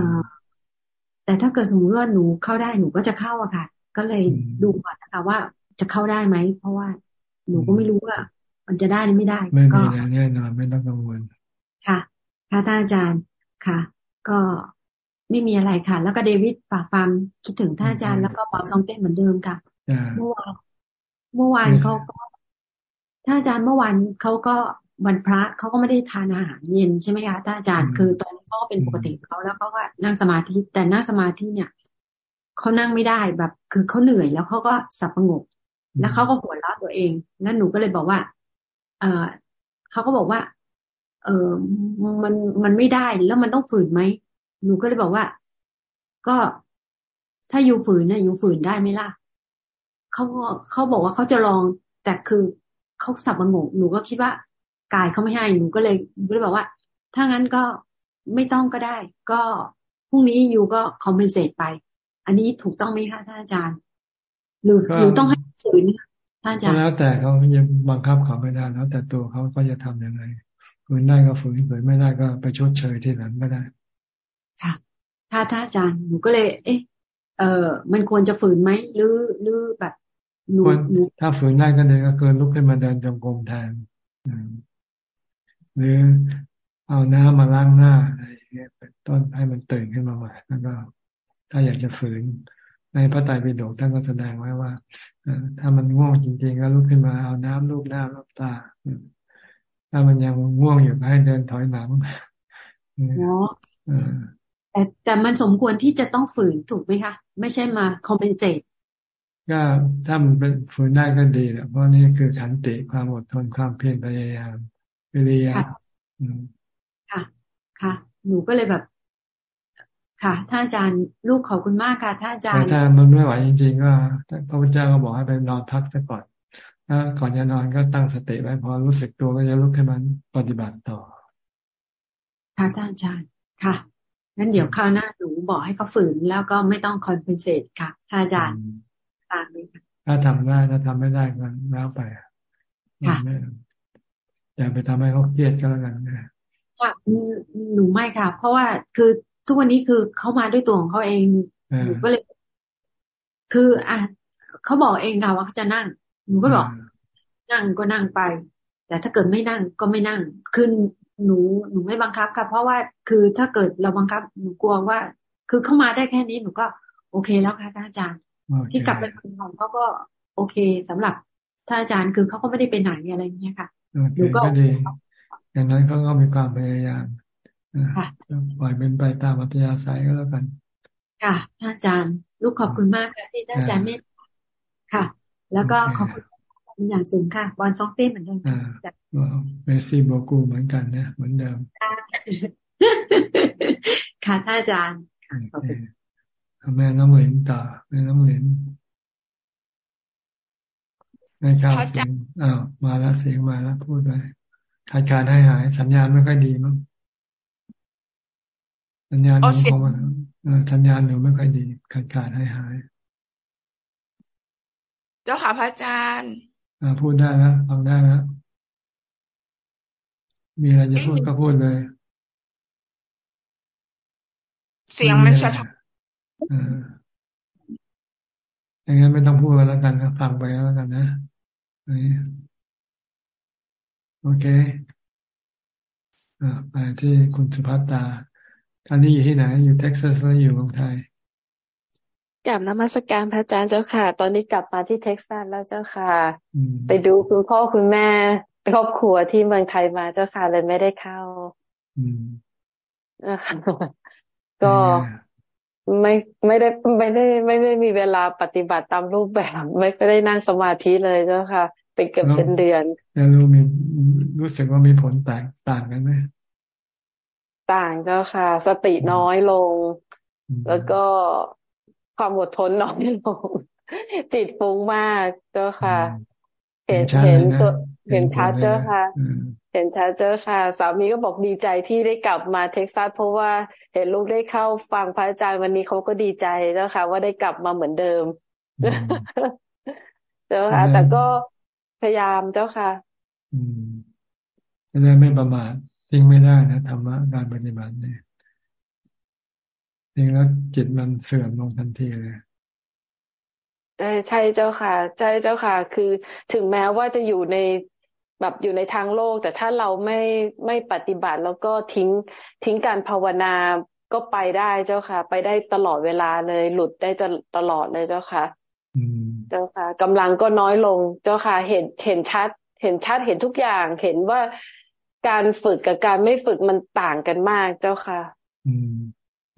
แต่ถ้าเกิดสมมติว่าหนูเข้าได้หนูก็จะเข้าอะค่ะ ก็เลยดูก่อนนะคะว่าจะเข้าได้ไหมเพราะว่าหนูก็ไม่รู้ว่ามันจะได้หรือไม่ได้ไม่มีแน่นอนไม่ต้องกังวลค่ะค่ะท่านอาจารย์ค่ะ ก็ไม่มีอะไรค่ะ แล้วก็เดวิดฝากความคิดถึงท่านอาจารย์แล้วก็ปอซองเต้นเหมือนเดิมค่ะ เมื่อวานเมื่อวานเขาก็ท่านอาจารย์เมื่อวานเขาก็วันพระเขาก็ไม่ได้ทานอาหารเย็นใช่ไหมคะท่านอาจารย์คือตอนนี้เขาเป็นปกติเขาแล้วเขาก็นั่งสมาธิแต่นั่งสมาธิเนี่ยเขานั่งไม่ได้แบบ คือเขาเหนื่อยแล้วเขาก็สับประงก แล้วเขาก็หัวเราะตัวเองแล้วหนูก็เลยบอกว่า เออเขาก็บอกว่า เออมันมันไม่ได้แล้วมันต้องฝืนไหมหนูก็เลยบอกว่า ก็ถ้าอยู่ฝืนเนี่ยอยู่ฝืนได้ไหมล่ะ เขาเขาบอกว่าเขาจะลอง แต่คือเขาสับประงกหนูก็คิดว่ากายเขาไม่ให้หนูก็เลยหนูก็เลยบอกว่า ถ้างั้นก็ไม่ต้องก็ได้ ก็พรุ่งนี้อยู่ก็คอมเพนเซตไป อันนี้ถูกต้องไหมคะท่านอาจารย์หรือหรือต้องให้ฝืนท่านอาจารย์แล้วแต่เขาจะบังคับเขาไม่ได้แล้วแต่ตัวเขาก็จะทํำยังไงฝืนได้ก็ฝืนฝืนไม่ได้ก็ไปชดเชยที่หลังไม่ได้ ค่ะถ้าท่านอาจารย์หนูก็เลย เอ๊ะเออมันควรจะฝืนไหมหรือหรือแบบหนู ถ้าฝืนได้ก็เดินก็เกินลุกขึ้นมาเดินจงกรมแทนหรือเอาน้ำมาล้างหน้าอะไรเงี้ยเป็นต้นให้มันตื่นขึ้นมาใหม่แล้วก็ ถ้าอยากจะฝืนในพระไตรปิฎกท่านก็แสดงไว้ว่าถ้ามันง่วงจริง ๆ ก็ลุกขึ้นมาเอาน้ำลูบหน้าลูบตาถ้ามันยังง่วงอยู่ให้เดินถอยหลังเนาะแต่แต่มันสมควรที่จะต้องฝืนถูกไหมคะ ไม่ใช่มาคอมเพนเซต ก็ถ้ามันเป็นฝืนได้ก็ดีแหละเพราะนี่คือขันติความอดทนความเพียรพยายามวิริยะค่ะ ค่ะ หนูก็เลยแบบ ค่ะท่านอาจารย์ลูกขอบคุณมากค่ะท่านอาจารย์ถ้ามันไม่ไหวจริง ๆ ก็พระพุทธเจ้าก็บอกให้ไปนอนพักซะก่อนถ้าก่อนจะนอนก็ตั้งสติไว้พอรู้สึกตัวก็จะลุกขึ้นมาปฏิบัติต่อค่ะท่านอาจารย์ค่ะงั้นเดี๋ยวคราวหน้าหนูบอกให้เขาฝืนแล้วก็ไม่ต้องคอนเพนเซตค่ะท่านอาจารย์ ตามเลยถ้าทำได้ถ้าทำไม่ได้ก็แล้วไปค่ะอย่าไปทำให้เขาเครียดก็แล้วกันนะค่ะหนูไม่ค่ะ เพราะว่าคือทุกวันนี้คือเขามาด้วยตัวของเขาเองหนูก็เลย คืออะเขาบอกเองค่ะว่าเขาจะนั่งหนูก็บอก นั่งก็นั่งไป แต่ถ้าเกิดไม่นั่งก็ไม่นั่งคือหนูหนูไม่บังคับค่ะเพราะว่าคือถ้าเกิดเราบังคับหนูกลัวว่า คือเข้ามาได้แค่นี้หนูก็ โอเคแล้วค่ะอาจารย์ ที่กลับไปคนของเขาก็โอเคสำหรับท่านอาจารย์คือเขาก็ไม่ได้ไปไหนอะไรเงี้ยค่ะหนูก็ดีอย่างนั้นเขาก็มีความพยายามปล่อยเป็นไปตามอัธยาศัยก็แล้วกัน ค่ะท่านอาจารย์ ลูกขอบคุณมากค่ะที่ท่านอาจารย์เมตค่ะ แล้วก็ขอบคุณอย่างสูงค่ะบอลซองเต้เหมือนกันเมซี่โบกูเหมือนกันนะเหมือนเดิม ค่ะท่านอาจารย์ขอบคุณ แม่น้ำเหลินต่อแม่น้ำเหลินไม่ข้าวเสียงอ้าวมาแล้วเสียงมาแล้วพูดไปขาดการให้หาย สัญญาณไม่ค่อยดีมั้งสัญญาณหนูของมันสัญญาณหนูไม่ค่อยดีขาดการให้หาย เจ้าค่ะพระอาจารย์อ่าพูดได้แล้วฟังได้แล้วมีอะไรจะพูดก็พูดเลย เสียงมันสะท้อน อย่างนั้นไม่ต้องพูดแล้วกันนะฟังไปแล้วกันนะโอเคอ่าไปที่คุณสุภัตตาตอนนี้อยู่ที่ไหน อยู่เท็กซัสหรืออยู่เมืองไทยกราบนมัสการพระอาจารย์เจ้าค่ะ ตอนนี้กลับมาที่เท็กซัสแล้วเจ้าค่ะ ไปดูคุณพ่อคุณแม่ครอบครัวที่เมืองไทยมาเจ้าค่ะเลยไม่ได้เข้าก็ ไม่ไม่ได้ไม่ได้ไม่ได้มีเวลาปฏิบัติตามรูปแบบ ไม่ได้นั่งสมาธิเลยเจ้าค่ะเป็นเกือบเป็นเดือนแล้วรู้มีรู้สึกว่ามีผลแตกต่างกันไหมต่างเจ้าค่ะ สติน้อยลง แล้วก็ความอดทนน้อยลง จิตฟุ้งมากเจ้าค่ะ เห็นเห็นตัวเห็นชัดเจ้าค่ะ เห็นชัดเจ้าค่ะ สามีก็บอกดีใจที่ได้กลับมาเท็กซัสเพราะว่าเห็นลูกได้เข้าฟังพระอาจารย์วันนี้เขาก็ดีใจเจ้าค่ะ ว่าได้กลับมาเหมือนเดิมเจ้าค่ะ แต่ก็พยายามเจ้าค่ะ อืมจะได้ไม่ประมาททิ้งไม่ได้นะธรรมะการปฏิบัติเนี่ยทิ้งแล้วจิตมันเสื่อมลงทันทีเลยใช่เจ้าค่ะ ใช่เจ้าค่ะ คือถึงแม้ว่าจะอยู่ใน แบบอยู่ในทางโลก แต่ถ้าเราไม่ไม่ปฏิบัติแล้วก็ทิ้งทิ้งการภาวนาก็ไปได้เจ้าค่ะ ไปได้ตลอดเวลาเลย หลุดได้จะตลอดเลยเจ้าค่ะเจ้าค่ะกำลังก็น้อยลงเจ้าค่ะ เห็นเห็นชัด เห็นชัดเห็นทุกอย่าง เห็นว่าการฝึกกับการไม่ฝึกมันต่างกันมากเจ้าค่ะ อืม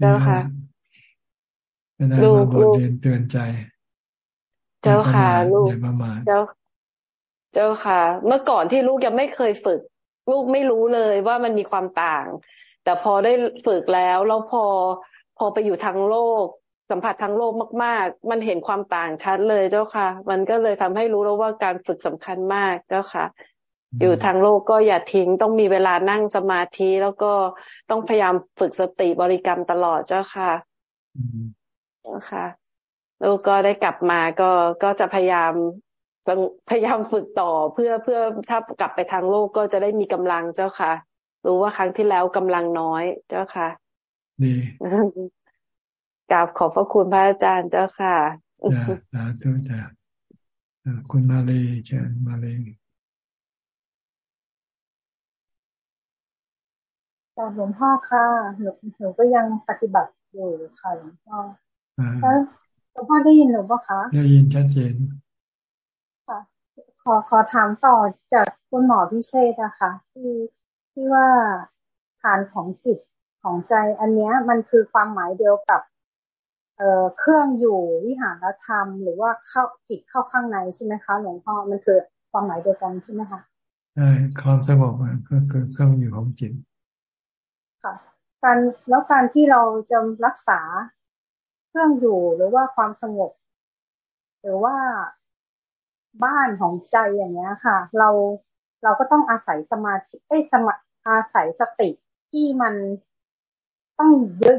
เจ้าค่ะลูกลูกเตือนใจ เจ้าค่ะ ลูกเจ้า เจ้าค่ะ เมื่อก่อนที่ลูกยังไม่เคยฝึก ลูกไม่รู้เลยว่ามันมีความต่าง แต่พอได้ฝึกแล้วแล้วพอพอไปอยู่ทางโลก สัมผัสทางโลกมาก ๆ มันเห็นความต่างชัดเลยเจ้าค่ะ มันก็เลยทำให้รู้แล้วว่าการฝึกสำคัญมากเจ้าค่ะอยู่ทางโลกก็อย่าทิ้งต้องมีเวลานั่งสมาธิแล้วก็ต้องพยายามฝึกสติบริกรรมตลอดเจ้าค่ะเจ้าค่ะ แล้วก็ได้กลับมาก็ก็จะพยายาม พยายามฝึกต่อเพื่อเพื่อถ้ากลับไปทางโลกก็จะได้มีกำลังเจ้าค่ะ รู้ว่าครั้งที่แล้วกำลังน้อยเจ้าค่ะดีกราบขอบพระคุณพระอาจารย์เจ้าค่ะจ้าสาธุจ้าคุณมาเลยเชิญมาเลยจากหลวงพ่อค่ะหนูหนูก็ยังปฏิบัติอยู่ค่ะหลวงพ่อหลวงพ่อได้ยินหนูปะคะได้ยินชัดเจนค่ะ ขอขอถามต่อจากคุณหมอพิเชษนะคะที่ที่ว่าฐานของจิตของใจ อันเนี้ยมันคือความหมายเดียวกับ เอ่อเครื่องอยู่วิหารธรรม หรือว่าเข้าจิตเข้าข้างในใช่ไหมคะหลวงพ่อมันคือความหมายเดียวกันใช่ไหมคะใช่ความสงบก็คือเครื่องอยู่ของจิตค่ะการแล้วการที่เราจะรักษาเครื่องอยู่หรือว่าความสงบ หรือว่า บ้านของใจอย่างเงี้ยค่ะ เราเราก็ต้องอาศัยสมาธิเอ้สมาอาศัยสติที่มันต้อง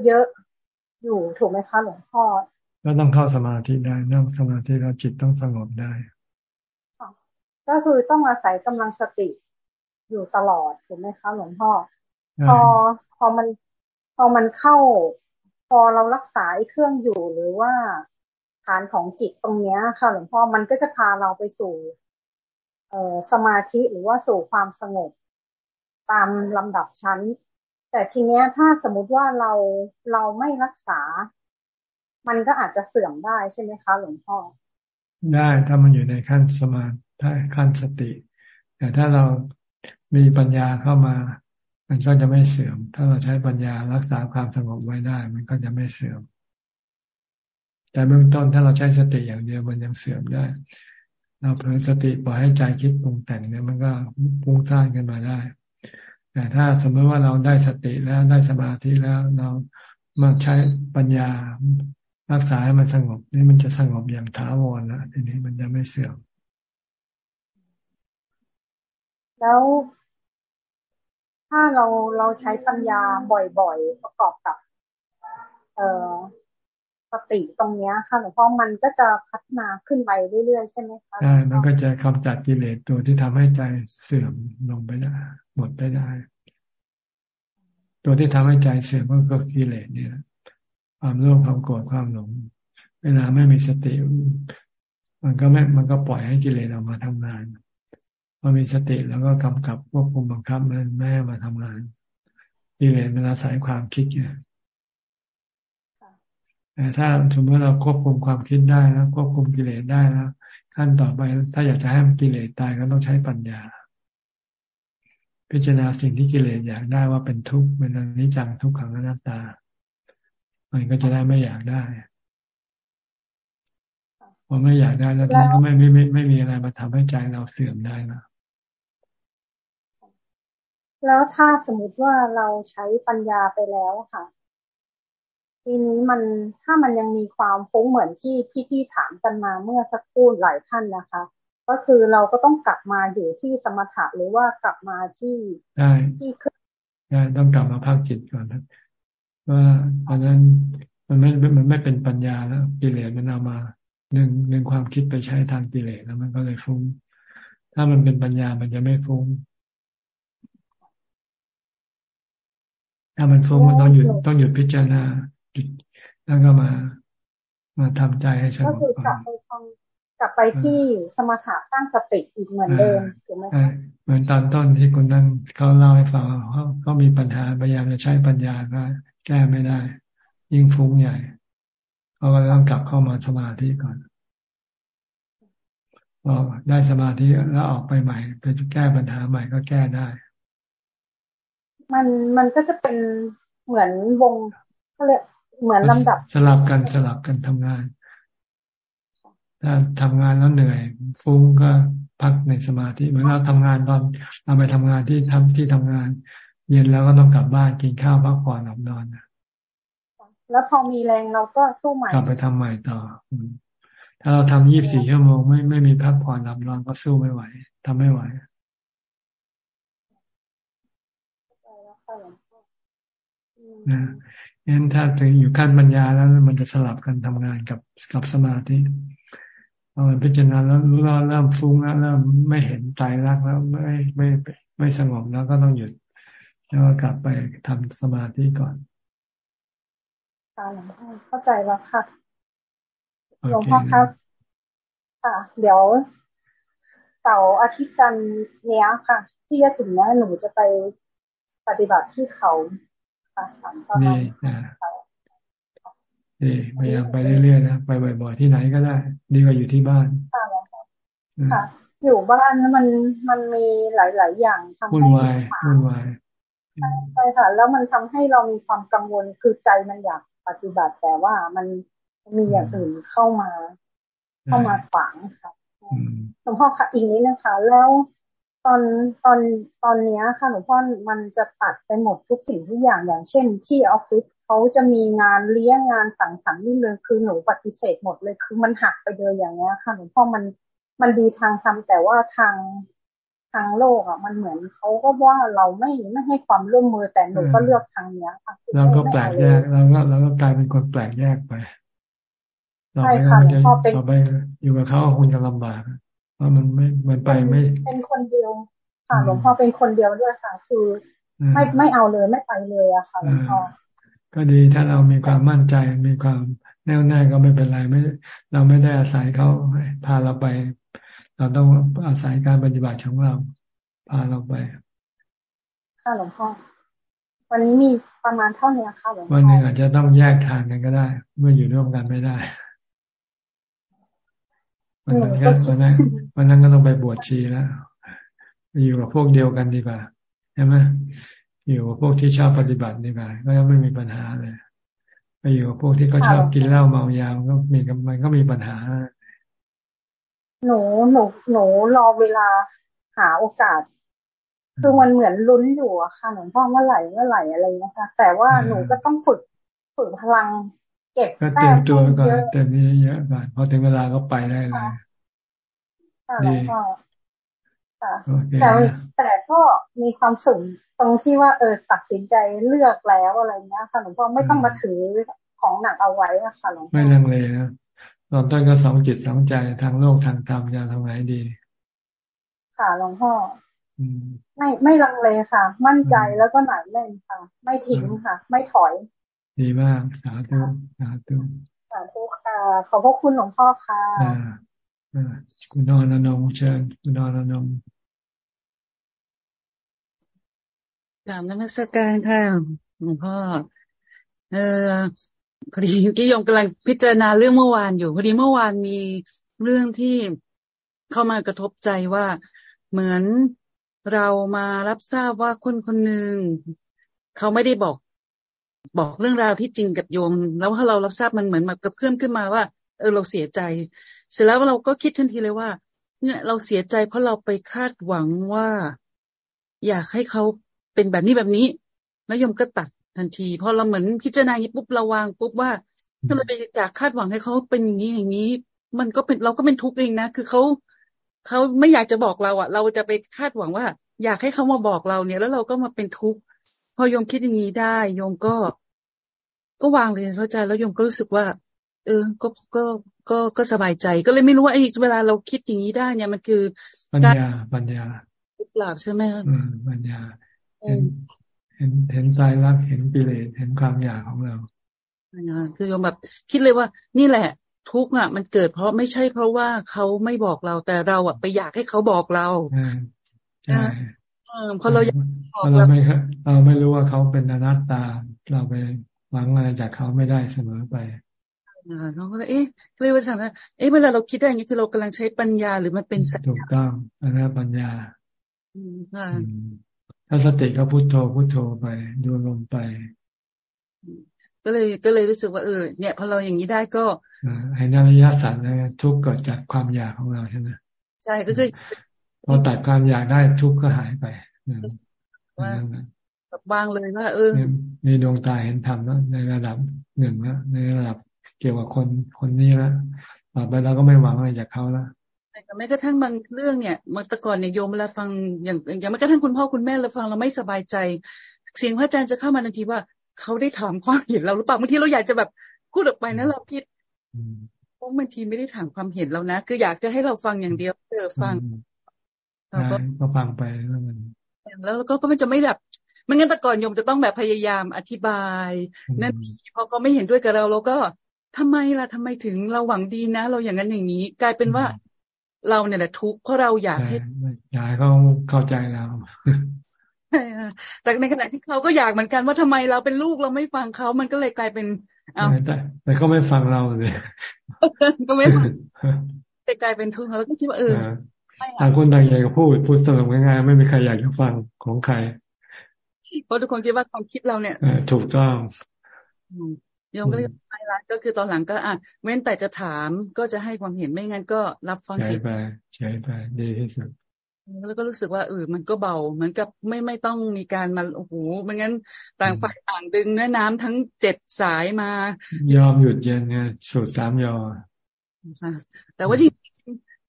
เยอะๆอยู่ถูกไหมคะหลวงพ่อก็ต้องเข้าสมาธิได้นั่งสมาธิแล้วจิตต้องสงบได้ก็คือต้องอาศัยกำลังสติอยู่ตลอดถูกไหมคะหลวงพ่อพอพอมันพอมันเข้า พอเรารักษาเครื่องอยู่หรือว่า ฐานของจิตตรงเนี้ยค่ะหลวงพ่อมันก็จะพาเราไปสู่ เอ่อสมาธิหรือว่าสู่ความสงบ ตามลำดับชั้น แต่ทีเนี้ยถ้าสมมุติว่าเราเราไม่รักษา มันก็อาจจะเสื่อมได้ใช่ไหมคะหลวงพ่อ ได้ถ้ามันอยู่ในขั้นสมาธิขั้นสติ แต่ถ้าเรามีปัญญาเข้ามา มันก็จะไม่เสื่อม ถ้าเราใช้ปัญญารักษาความสงบไว้ได้ มันก็จะไม่เสื่อม แต่เบื้องต้นถ้าเราใช้สติอย่างเดียวมันยังเสื่อมได้ เราเผลอสติปล่อยให้ใจคิดปรุงแต่งเนี่ยมันก็ปุงสร้างกันมาได้ แต่ถ้าสมมติว่าเราได้สติแล้วได้สมาธิแล้วเรามาใช้ปัญญารักษาให้มันสงบ นี่มันจะสงบอย่างถาวรแล้วทีนี้มันจะไม่เสื่อม แล้วถ้าเราเราใช้ปัญญาบ่อยๆ ประกอบกับ เอ่อ สติตรงเนี้ยค่ะหลวงพ่อมันก็จะพัฒนาขึ้นไปเรื่อยๆใช่ไหมคะใช่มันก็จะกำจัดกิเลสตัวที่ทำให้ใจเสื่อมลงไปได้หมดไปได้ ตัวที่ทำให้ใจเสื่อมก็คือกิเลสเนี่ย ความโลภความโกรธความหลง เวลาไม่มีสติ มันก็ไม่มันก็ปล่อยให้กิเลสออกมาทำงานพอมีสติแล้วก็กำกับควบคุมบังคับมันไม่ให้มาทำงานกิเลสมันอาศัยความคิดไง แต่ถ้าสมมติเราควบคุมความคิดได้แล้วควบคุมกิเลสได้แล้วขั้นต่อไปถ้าอยากจะให้มันกิเลสตายก็ต้องใช้ปัญญา พิจารณาสิ่งที่กิเลสอยากได้ว่าเป็นทุกข์เป็นอนิจจังทุกขังอนัตตา มันก็จะได้ไม่อยากได้พอไม่อยากได้แล้วทีนี้ก็ไม่ไม่ไม่ไม่มีอะไรมาทำให้ใจเราเสื่อมได้นะแล้วถ้าสมมติว่าเราใช้ปัญญาไปแล้วค่ะ ทีนี้มันถ้ามันยังมีความฟุ้งเหมือนที่พี่ที่ถามกันมาเมื่อสักครู่หลายท่านนะคะ ก็คือเราก็ต้องกลับมาอยู่ที่สมถะหรือว่ากลับมาที่ที่คือใช่ต้องกลับมาพักจิตก่อนว่าตอนนั้นมันไม่มันไม่เป็นปัญญาแล้วกิเลสมันเอามาหนึ่งหนึ่งความคิดไปใช้ทางกิเลสแล้วมันก็เลยฟุง้ง ถ้ามันเป็นปัญญามันจะไม่ฟุง้ง ถ้ามันฟุ้งมันต้องหยุดต้องหยุดพิจารณาหยุด แล้วก็มามาทำใจให้สงบก็คือกลับไปทำกลับไปที่สมถะตั้งสติอีกเหมือนเดิมถูกไหมคะเหมือนตอนต้นที่คุณนั่งเขาเล่าให้ฟังเขาเขามีปัญหาพยายามจะใช้ปัญญาก็แก้ไม่ได้ ยิ่งฟุ้งใหญ่เขาก็ต้องกลับเข้ามาสมาธิก่อนพอได้สมาธิแล้วออกไปใหม่ไปแก้ปัญหาใหม่ก็แก้ได้ มันมันก็จะเป็นเหมือนวงก็เลย เหมือนลำดับ สลับกันสลับกันทำงาน ถ้าทำงานแล้วเหนื่อยฟุ้งก็พักในสมาธิเหมือนเราทำงานตอนเราไปทำงานที่ทำที่ทำงาน เย็นแล้วก็ต้องกลับบ้านกินข้าวพักผ่อนหลับนอนแล้วพอมีแรงเราก็สู้ใหม่กลับไปทำใหม่ต่อถ้าเราทำยี่บสี่ชั่วโมงไม่ไม่มีพักผ่อนหลับนอนก็สู้ไม่ไหวทำไม่ไหวนะ งั้นถ้าถึงอยู่ขั้นปัญญาแล้วมันจะสลับกันทำงานกับกับสมาธิพอมันพิจารณาแล้วรู้ว่าเริ่มฟุ้งแล้วเริ่มไม่เห็นใจรักแล้วไม่ไม่ไม่สงบแล้วก็ต้องหยุด แล้วก็กลับไปทำสมาธิก่อนค่ะหลวงพ่อเข้าใจแล้วค่ะหลวงพ่อครับค่ะ เดี๋ยวเสาร์อาทิตย์จันทร์เนี้ยค่ะ ที่จะถึงนี้หนูจะไปปฏิบัติที่เขา ค่ะสามประมาณดีพยายามไปเรื่อยๆนะไปบ่อยๆที่ไหนก็ได้ ดีกว่าอยู่ที่บ้านค่ะอยู่บ้านมันมันมีหลาย ๆ อย่างทำให้วุ่นวายวุ่นวายใช่ค่ะ แล้วมันทำให้เรามีความกังวลคือใจมันอยากปฏิบัติ แต่ว่ามันมีอย่างอื่นเข้ามา เข้ามาขวางค่ะหลวงพ่อค่ะอีกนิดนะคะ แล้ว ตอนตอนตอนนี้ค่ะหลวงพ่อมันจะตัดไปหมดทุกสิ่งทุกอย่างอย่างเช่น ที่ออฟฟิศเขาจะมีงานเลี้ยงงานสังสรรค์นี่เลยคือหนูปฏิเสธหมดเลย คือมันหักไปเลยอย่างเงี้ยค่ะหลวงพ่อมันมันดีทางธรรมแต่ว่าทางทางโลกอะ มันเหมือนเขาก็ว่าเราไม่ไม่ให้ความร่วมมือแต่หนูก็เลือกทางเนี้ยค่ะเราก็แปลกแยกเราก็เราก็กลายเป็นคนแปลกแยกไปใช่ค่ะหลวงพ่อเป็นต่อไปอยู่กับเขาคงจะลำบาก เพราะมันไม่มันไปไม่ เป็นคนเดียว ค่ะหลวงพ่อเป็นคนเดียวด้วยค่ะ คือ ไม่ไม่เอาเลยไม่ไปเลยอะค่ะหลวงพ่อก็ดีถ้าเรามีความมั่นใจมีความแน่วแน่ก็ไม่เป็นไรไม่ เราไม่ได้อาศัยเขาพาเราไป เราต้องอาศัยการปฏิบัติของเรา พาเราไปค่ะหลวงพ่อวันนี้มีประมาณเท่านี้ค่ะหลวงพ่อวันหนึ่งอาจจะต้องแยกทางกันก็ได้ เมื่ออยู่ร่วมกันไม่ได้ วันนั้นก็วันนั้นวันนั้นก็ต้องไปบวชชีแล้วอยู่กับพวกเดียวกันดีกว่าใช่ไหมอยู่กับพวกที่ชอบปฏิบัติดีกว่าก็ไม่มีปัญหาเลยไปอยู่กับพวกที่เขาชอบกินเหล้าเมายาก็มีมันก็มีปัญหา หนูหนูหนูรอเวลาหาโอกาสคือมันเหมือนลุ้นอยู่อะค่ะหลวงพ่อเมื่อไหร่เมื่อไหร่อะไรนะคะแต่ว่าหนูก็ต้องฝึกฝึกพลัง เก็บแต้มตัวก่อนแต่นี้เยอะก่อนพอถึงเวลาก็ไปได้เลยดีแต่แต่ก็มีความสุขตรงที่ว่าเออตัดสินใจเลือกแล้วอะไรเงี้ยค่ะหลวงพ่อไม่ต้องมาถือของหนักเอาไว้อะค่ะหลวงพ่อไม่ลังเลนะตอนต้นก็สองจิตสองใจทางโลกทางธรรมจะทำไงดี ค่ะหลวงพ่อไม่ไม่ลังเลค่ะ มั่นใจแล้วก็หนักแน่นค่ะ ไม่ทิ้งค่ะ ไม่ถอย ดีมาก สาธุสาธุสาธุค่ะ ขอบพระคุณหลวงพ่อค่ะคุณนอนนงเชิญคุณนอนนงกราบนมัสการค่ะหลวงพ่อ เออพอดีที่ยงกำลังพิจารณาเรื่องเมื่อวานอยู่พอดีเมื่อวานมีเรื่องที่เข้ามากระทบใจว่าเหมือนเรามารับทราบว่าคนคนหนึ่งเขาไม่ได้บอก บอกเรื่องราวที่จริงกับโยม แล้วถ้าเรารับทราบมันเหมือนแบบกระเพื่อมขึ้นมาว่า เออเราเสียใจ เสร็จแล้วเราก็คิดทันทีเลยว่า เนี่ยเราเสียใจเพราะเราไปคาดหวังว่า อยากให้เขาเป็นแบบนี้แบบนี้แล้วยมก็ตัดทันทีพอเราเหมือนพิจารณาอย่างนี้ปุ๊บเราวางปุ๊บว่าถ้าเราไปอยากคาดหวังให้เขาเป็นอย่างนี้อย่างนี้ มันก็เป็นเราก็เป็นทุกข์เองนะคือเขาเขาไม่อยากจะบอกเราอะเราจะไปคาดหวังว่า อยากให้เขามาบอกเราเนี่ย แล้วเราก็มาเป็นทุกข์ พอโยมคิดอย่างนี้ได้โยมก็ ก็วางเลยเข้าใจแล้วโยมก็รู้สึกว่า เออ ก็ก็ก็ก็สบายใจ ก็เลยไม่รู้ว่าไอ้เวลาเราคิดอย่างนี้ได้เนี่ยมันคือปัญญาปัญญาหลาบใช่ไหมอืมปัญญาเห็นเห็นเห็นใจรักเห็นกิเลสเห็นความอยากของเราคือโยมแบบคิดเลยว่า นี่แหละ ทุกข์อะ มันเกิดเพราะไม่ใช่เพราะว่าเขาไม่บอกเราแต่เราอะไปอยากให้เขาบอกเราใช่ เพราะเราอยากบอกเราไม่เราไม่รู้ว่าเขาเป็นอนัตตา เราไปหวังอะไรจากเขาไม่ได้เสมอไปน้องก็เลยเอ๊ะเรียกว่าถามว่าเอ๊ะเวลาเราคิดได้อย่างนี้คือเรากำลังใช้ปัญญาหรือมันเป็นถูกต้องอันนี้ปัญญาค่ะถ้าสติก็พุโทโธพุโทโธไปดูลมไป ก็เลยก็เลยรู้สึกว่าเออเนี่ยพอเราอย่างนี้ได้ก็ให้นริยสัตว์นะทุกข์เกิดจากความอยากของเราใช่ไหมใช่ก็คือพอตัดความอยากได้ทุกข์ก็หายไป ว่าบางเลยว่าเออมีดวงตาเห็นธรรมแล้วในระดับหนึ่งแล้วในระดับเกี่ยวกับคนคนนี้แล้วต่อไปเราก็ไม่หวังอะไรจากเขาแล้วแต่แม้กระทั่งบางเรื่องเนี่ยเมื่อก่อนเนี่ยโยมเวลาฟังอย่างอย่างแม้กระทั่งคุณพ่อคุณแม่เราฟังเราไม่สบายใจ เสียงพระอาจารย์จะเข้ามาทันทีว่าเขาได้ถามความเห็นเราหรือเปล่าบางทีเราอยากจะแบบพูดออกไปนะเราคิดเพราะบางทีไม่ได้ถามความเห็นเรานะ คืออยากจะให้เราฟังอย่างเดียวเออฟังเราก็ฟังไปแล้วมัน แล้วก็ก็มันจะไม่แบบมันงั้นแต่ก่อนโยมจะต้องแบบพยายามอธิบาย นั่นพอเขาไม่เห็นด้วยกับเราเราก็ทำไมล่ะทำไมถึงเราหวังดีนะ เราอย่างนั้นอย่างนี้ กลายเป็นว่า เราเนี่ยแหละทุกข์เพราะเราอยากให้อยากให้เขาเข้าใจเราแต่ในขณะที่เขาก็อยากเหมือนกันว่าทำไมเราเป็นลูกเราไม่ฟังเขามันก็เลยกลายเป็นเอาแต่แต่เขาไม่ฟังเราเลยก็ไม่ฟังแต่กลายเป็นทุกข์เราก็คิดว่าเออ ต่างคนต่างอยากจะพูดพูดสรุปง่ายๆไม่มีใครอยากจะฟังของใคร เพราะทุกคนคิดว่าความคิดเราเนี่ยถูกต้องโยมก็เลยไปละก็คือตอนหลังก็อะเว้นแต่จะถามก็จะให้ความเห็นไม่งั้นก็รับฟังใช่ไปใช่ไปดีที่สุดแล้วก็รู้สึกว่าเออมันก็เบาเหมือนกับไม่ไม่ต้องมีการมาโอ้โหไม่งั้นต่างฝ่ายต่างดึงแม่น้ำทั้งเจ็ดสายมา ยอมหยุดเย็นไงสูตรสามยอแต่ว่าที่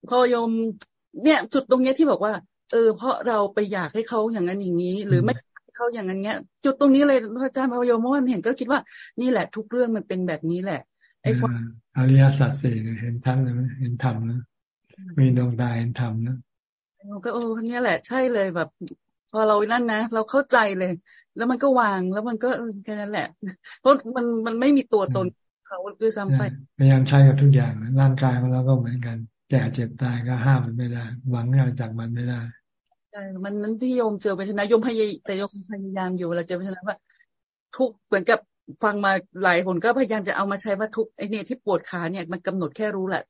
พอโยม เนี่ย จุดตรงเนี้ยที่บอกว่า เออ เพราะเราไปอยากให้เขาอย่างนั้นอย่างนี้ หรือไม่เขาอย่างนั้นเงี้ย จุดตรงนี้เลยพระอาจารย์พระโยมเมื่อวานเห็นก็คิดว่านี่แหละ ทุกเรื่องมันเป็นแบบนี้แหละไอ้ความอริยสัจสี่เห็นทั้งเลยเห็นธรรมนะมีดวงตาเห็นธรรมนะก็โอ้เนี่ยแหละใช่เลยแบบ พอเรานั่นนะเราเข้าใจเลย แล้วมันก็วางแล้วมันก็เออแค่นั้นแหละ เพราะมันมันไม่มีตัวตนเขาคือซ้ำไปพยายามใช้กับทุกอย่างร่างกายของเราก็เหมือนกัน แก่เจ็บตายก็ห้ามมันไม่ได้หวังอะไรจากมันไม่ได้ใช่มันนั้นที่โยมเจอไปทนะโยมพยายแต่โยมพยายามอยู่เราเจอไปทนะว่า ทุกเหมือนกับฟังมาหลายคนก็พยายามจะเอามาใช้ว่าทุกไอเนี่ยที่ปวดขาเนี่ยมันกำหนดแค่รู้แหละ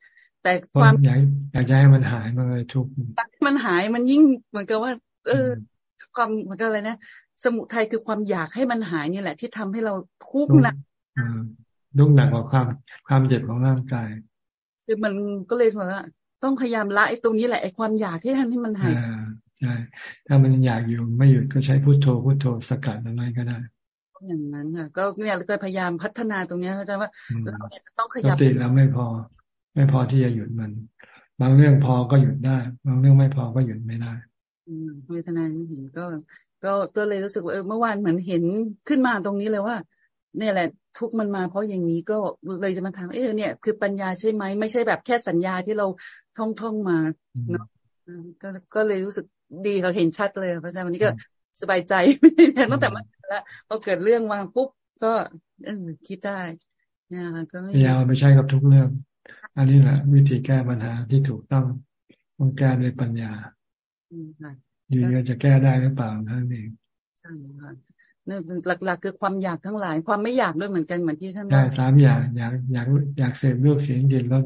แต่ความอยากอยากให้มันหายมันเลยทุกมันหายมันยิ่งเหมือนกับว่า เออ ความเหมือนกับอะไรนะสมุทัยคือความอยากให้มันหายนี่แหละ ที่ทำให้เราทุกข์หนักดุกหนักกว่าความความเจ็บของร่างกาย คือมันก็เลยว่าต้องพยายามละไอ้ตรงนี้แหละไอ้ความอยากที่ทำให้มันหายใช่ถ้ามันอยากอยู่ไม่หยุดก็ใช้พุโทโธพุโทโธสกัดอะไรก็ได้อย่างนั้นค่ะ ก็เนี่ยเราก็พยายามพัฒนาตรงนี้เข้าใจว่าเราเนี่ยต้องขยับสติแล้วไม่พอ ไม่พอที่จะหยุดมัน บางเรื่องพอก็หยุดได้ บางเรื่องไม่พอก็หยุดไม่ได้ อืมเวทนาเห็นก็ ก็ก็เลยรู้สึกว่าเออเมื่อวานเหมือนเห็นขึ้นมาตรงนี้เลยว่า เนี่ยแหละ ทุกมันมาเพราะอย่างนี้ก็เลยจะมาถามเออเนี่ย คือปัญญาใช่ไหมไม่ใช่แบบแค่สัญญาที่เราท่องท่องมาเนาะก็ก็เลยรู้สึกดีเขาเห็นชัดเลยพระอาจารย์วันนี้ก็สบายใจไม่ได้ตั้งแต่เมื่อแล้วพอเกิดเรื่องวางปุ๊บก็เออคิดได้นะก็ไม่พยายามไปใช้กับทุกเรื่อง อันนี้แหละ วิธีแก้ปัญหาที่ถูกต้องต้องแก้ด้วยปัญญาอยู่เยอะจะแก้ได้หรือเปล่าท่านเองใช่ค่ะ หลักๆ คือความอยากทั้งหลาย ความไม่อยากด้วยเหมือนกันเหมือนที่ท่านใช่สามอย่างอยากอยากอยากเสพรูปเสียงกลิ่นรส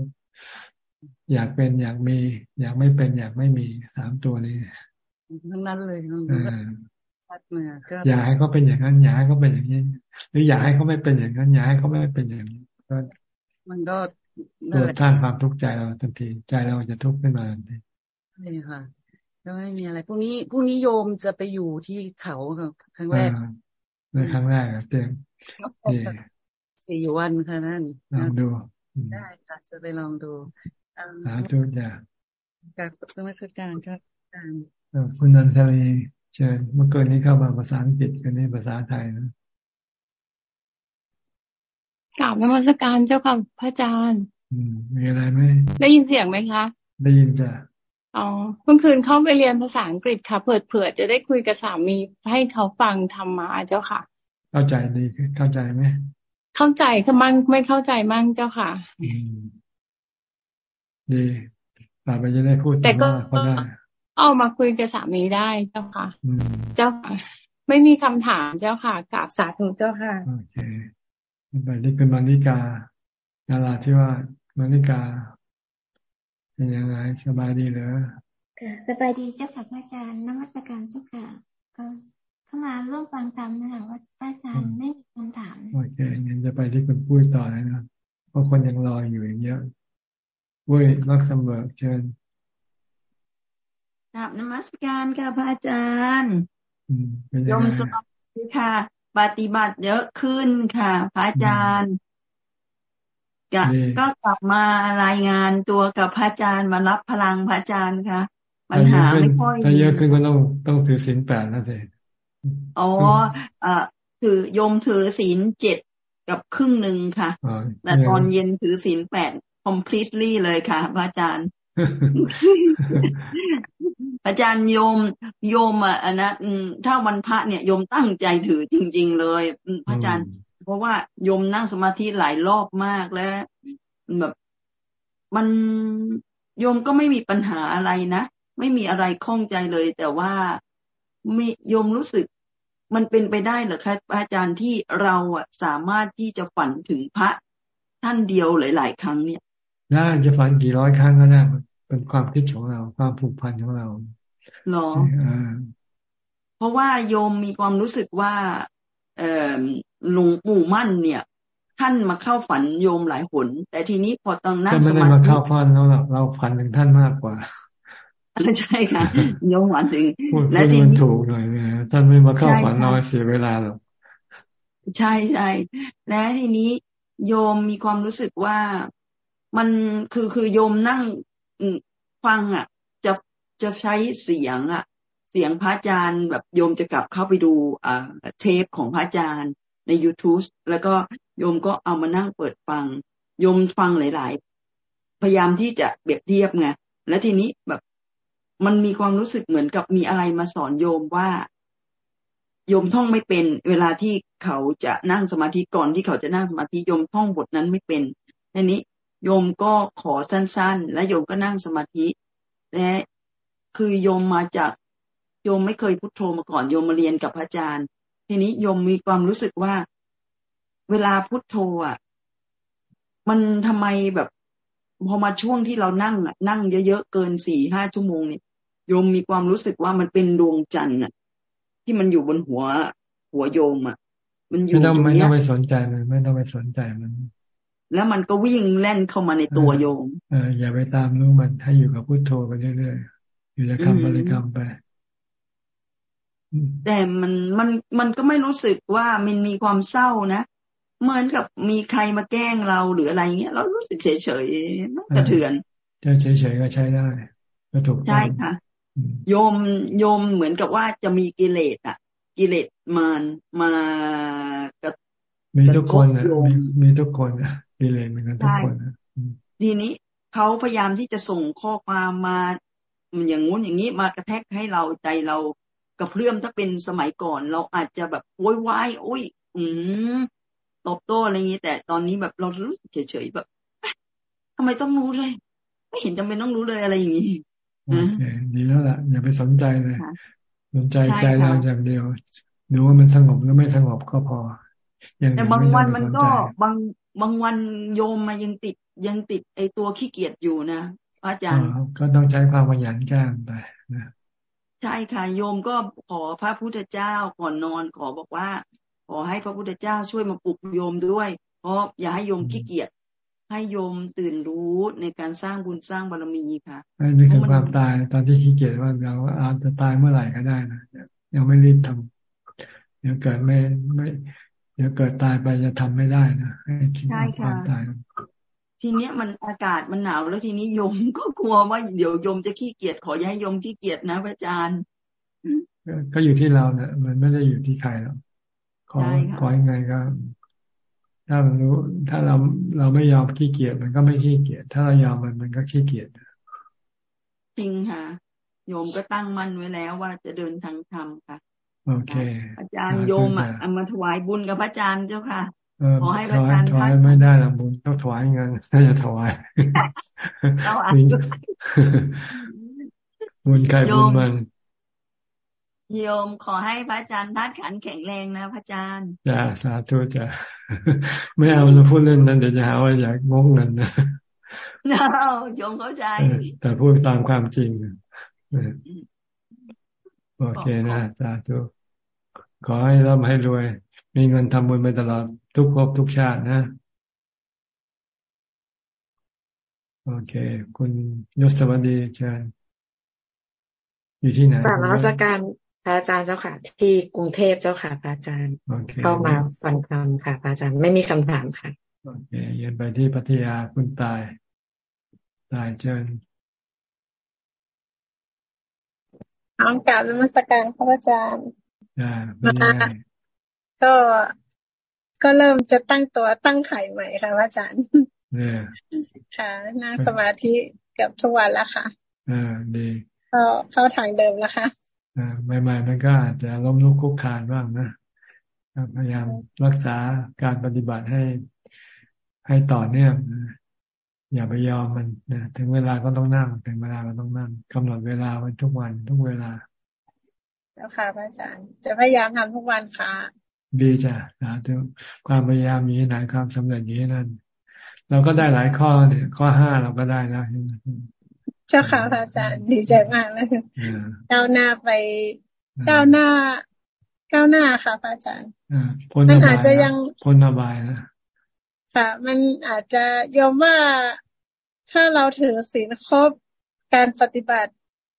อยากเป็นอยากมี อยากไม่เป็นอยากไม่มีสามตัวนี้ทั้งนั้นเลยอยากให้เขาเป็นอย่างนั้นอยากให้เขาเป็นอย่างนี้ หรืออยากให้เขาไม่เป็นอย่างนั้นอยากให้เขาไม่เป็นอย่างนี้ก็มันก็ตัวท่านความทุกข์ใจเราทันทีใจเราจะทุกข์ขึ้นมาทันทีใช่ค่ะก็ไม่มีอะไรพรุ่งนี้พรุ่งนี้โยมจะไปอยู่ที่เขาครั้งแรก ในครั้งแรกเต็มสี่วันค่ะนั่นลองดู ได้ค่ะจะไปลองดูสาธุจ้ะกับนมัสการครับคุณนันทรีเชิญเมื่อเกินนี้เข้ามาภาษาอังกฤษกันนี้ภาษาไทยนะกราบนมัสการเจ้าค่ะพระอาจารย์ อืมมีอะไรไหมได้ยินเสียงไหมคะ ได้ยินจ้ะ อ๋อเมื่อคืนเข้าไปเรียนภาษาอังกฤษค่ะ เผื่อเผื่อจะได้คุยกับสามีให้เขาฟังธรรมะเจ้าค่ะ เข้าใจดีเข้าใจไหมเข้าใจค่ะมั่งไม่เข้าใจมั่งเจ้าค่ะดีต่อไปจะได้พูดแต่ก็ได้เอามาคุยกับสามีได้เจ้าค่ะเจ้าค่ะ ไม่มีคำถามเจ้าค่ะกราบสาธุเจ้าค่ะโอเคไปนี่เป็นมานิกาดาราที่ว่ามานิกา เป็นยังไงสบายดีเหรอค่ะสบายดีเจ้าค่ะพระอาจารย์นมัสการเจ้าค่ะก็เข้ามาร่วมฟังธรรมนะคะว่าอาจารย์ไม่มีคำถามโอเคงั้นจะไปที่คุณปุ้ยต่อเลยนะเพราะคนยังรออยู่อีกเยอะปุ้ยรักสมเบิกเชิญกราบนมัสการค่ะพระอาจารย์ยมสวัสดีค่ะ ปฏิบัติเยอะขึ้นค่ะ พระอาจารย์ ก็กลับมารายงานตัวกับพระอาจารย์มารับพลังพระอาจารย์ค่ะปัญหาไม่ค่อยถ้าเยอะขึ้นก็ต้องต้องถือศีลแปดนะเองอ๋ออ่าถือยมถือศีลเจ็ดกับครึ่งหนึ่งค่ะแต่ตอนเย็นถือศีลแปด completely เลยค่ะพระอาจารย์อาจารย์โยมโยมอะนะถ้าวันพระเนี่ยโยมตั้งใจถือจริง ๆ เลยพระอาจารย์ เพราะว่าโยมนั่งสมาธิหลายรอบมากแล้วแบบมันโยมก็ไม่มีปัญหาอะไรนะไม่มีอะไรข้องใจเลย แต่ว่ามีโยมรู้สึกมันเป็นไปได้เหรอคะอาจารย์ที่เราอะสามารถที่จะฝันถึงพระท่านเดียวหลาย ๆ ครั้งเนี่ยได้จะฝันกี่ร้อยครั้งก็ได้เป็นความคิดของเรา ความผูกพันของเราหรอเพราะว่าโยมมีความรู้สึกว่า เออ หลวงปู่มั่นเนี่ย ท่านมาเข้าฝันโยมหลายหน แต่ทีนี้พอตอนนั่งสมาธิไม่ได้มาเข้าฝันเราเราฝันถึงท่านมากกว่าใช่ค่ะโยมฝันถึงและทีนี้ถูกหน่อยนะท่านไม่มาเข้าฝันน้อยเสียเวลาหรอกใช่ใช่และทีนี้โยมมีความรู้สึกว่ามันคือคือโยมนั่งฟังอะ จะจะใช้เสียงอะ เสียงพระอาจารย์แบบโยมจะกลับเข้าไปดูอ่าเทปของพระอาจารย์ ใน YouTube แล้วก็โยมก็เอามานั่งเปิดฟัง โยมฟังหลาย ๆ พยายามที่จะเปรียบเทียบไงแล้วทีนี้แบบมันมีความรู้สึกเหมือนกับมีอะไรมาสอนโยมว่า โยมท่องไม่เป็นเวลาที่เขาจะนั่งสมาธิก่อนที่เขาจะนั่งสมาธิโยมท่องบทนั้นไม่เป็นทีนี้โยมก็ขอสั้น ๆ และโยมก็นั่งสมาธิและคือโยมมาจากโยมไม่เคยพุโทโธมาก่อนโยมมาเรียนกับพระอาจารย์ ทีนี้โยมมีความรู้สึกว่า เวลาพุโทโธอะ มันทำไมแบบพอมาช่วงที่เรานั่งอะ นั่งเยอะๆเกินสี่ห้าชั่วโมงเนี่ยโยมมีความรู้สึกว่ามันเป็นดวงจันทร์อะ ที่มันอยู่บนหัว หัวโยมอะ มันอยู่ไม่ต้องไม่ต้องไปสนใจมันไม่ต้องไปสนใจมัน แล้วมันก็วิ่งแล่นเข้ามาในตัวโยม เอออย่าไปตามรู้มันให้อยู่กับพุทโธไปเรื่อยๆอยู่ในคำบริกรรมไป แต่มันมันมันก็ไม่รู้สึกว่ามันมีความเศร้านะเหมือนกับมีใครมาแกล้งเราหรืออะไรเงี้ยเรารู้สึกเฉยเฉยไม่กระเทือนเฉยเฉยก็ใช้ได้ก็ถูกใช่ค่ะโยมโยมเหมือนกับว่าจะมีกิเลสอะกิเลสมันมากระมีทุกคนนะมีมีทุกคนนะกิเลสเหมือนกันทุกคนนะทีนี้เขาพยายามที่จะส่งข้อความมาอย่างงู้นอย่างนี้มากระแทกให้เราใจเรา กระเพื่อมถ้าเป็นสมัยก่อน เราอาจจะแบบโวยวายโอ้ย อืมตอบโต้อะไรอย่างนี้ แต่ตอนนี้แบบเรารู้เฉยๆแบบทำไมต้องรู้เลย ไม่เห็นจำเป็นต้องรู้เลยอะไรอย่างนี้โอเคดีแล้วล่ะ อย่าไปสนใจเลยสนใจใจเราอย่างเดียวดูว่ามันสงบหรือไม่สงบก็พอแต่บางวันมันก็บางบางวันโยมมายังติดยังติดไอตัวขี้เกียจอยู่นะพระอาจารย์ก็ต้องใช้ความขยันแก้ไปนะ ใช่ค่ะโยมก็ขอพระพุทธเจ้าก่อนนอนขอบอกว่า ขอให้พระพุทธเจ้าช่วยมาปลุกโยมด้วย เพราะอย่าให้โยมขี้เกียจให้โยมตื่นรู้ในการสร้างบุญสร้างบารมีค่ะนี่คือความตายตอนที่ขี้เกียจว่าเราอาจจะตายเมื่อไหร่ก็ได้นะยังไม่รีบทำเดี๋ยวเกิดไม่ไม่ เดี๋ยวเกิดตายไปจะทำไม่ได้นะให้คิดความตาย ทีเนี้ยมันอากาศมันหนาวแล้วทีนี้โยมก็กลัวว่าเดี๋ยวโยมจะขี้เกียจขอย้ายโยมขี้เกียจนะพระอาจารย์ ก็อยู่ที่เราเนี่ยมันไม่ได้อยู่ที่ใครหรอกขอขอยังไงก็ ถ้าเรารู้ ถ้าเราเราไม่ยอมขี้เกียจมันก็ไม่ขี้เกียจถ้าเรายอมมันมันก็ขี้เกียจจริงค่ะโยมก็ตั้งมั่นไว้แล้วว่าจะเดินทางธรรมค่ะ โอเค อาจารย์โยมอะมาถวายบุญกับพระอาจารย์เจ้าค่ะ ขอให้พระอาจารย์ถวายไม่ได้ละบุญต้องถวายเงินถ้าจะถวายบุญใครบุญมันโยมขอให้พระอาจารย์ทัดขันแข็งแรงนะพระอาจารย์จ้าสาธุจ้าไม่เอาเราพูดเล่นนั้นเดี๋ยวจะหาว่าอยากงงเงินนะโยมเข้าใจ แต่พูดตามความจริงโอเคนะสาธุขอให้ร่ำให้รวย มีเงินทำบุญไปตลอด ทุกภพทุกชาตินะ โอเค คุณยศวัสดีเชิญอยู่ที่ไหนกราบนมัสการพระอาจารย์เจ้าค่ะ ที่กรุงเทพเจ้าค่ะพระอาจารย์ เข้ามาฟังธรรมค่ะพระอาจารย์ไม่มีคำถามค่ะโอเคยืนไปที่พัทยาคุณตาย ตายเชิญน้องกราบนมัสการพระอาจารย์มาก็ ก็เริ่มจะตั้งตัวตั้งไข่ใหม่ค่ะพระอาจารย์ค่ะนั่งสมาธิเกือบทุกวันแล้วค่ะอ่าดีเข้าเข้าทางเดิมแล้วค่ะอ่าใหม่ๆมันก็อาจจะล้มลุกคุกคานบ้างนะพยายามรักษาการปฏิบัติให้ให้ต่อเนื่องอย่าไปยอมมันนะถึงเวลาก็ต้องนั่ง ถึงเวลาก็ต้องนั่งกำหนดเวลาไว้ทุกวันทุกเวลา แล้วค่ะพระอาจารย์ จะพยายามทำทุกวันค่ะ ดีจ้ะนะถึงความพยายามมีไหนความสำเร็จนี้นั่น เราก็ได้หลายข้อเนี่ยข้อห้าเราก็ได้แล้วเจ้าค่ะพระอาจารย์ดีใจมากเลยก้าวหน้าไปก้าวหน้าก้าวหน้าค่ะพระอาจารย์มันอาจจะยังพ้นอบายนะค่ะ มันอาจจะยอมว่าถ้าเราถือศีลครบการปฏิบัติ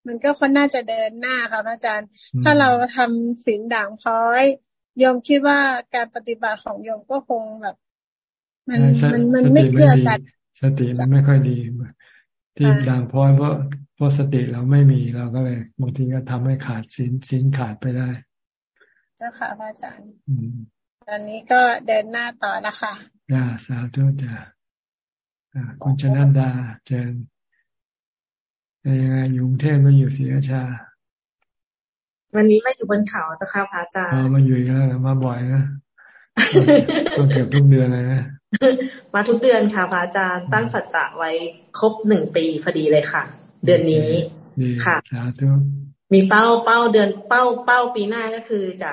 มันก็คนน่าจะเดินหน้าค่ะพระอาจารย์ ถ้าเราทำศีลด่างพร้อย ยมคิดว่าการปฏิบัติของโยมก็คงแบบ มันมันมันไม่เกื้อกันสติมันไม่ค่อยดี ที่ด่างพร้อยเพราะเพราะสติเราไม่มีเราก็เลยบางทีก็ทำให้ขาดศีลศีลขาดไปได้เจ้าค่ะพระอาจารย์ตอนนี้ก็เดินหน้าต่อนะคะจ้าสาธุจ้าคุณชนันดาเจนยังไงอยู่กรุงเทพมาอยู่ศรีราชา วันนี้มาอยู่บนเขาเจ้าค่ะพระอาจารย์มาอยู่อีกแล้วมาบ่อยนะต้องเก็บทุกเดือนเลยนะมาทุกเดือนค่ะพระอาจารย์ตั้งสัจจะไว้ครบหนึ่งปีพอดีเลยค่ะ เดือนนี้ค่ะสาธุมีเป้าเป้าเดือนเป้าเป้าปีหน้าก็คือจะ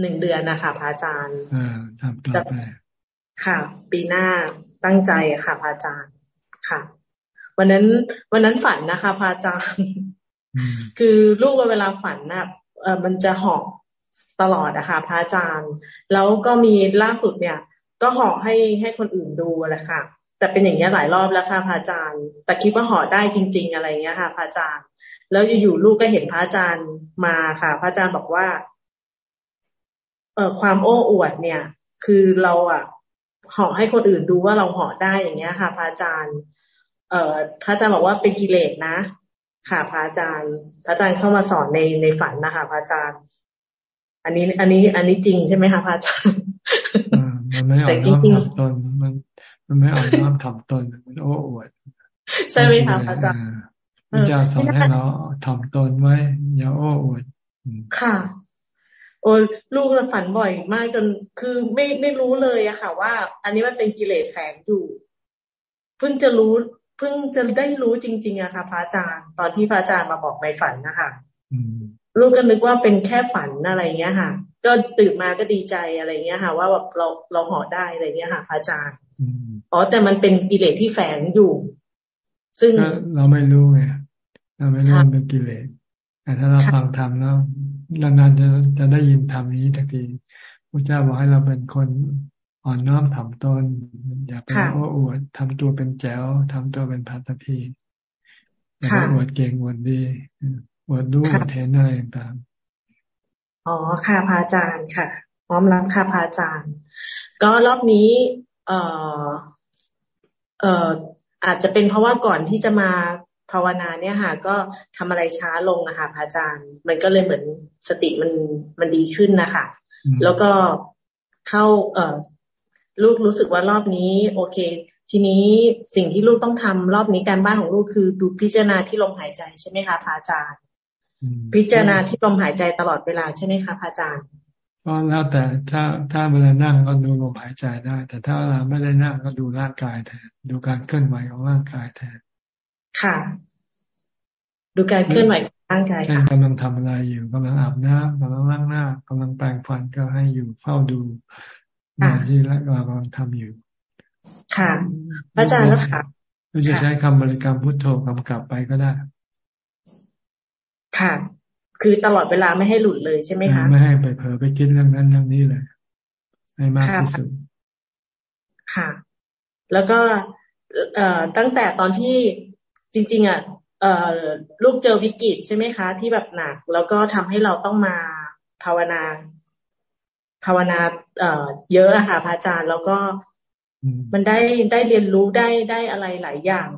หนึ่งเดือนนะคะพระอาจารย์อ่าทำต่อไปค่ะ ปีหน้าตั้งใจค่ะพระอาจารย์ค่ะ วันนั้น วันนั้นฝันนะคะพระอาจารย์ คือลูกเวลาฝันน่ะ เออมันจะหอกตลอดนะคะพระอาจารย์ แล้วก็มีล่าสุดเนี่ย ก็ห่อให้ให้คนอื่นดูแหละค่ะ แต่เป็นอย่างนี้หลายรอบแล้วค่ะพระอาจารย์ แต่คิดว่าห่อได้จริง ๆ อะไรเงี้ยค่ะพระอาจารย์ แล้วอยู่ๆลูกก็เห็นพระอาจารย์มาค่ะ พระอาจารย์บอกว่า เออความโอ้อวดเนี่ย คือเราอะห่อให้คนอื่นดูว่าเราห่อได้อย่างเงี้ยค่ะพระอาจารย์ เออพระอาจารย์บอกว่าเป็นกิเลสนะ ค่ะพระอาจารย์ พระอาจารย์เข้ามาสอนในในฝันนะคะพระอาจารย์ อันนี้ อันนี้ อันนี้จริงใช่ไหมคะพระอาจารย์มันไม่อ่อนน้อมทำตนมัน มันไม่อ่อนน้อมทำตนมันโอ้อวดใช่ไหมคะพระอาจารย์พระอาจารย์สอนให้เราทำตนไว้อย่าโอ้อวดค่ะโอ้ลูกฝันบ่อยมากจนคือไม่ไม่รู้เลยอะค่ะ ว่า อันนี้มันเป็นกิเลสแฝงอยู่เพิ่งจะรู้ เพิ่งจะได้รู้จริง ๆอะค่ะพระอาจารย์ ตอนที่พระอาจารย์มาบอกในฝันนะคะลูกก็นึกว่าเป็นแค่ฝันอะไรเงี้ยค่ะ ก็ตื่นมาก็ดีใจอะไรเงี้ยค่ะ ว่าแบบเราเราห่อได้อะไรเงี้ยค่ะพระอาจารย์อ๋อแต่มันเป็นกิเลสที่แฝงอยู่ ซึ่งเราไม่รู้ไงเราไม่รู้มันเป็นกิเลสแต่ถ้าเราฟังธรรมแล้วนานๆจะจะได้ยินธรรมนี้ทักทีพระเจ้าบอกให้เราเป็นคน อ่อนน้อมถ่อมตนอย่าไปโอ้อวดทำตัวเป็นแจ๋วทำตัวเป็นพัตพีอย่าไปอวดเก่งอวดดีอวดรู้อวดเห็นอะไรต่างอ๋อค่ะพระอาจารย์ค่ะพร้อมรับค่ะพระอาจารย์ ก็รอบนี้ เอ่อเอ่ออาจจะเป็นเพราะว่าก่อนที่จะมาภาวนาเนี่ยค่ะ ก็ทำอะไรช้าลงนะคะพระอาจารย์ มันก็เลยเหมือนสติมันมันดีขึ้นนะคะแล้วก็เข้าเอ่อ ลูกรู้สึกว่ารอบนี้ โอเค ทีนี้สิ่งที่ลูกต้องทำรอบนี้การบ้านของลูกคือดูพิจารณาที่ลมหายใจใช่ไหมคะพระอาจารย์ พิจารณาที่ลมหายใจตลอดเวลาใช่ไหมคะพระอาจารย์ก็แล้วแต่ถ้าถ้าเวลานั่งก็ดูลมหายใจได้ แต่ถ้าเวลาไม่ได้นั่งก็ดูร่างกายแทนดูการเคลื่อนไหวของร่างกายแทนค่ะ ดูการเคลื่อนไหวของร่างกายค่ะกำลังทำอะไรอยู่กำลังอาบน้ำกำลังล้างหน้ากำลังแปรงฟันก็ให้อยู่เฝ้าดู งานที่เรากำลังทำอยู่ ค่ะพระอาจารย์แล้วค่ะเราจะใช้คำบริกรรมพุทโธกำกับไปก็ได้ ค่ะ คือตลอดเวลาไม่ให้หลุดเลยใช่ไหมคะ ไม่ให้ไปเผลอไปคิดเรื่องนั้นเรื่องนี้เลยให้มากที่สุด ค่ะ แล้วก็เอ่อตั้งแต่ตอนที่จริง ๆอะเอ่อลูกเจอวิกฤตใช่ไหมคะ ที่แบบหนัก แล้วก็ทำให้เราต้องมาภาวนา ภาวนาเอ่อเยอะค่ะพระอาจารย์แล้วก็มันได้ได้เรียนรู้ได้ได้อะไรหลายอย่าง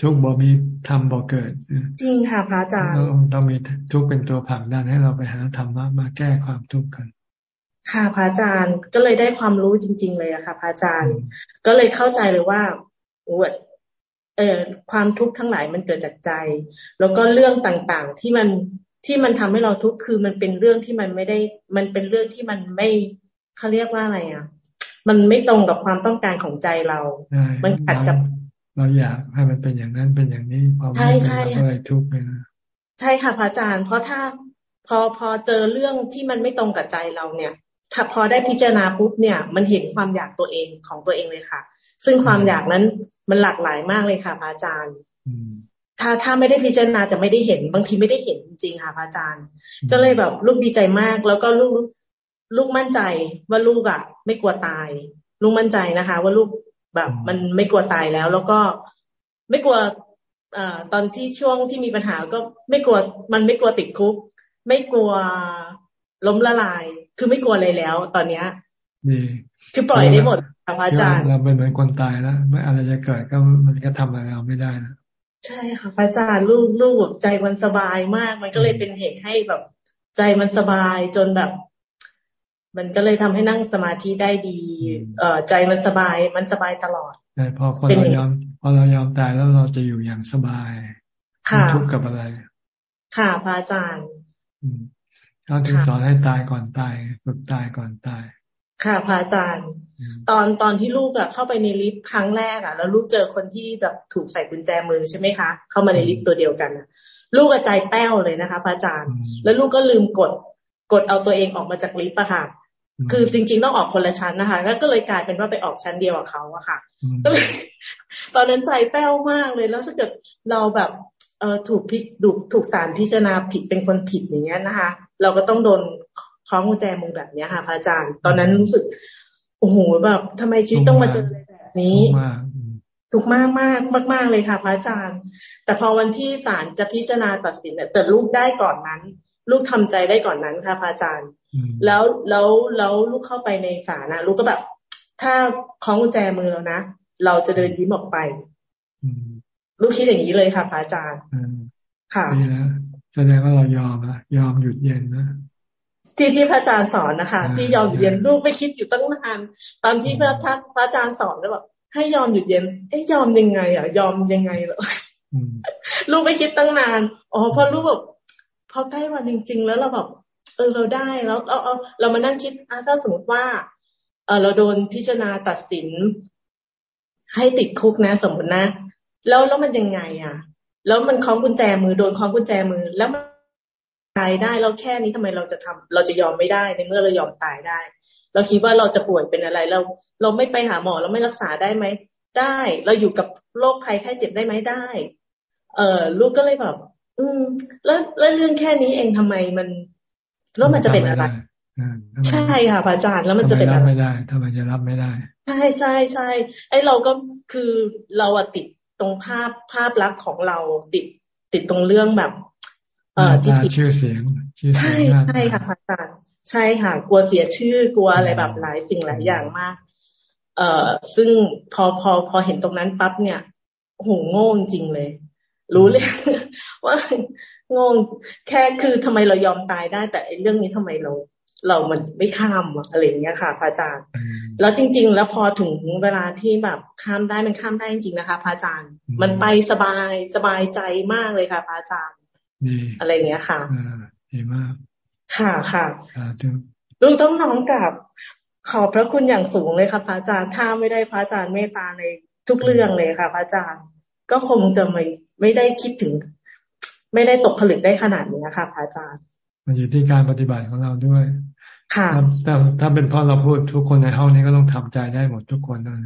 ทุกบ่มีทำบ่เกิด จริงค่ะพระอาจารย์ต้องมีทุกเป็นตัวผลักดันให้เราไปหาธรรมะมาแก้ความทุกข์กัน ค่ะพระอาจารย์ก็เลยได้ความรู้จริง ๆ เลยอะค่ะพระอาจารย์ ก็เลยเข้าใจเลยว่าเออความทุกข์ทั้งหลายมันเกิดจากใจ แล้วก็เรื่องต่างๆ ที่มัน ที่มันทำให้เราทุกข์คือมันเป็นเรื่องที่มันไม่ได้ มันเป็นเรื่องที่มันไม่เขาเรียกว่าอะไรอะ มันไม่ตรงกับความต้องการของใจเรา มันขัดกับ เราอยากให้มันเป็นอย่างนั้นเป็นอย่างนี้พอไม่เป็นอะไรทุกข์เลยนะใช่ค่ะพระอาจารย์ เพราะถ้าพอพอเจอเรื่องที่มันไม่ตรงกับใจเราเนี่ย ถ้าพอได้พิจารณาปุ๊บเนี่ย มันเห็นความอยากตัวเองของตัวเองเลยค่ะ ซึ่งความอยากนั้นมันหลากหลายมากเลยค่ะพระอาจารย์ ถ้าถ้าไม่ได้พิจารณาจะไม่ได้เห็น บางทีไม่ได้เห็นจริงๆค่ะพระอาจารย์ ก็เลยแบบลูกดีใจมาก แล้วก็ลูกลูกมั่นใจว่าลูกอะไม่กลัวตาย ลูกมั่นใจนะคะ ว่าลูกแบบมันไม่กลัวตายแล้ว แล้วก็ไม่กลัวอตอนที่ช่วงที่มีปัญหาก็ไม่กลัวมันไม่กลัวติดคุก ไม่กลัวล้มละลาย คือไม่กลัวอะไรแล้ว ตอนเนี้ยคือปล่อยได้หมดค่ะพระอาจารย์เราเป็นเหมือนคนตายแล้วไม่อะไรจะเกิดก็มันก็ทำอะไรเราไม่ได้นะ ใช่ค่ะพระอาจารย์ลูกลูกใจมันสบายมาก มันก็เลยเป็นเหตุให้แบบ ใจมันสบายจนแบบ มันก็เลยทำให้นั่งสมาธิได้ดี เอ่อใจมันสบายมันสบายตลอดใช่พอพอเรายอมพอเรายอมตายแล้วเราจะอยู่อย่างสบายไม่ทุกข์กับอะไร ค่ะพระอาจารย์เขาถึงสอนให้ตายก่อนตายฝึกตายก่อนตาย ค่ะพระอาจารย์ ตอนตอนที่ลูกอะเข้าไปในลิฟต์ครั้งแรกอะแล้วลูกเจอคนที่แบบถูกใส่กุญแจมือใช่ไหมคะเข้ามาในลิฟต์ตัวเดียวกันอะลูกกระจายแป้วเลยนะคะพระอาจารย์ แล้วลูกก็ลืมกดกดเอาตัวเองออกมาจากลิฟต์อะค่ะคือจริง ๆ ต้องออกคนละชั้นนะคะแล้วก็เลยกลายเป็นว่าไปออกชั้นเดียวกับเขาอะค่ะก็เลยตอนนั้นใจแป้วมากเลยแล้วถ้าเกิดเราแบบเออถูกพิดูถูกสารพิจารณาผิดเป็นคนผิดอย่างเงี้ยนะคะ เราก็ต้องโดน คล้องกุญแจมือแบบเนี้ยค่ะพระอาจารย์ ตอนนั้นรู้สึก โอ้โหแบบทำไมชีวิตต้องมาเจออะไรแบบนี้ถูกมากมากมากมากเลยค่ะ พระอาจารย์ แต่พอวันที่ศาลจะพิจารณาตัดสินเนี่ยแต่ลูกได้ก่อนนั้น ลูกทำใจได้ก่อนนั้นค่ะพระอาจารย์ แล้วแล้วแล้วลูกเข้าไปในศาลนะลูกก็แบบ ถ้าคล้องกุญแจมือแล้วนะเราจะเดินยิ้มออกไปลูกคิดอย่างนี้เลยค่ะพระอาจารย์ค่ะนี่นะแสดงว่าเรายอมนะยอมหยุดเย็นนะ ที่ที่พระอาจารย์สอนนะคะที่ยอมหยุดเย็นลูกไม่คิดอยู่ตั้งนานตอนที่พระพระอาจารย์สอนแล้วบอกให้ยอมหยุดเย็นไอ้ยอมยังไงอะ ยอมยังไงเหรอลูกไม่คิดตั้งนานอ๋อพอลูกแบบพอใกล้วันจริง ๆ แล้วเราแบบเออเราได้แล้วเราเอาเรามานั่งคิดถ้าสมมติว่า เออเราโดนพิจารณาตัดสินให้ติดคุกนะ สมมตินะ แล้วแล้วมันยังไง อะ แล้วมันคล้องกุญแจมือโดนคล้องกุญแจมือแล้วมันตายได้เราแค่นี้ทำไมเราจะทำเราจะยอมไม่ได้ในเมื่อเรายอมตายได้ เราคิดว่าเราจะป่วยเป็นอะไรเรา เราไม่ไปหาหมอเราไม่รักษาได้ไหมได้ เราอยู่กับโรคภัยไข้เจ็บได้ไหมได้ เออลูกก็เลยแบบอืม แล้วแล้วเรื่องแค่นี้เองทำไมมันแล้วมันจะเป็นอะไรใช่ค่ะพระอาจารย์แล้วมันจะเป็นอะไรไม่ได้ทำไมจะรับไม่ได้ใช่ใช่ใช่ไอเราก็คือเราอะติดตรงภาพภาพลักษณ์ของเราติดติดตรงเรื่องแบบ เอ่อที่ชื่อเสียงใช่ใช่ค่ะพระอาจารย์ใช่ค่ะ กลัวเสียชื่อกลัวอะไรแบบหลายสิ่งหลายอย่างมาก เอ่อซึ่งพอพอพอเห็นตรงนั้นปั๊บเนี่ยโหโง่จริงเลย รู้เลยว่างงแค่คือทำไมเรายอมตายได้ แต่เรื่องนี้ทำไมเรา เรามันไม่ข้ามอะไรอย่างเงี้ยค่ะพระอาจารย์ แล้วจริง ๆ แล้วพอถึงเวลาที่แบบข้ามได้มันข้ามได้จริงๆนะคะพระอาจารย์ มันไปสบายสบายใจมากเลยค่ะพระอาจารย์ อะไรเงี้ยค่ะดีมาก ค่ะค่ะลูกต้องน้องกับ ขอบพระคุณอย่างสูงเลยค่ะพระอาจารย์ถ้าไม่ได้พระอาจารย์เมตตาในทุกเรื่องเลยค่ะ พระอาจารย์ ก็คงจะไม่ไม่ได้คิดถึง ไม่ได้ตกผลึกได้ขนาดนี้ค่ะพระอาจารย์ มันอยู่ที่การปฏิบัติของเราด้วยค่ะแต่ถ้าเป็นพ่อเราพูดทุกคนในห้องนี้ก็ต้องทำใจได้หมดทุกคนนะ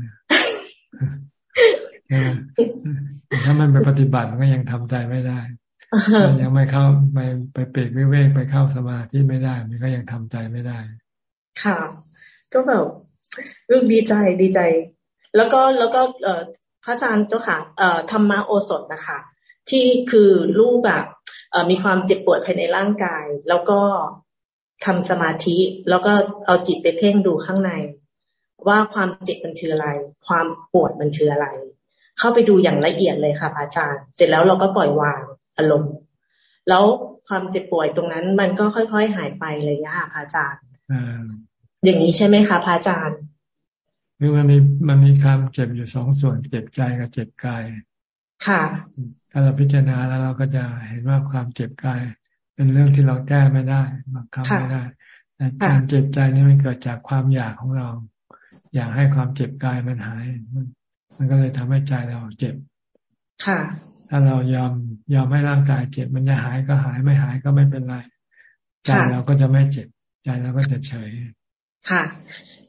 ถ้ามันไปปฏิบัติมันก็ยังทำใจไม่ได้ ยังไม่เข้าไปไปเปรกวิเวกไปเข้าสมาธิไม่ได้ มันก็ยังทำใจไม่ได้ ค่ะ ก็แบบรู้ดีใจดีใจ แล้วก็แล้วก็เอพระอาจารย์เจ้าค่ะเอ่อธรรมะโอสถนะคะ ที่คือลูกแบบเอ่อมีความเจ็บปวดภายในร่างกาย แล้วก็ทำสมาธิ แล้วก็เอาจิตไปเพ่งดูข้างใน ว่าความเจ็บมันคืออะไร ความปวดมันคืออะไร เข้าไปดูอย่างละเอียดเลยค่ะพระอาจารย์ เสร็จแล้วเราก็ปล่อยวาง อารมณ์ แล้วความเจ็บป่วยตรงนั้น มันก็ค่อยๆหายไปเลยค่ะพระอาจารย์อย่างนี้ใช่ไหมคะพระอาจารย์คือมันมีมันมีความเจ็บอยู่สองส่วนเจ็บใจกับเจ็บกาย ค่ะ ถ้าเราพิจารณาแล้วเราก็จะเห็นว่าความเจ็บกาย เป็นเรื่องที่เราแก้ไม่ได้บังคับไม่ได้แต่การเจ็บใจนี่มันเกิดจากความอยากของเรา อยากให้ความเจ็บกายมันหาย มันมันก็เลยทำให้ใจเราเจ็บ ค่ะ ถ้าเรายอมยอมให้ร่างกายเจ็บ มันจะหายก็หายไม่หายก็ไม่เป็นไรใจเราก็จะไม่เจ็บใจเราก็จะเฉย ค่ะ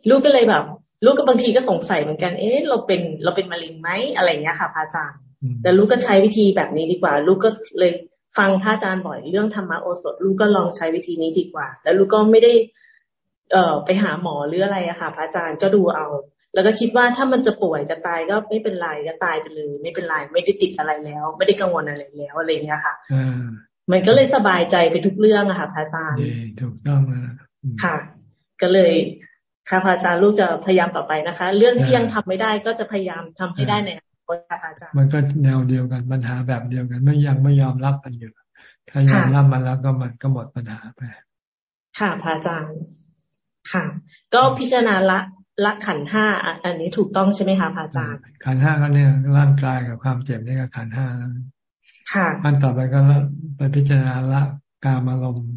ลูกก็เลยแบบ ลูกก็บางทีก็สงสัยเหมือนกัน เอ๊ะเราเป็นเราเป็นมะเร็งไหมอะไรเงี้ยค่ะพระอาจารย์แต่ลูกก็ใช้วิธีแบบนี้ดีกว่า ลูกก็เลยฟังพระอาจารย์บ่อยเรื่องธรรมะโอสถ ลูกก็ลองใช้วิธีนี้ดีกว่า แล้วลูกก็ไม่ได้ เอ่อไปหาหมอหรืออะไรอะค่ะพระอาจารย์ก็ดูเอา แล้วก็คิดว่าถ้ามันจะป่วยจะตายก็ไม่เป็นไรก็ตายไปเลยไม่เป็นไรไม่ได้ติดอะไรแล้ว ไม่ได้กังวลอะไรแล้วอะไรเงี้ยค่ะมันก็เลยสบายใจไปทุกเรื่องอะค่ะพระอาจารย์ถูกต้องนะค่ะ ก็เลยค่ะพระอาจารย์ลูกจะพยายามต่อไปนะคะ เรื่องที่ยังทำไม่ได้ก็จะพยายามทำให้ได้ในอนาคตค่ะอาจารย์มันก็แนวเดียวกันปัญหาแบบเดียวกันไม่ยังไม่ยอมรับมันอยู่ถ้ายอมรับมันแล้วก็มันก็หมดปัญหาไป ค่ะพระอาจารย์ค่ะ ก็พิจารณาละ ละขันห้าอันนี้ถูกต้องใช่ไหมคะพระอาจารย์ขันห้าก็เนี่ยร่างกายกับความเจ็บนี่ก็ขันห้าแล้วค่ะอันต่อไปก็ไปพิจารณาละกามารมณ์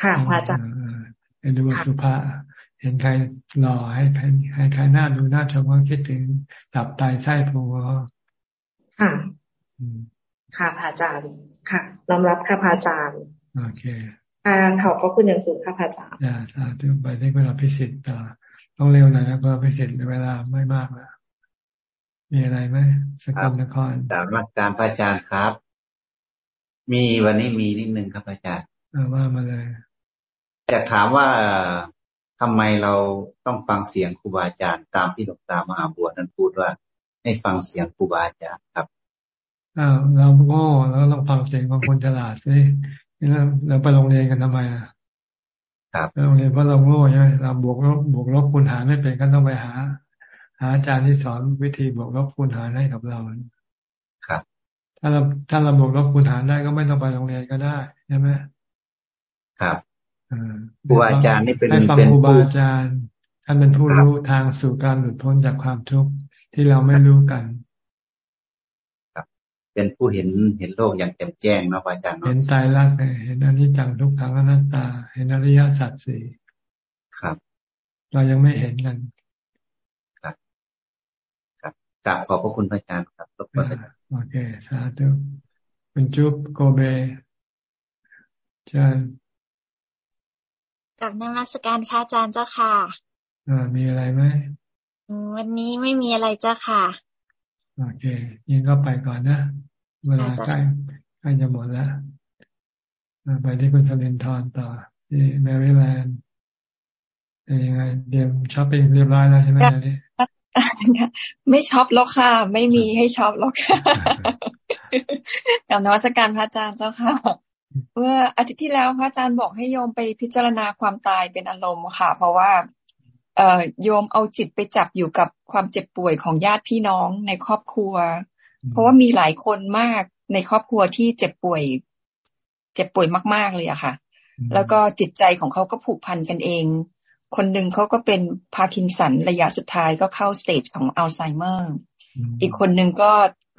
ค่ะพระอาจารย์เอ็นดูสุภาเห็นใครหล่อให้ใครให้ใครหน้าดูหน้าชมก็คิดถึงตับไตไส้พุงค่ะค่ะพระอาจารย์ค่ะน้อมรับค่ะพระอาจารย์โอเคค่ะขอบพระคุณอย่างสูงค่ะพระอาจารย์อ่าสาธุไปได้เวลาพิเศษต่อ ต้องเร็วหน่อยแล้วก็พิเศษในเวลาไม่มากแล้วมีอะไรไหมสกลนครสามการพระอาจารย์ครับ มีวันนี้มีนิดนึงครับอาจารย์ว่ามาเลยจะถามว่าทำไมเราต้องฟังเสียงครูบาอาจารย์ตามที่หลวงตามหาบัวนั้นพูดว่า ให้ฟังเสียงครูบาอาจารย์ครับอ้าวเราโง่แล้วเราฟังเสียงของคนฉลาดสิแล้วเราไปโรงเรียนกันทำไมอะ ครับไปโรงเรียนเพราะเราโง่ใช่ไหมเราบวกลบบวกลบคูณหารไม่เป็นก็ต้องไปหา หาอาจารย์ที่สอนวิธีบวกลบคูณหารให้กับเราครับ ถ้าเราถ้าเราบวกลบคูณหารได้ก็ไม่ต้องไปโรงเรียนก็ได้ใช่ไหมครับครูบาอาจารย์นี่เป็นให้ฟังครูบาอาจารย์ท่านเป็นผู้รู้ทางสู่การหลุดพ้นจากความทุกข์ที่เราไม่รู้กันครับ เป็นผู้เห็นเห็นโลกอย่างแจ่มแจ้งเนาะอาจารย์เห็นตายรักเห็นอนิจจังทุกขังอนัตตา เห็นอริยสัจสี่ครับ เรายังไม่เห็นกันครับ ครับกราบขอบพระคุณพระอาจารย์ครับโอเคสาธุคุณจุ๊บโกเบเชิญกับนมัสการค่ะอาจารย์เจ้าค่ะอ่ามีอะไรไหมวันนี้ไม่มีอะไรเจ้าค่ะ โอเคยิงก็ไปก่อนนะ เวลาใกล้ใกล้จะหมดแล้วไปที่คุณสลินทอนต่อที่แมริแลนด์เป็นยังไงเดียมช้อปปิ้งเรียบร้อยแล้วใช่ไหมนี่ไม่ช็อปแล้วค่ะ ไม่มีให้ช็อปแล้วค่ะกับนวัตการพระอาจารย์เจ้าค่ะ เมื่ออาทิตย์ที่แล้วพระอาจารย์บอกให้โยมไปพิจารณาความตายเป็นอารมณ์ค่ะ เพราะว่าเอ่อ โยมเอาจิตไปจับอยู่กับความเจ็บป่วยของญาติพี่น้องในครอบครัว เพราะว่ามีหลายคนมากในครอบครัวที่เจ็บป่วย เจ็บป่วยมาก ๆเลยอะค่ะ แล้วก็จิตใจของเขาก็ผูกพันกันเอง คนหนึ่งเขาก็เป็นพาร์คินสันระยะสุดท้ายก็เข้า stage ของอัลไซเมอร์ อีกคนหนึ่งก็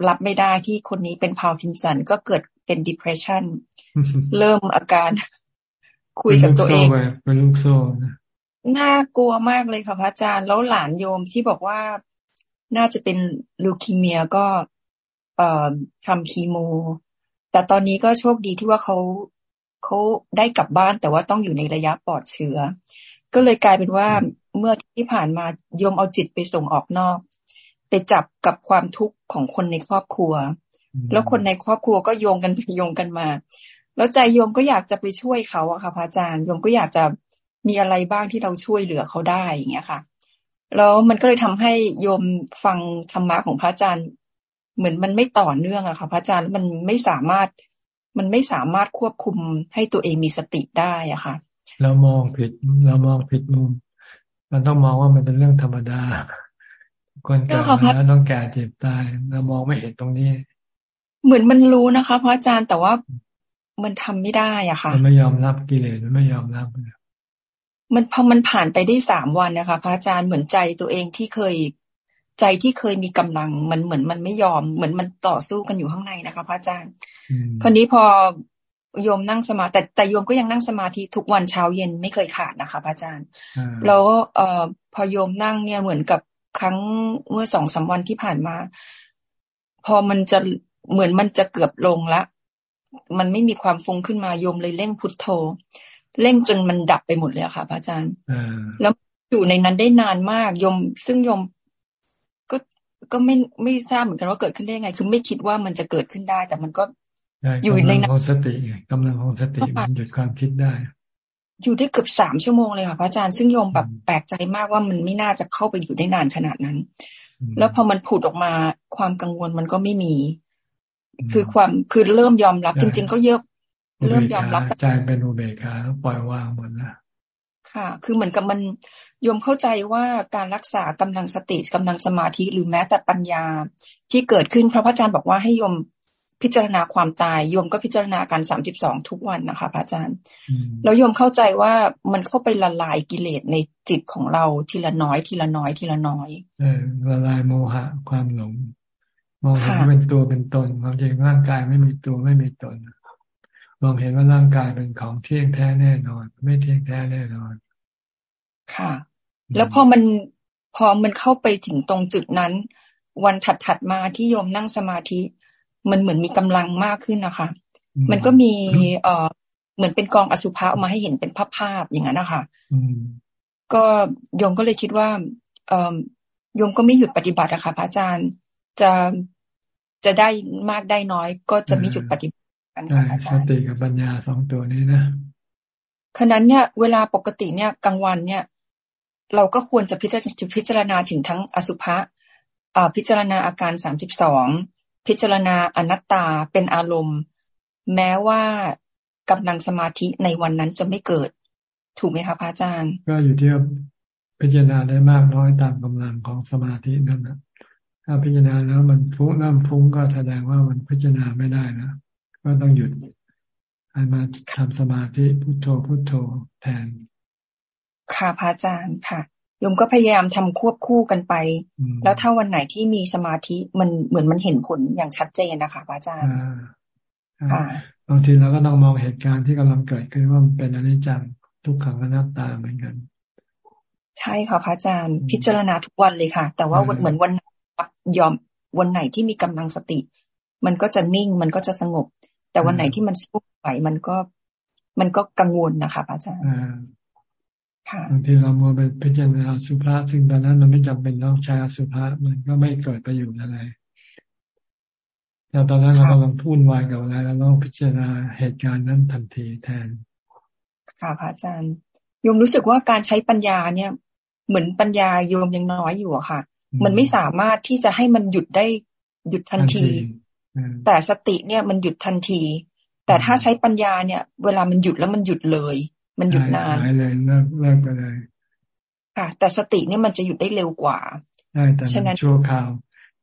รับไม่ได้ที่คนนี้เป็นพาร์คินสันก็เกิดเป็น depression เริ่มอาการคุยกับตัวเองเป็นลูกโซ่น่ะ น่ากลัวมากเลยค่ะพระอาจารย์ แล้วหลานโยมที่บอกว่าน่าจะเป็นลูคีเมียก็เอ่อทำคีโม แต่ตอนนี้ก็โชคดีที่ว่าเขาเขาได้กลับบ้านแต่ว่าต้องอยู่ในระยะปลอดเชื้อ ก็เลยกลายเป็นว่าเมื่อที่ผ่านมาโยมเอาจิตไปส่งออกนอก ไปจับกับความทุกข์ของคนในครอบครัว แล้วคนในครอบครัวก็โยงกันไปโยงกันมา แล้วใจโยมก็อยากจะไปช่วยเขาอะค่ะพระอาจารย์โยมก็อยากจะ มีอะไรบ้างที่เราช่วยเหลือเขาได้อย่างเงี้ยค่ะ แล้วมันก็เลยทำให้โยมฟังธรรมะของพระอาจารย์ เหมือนมันไม่ต่อเนื่องอะค่ะ พระอาจารย์มันไม่สามารถมันไม่สามารถควบคุมให้ตัวเองมีสติได้อะค่ะ เรามองผิดเรามองผิดมุมมันต้องมองว่ามันเป็นเรื่องธรรมดา คนแก่แล้วต้องแก่เจ็บตายเรามองไม่เห็นตรงนี้ เหมือนมันรู้นะคะพระอาจารย์แต่ว่ามันทำไม่ได้อะค่ะ มันไม่ยอมรับกิเลสมันไม่ยอมรับ มันพอมันผ่านไปได้สามวันนะคะ พระอาจารย์เหมือนใจตัวเองที่เคยใจที่เคยมีกำลังมันเหมือนมันไม่ยอมเหมือนมันต่อสู้กันอยู่ข้างในนะคะพระอาจารย์คราวนี้พอโยมนั่งสมาแต่แต่โยมก็ยังนั่งสมาธิทุกวันเช้าเย็นไม่เคยขาดนะคะพระอาจารย์ แล้วเอ่อพอโยมนั่งเนี่ยเหมือนกับครั้งเมื่อสองสาวันที่ผ่านมา พอมันจะเหมือนมันจะเกือบลงละ มันไม่มีความฟุ้งขึ้นมาโยมเลยเร่งพุทโธ เร่งจนมันดับไปหมดเลยค่ะพระอาจารย์แล้วอยู่ในนั้นได้นานมากโยม ซึ่งโยมก็ก็ไม่ไม่ทราบเหมือนกันว่าเกิดขึ้นได้ยังไง คือไม่คิดว่ามันจะเกิดขึ้นได้ แต่มันก็อยู่ในนั้นของสติกำลังของสติมันหยุดความคิดได้ อยู่ได้เกือบสามชั่วโมงเลยค่ะพระอาจารย์ซึ่งโยมแบบแปลกใจมากว่ามันไม่น่าจะเข้าไปอยู่ได้นานขนาดนั้น แล้วพอมันผุดออกมาความกังวลมันก็ไม่มี คือความคือเริ่มยอมรับจริง ๆ ก็เยอะ เริ่มยอมรับใจเป็นอุเบกขาปล่อยวางหมดแล้วค่ะ คือเหมือนกับมันยมเข้าใจว่าการรักษากำลังสติกำลังสมาธิหรือแม้แต่ปัญญาที่เกิดขึ้นพระอาจารย์บอกว่าให้ยมพิจารณาความตายโยมก็พิจารณาการสามสิบสองทุกวันนะคะพระอาจารย์แล้วโยมเข้าใจว่ามันเข้าไปละลายกิเลสในจิตของเราทีละน้อย ทีละน้อย ทีละน้อยเออละลายโมหะความหลงมองเห็นเป็นตัวเป็นตนความจริงร่างกายไม่มีตัวไม่มีตน มองเห็นว่าร่างกายเป็นของเที่ยงแท้แน่นอน ไม่เที่ยงแท้แน่นอน ค่ะ แล้วพอมันพอมันเข้าไปถึงตรงจุดนั้น วันถัดๆมาที่โยมนั่งสมาธิ มันเหมือนมีกำลังมากขึ้นนะคะ มันก็มีเอ่อเหมือนเป็นกองอสุภะออกมาให้เห็นเป็นภาพๆอย่างนั้นนะคะก็โยมก็เลยคิดว่าเอ่อโยมก็ไม่หยุดปฏิบัติอะค่ะพระอาจารย์จะจะได้มากได้น้อย ก็จะไม่หยุดปฏิบัติ กันค่ะอาจารย์สติกับปัญญาสองตัวนี้นะขณะนั้นเนี่ยเวลาปกติเนี่ยกลางวันเนี่ย เราก็ควรจะพิจารณาพิจารณาถึงทั้งอสุภะพิจารณาอาการสามสิบสองพิจารณาอนัตตาเป็นอารมณ์ แม้ว่ากำลังสมาธิในวันนั้นจะไม่เกิด ถูกไหมคะพระอาจารย์ ก็อยู่ที่พิจารณาได้มากน้อยตามกำลังของสมาธินั่นนะถ้าพิจารณาแล้วมันฟุ้งเริ่มฟุ้งก็แสดงว่ามันพิจารณาไม่ได้แล้ว ก็ต้องหยุดให้มาทำสมาธิพุโทโธพุโทโธแทน ค่ะพระอาจารย์ค่ะโยมก็พยายามทำควบคู่กันไป แล้วถ้าวันไหนที่มีสมาธิมันเหมือนมันเห็นผลอย่างชัดเจนนะคะอาจารย์บางทีเราก็ต้องมองเหตุการณ์ที่กำลังเกิดขึ้นว่ามันเป็นอนิจจังทุกขังอนัตตาเหมือนกัน ใช่ค่ะพระอาจารย์ พิจารณาทุกวันเลยค่ะ แต่ว่าเหมือนวันยอมวันไหนที่มีกำลังสติ มันก็จะนิ่งมันก็จะสงบ แต่วันไหนที่มันสู้ไหวมันก็มันก็กังวลนะคะอาจารย์บางทีเรามัวไปพิจารณาสุภาษซึ่งตอนนั้นมันไม่จำเป็นต้องใช้สุภาษมันก็ไม่เกิดประโยชน์อะไรแต่ตอนนั้นเรากำลังพูดวายกับอะไรแล้วเราพิจารณาเหตุการณ์นั้นทันทีแทน ค่ะพระอาจารย์โยมรู้สึกว่าการใช้ปัญญาเนี่ย เหมือนปัญญาโยมยังน้อยอยู่อะค่ะ มันไม่สามารถที่จะให้มันหยุดได้หยุดทันที แต่สติเนี่ยมันหยุดทันที แต่ถ้าใช้ปัญญาเนี่ย เวลามันหยุดแล้วมันหยุดเลย มันหยุดนานหายเลยเลิกเลิกไปเลยค่ะ แต่สติเนี่ยมันจะหยุดได้เร็วกว่าใช่แต่มันชั่วคราว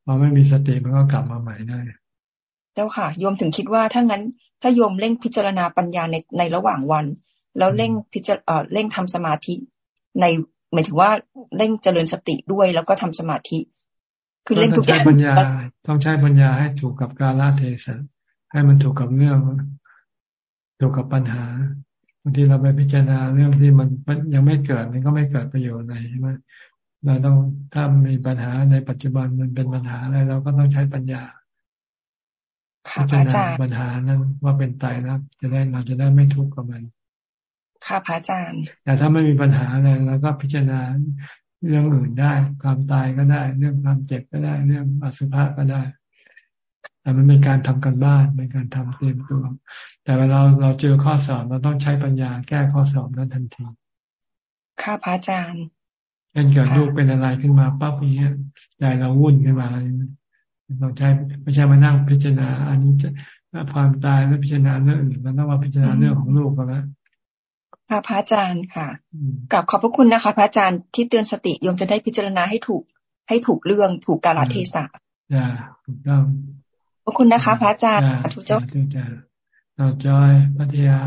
พอไม่มีสติมันก็กลับมาใหม่ได้เจ้าค่ะโยมถึงคิดว่าถ้างั้น ถ้าโยมเร่งพิจารณาปัญญาในในระหว่างวัน แล้วเร่งพิจารเอ่อเร่งทำสมาธิในหมายถึงว่าเร่งเจริญสติด้วยแล้วก็ทำสมาธิ คือเร่งทุกอย่างปัญญา ต้องใช้ปัญญาให้ถูกกับกาลเทศะให้มันถูกกับเรื่องถูกกับปัญหาางทีเราไปพิจารณาเรื่องที่มันยังไม่เกิดมันก็ไม่เกิดประโยชน์อะไรใช่ไหมเราต้องถ้ามีปัญหาในปัจจุบันมันเป็นปัญหาอะไรเราก็ต้องใช้ปัญญาพิจารณาปัญหานั้นว่าเป็นตายแล้วจะได้เราจะได้ไม่ทุกข์กับมัน ค่ะพระอาจารย์แต่ถ้าไม่มีปัญหาอะไรเราก็พิจารณา เรื่องอื่นได้ ความตายก็ได้ เรื่องความเจ็บก็ได้ เรื่องอสุภะก็ได้ แต่มันเป็นการทำกันบ้านเป็นการทำเตรียมตัวแต่เวลาเราเจอข้อสอบเราต้องใช้ปัญญาแก้ข้อสอบนั้นทันทีค่ะพระอาจารย์เช่นเกิดลูกเป็นอะไรขึ้นมาปั๊บอย่างเงี้ยใจเราวุ่นขึ้นมาอะไรเราใช้ไม่ใช่มานั่งพิจารณา อันนี้จะความตายแล้วพิจารณาเรื่องอื่นมันต้องมาพิจารณาเรื่องของลูกก็แล้ว ค่ะพระอาจารย์ค่ะกลับขอบพระคุณนะคะ พระอาจารย์ที่เตือนสติโยมจะได้พิจารณาให้ถูก ให้ถูกเรื่องถูกกาลเทศะจ้าถูกต้องขอบคุณนะคะ พระอาจารย์ทุกเจ้าจ้าเราจอยพัทยา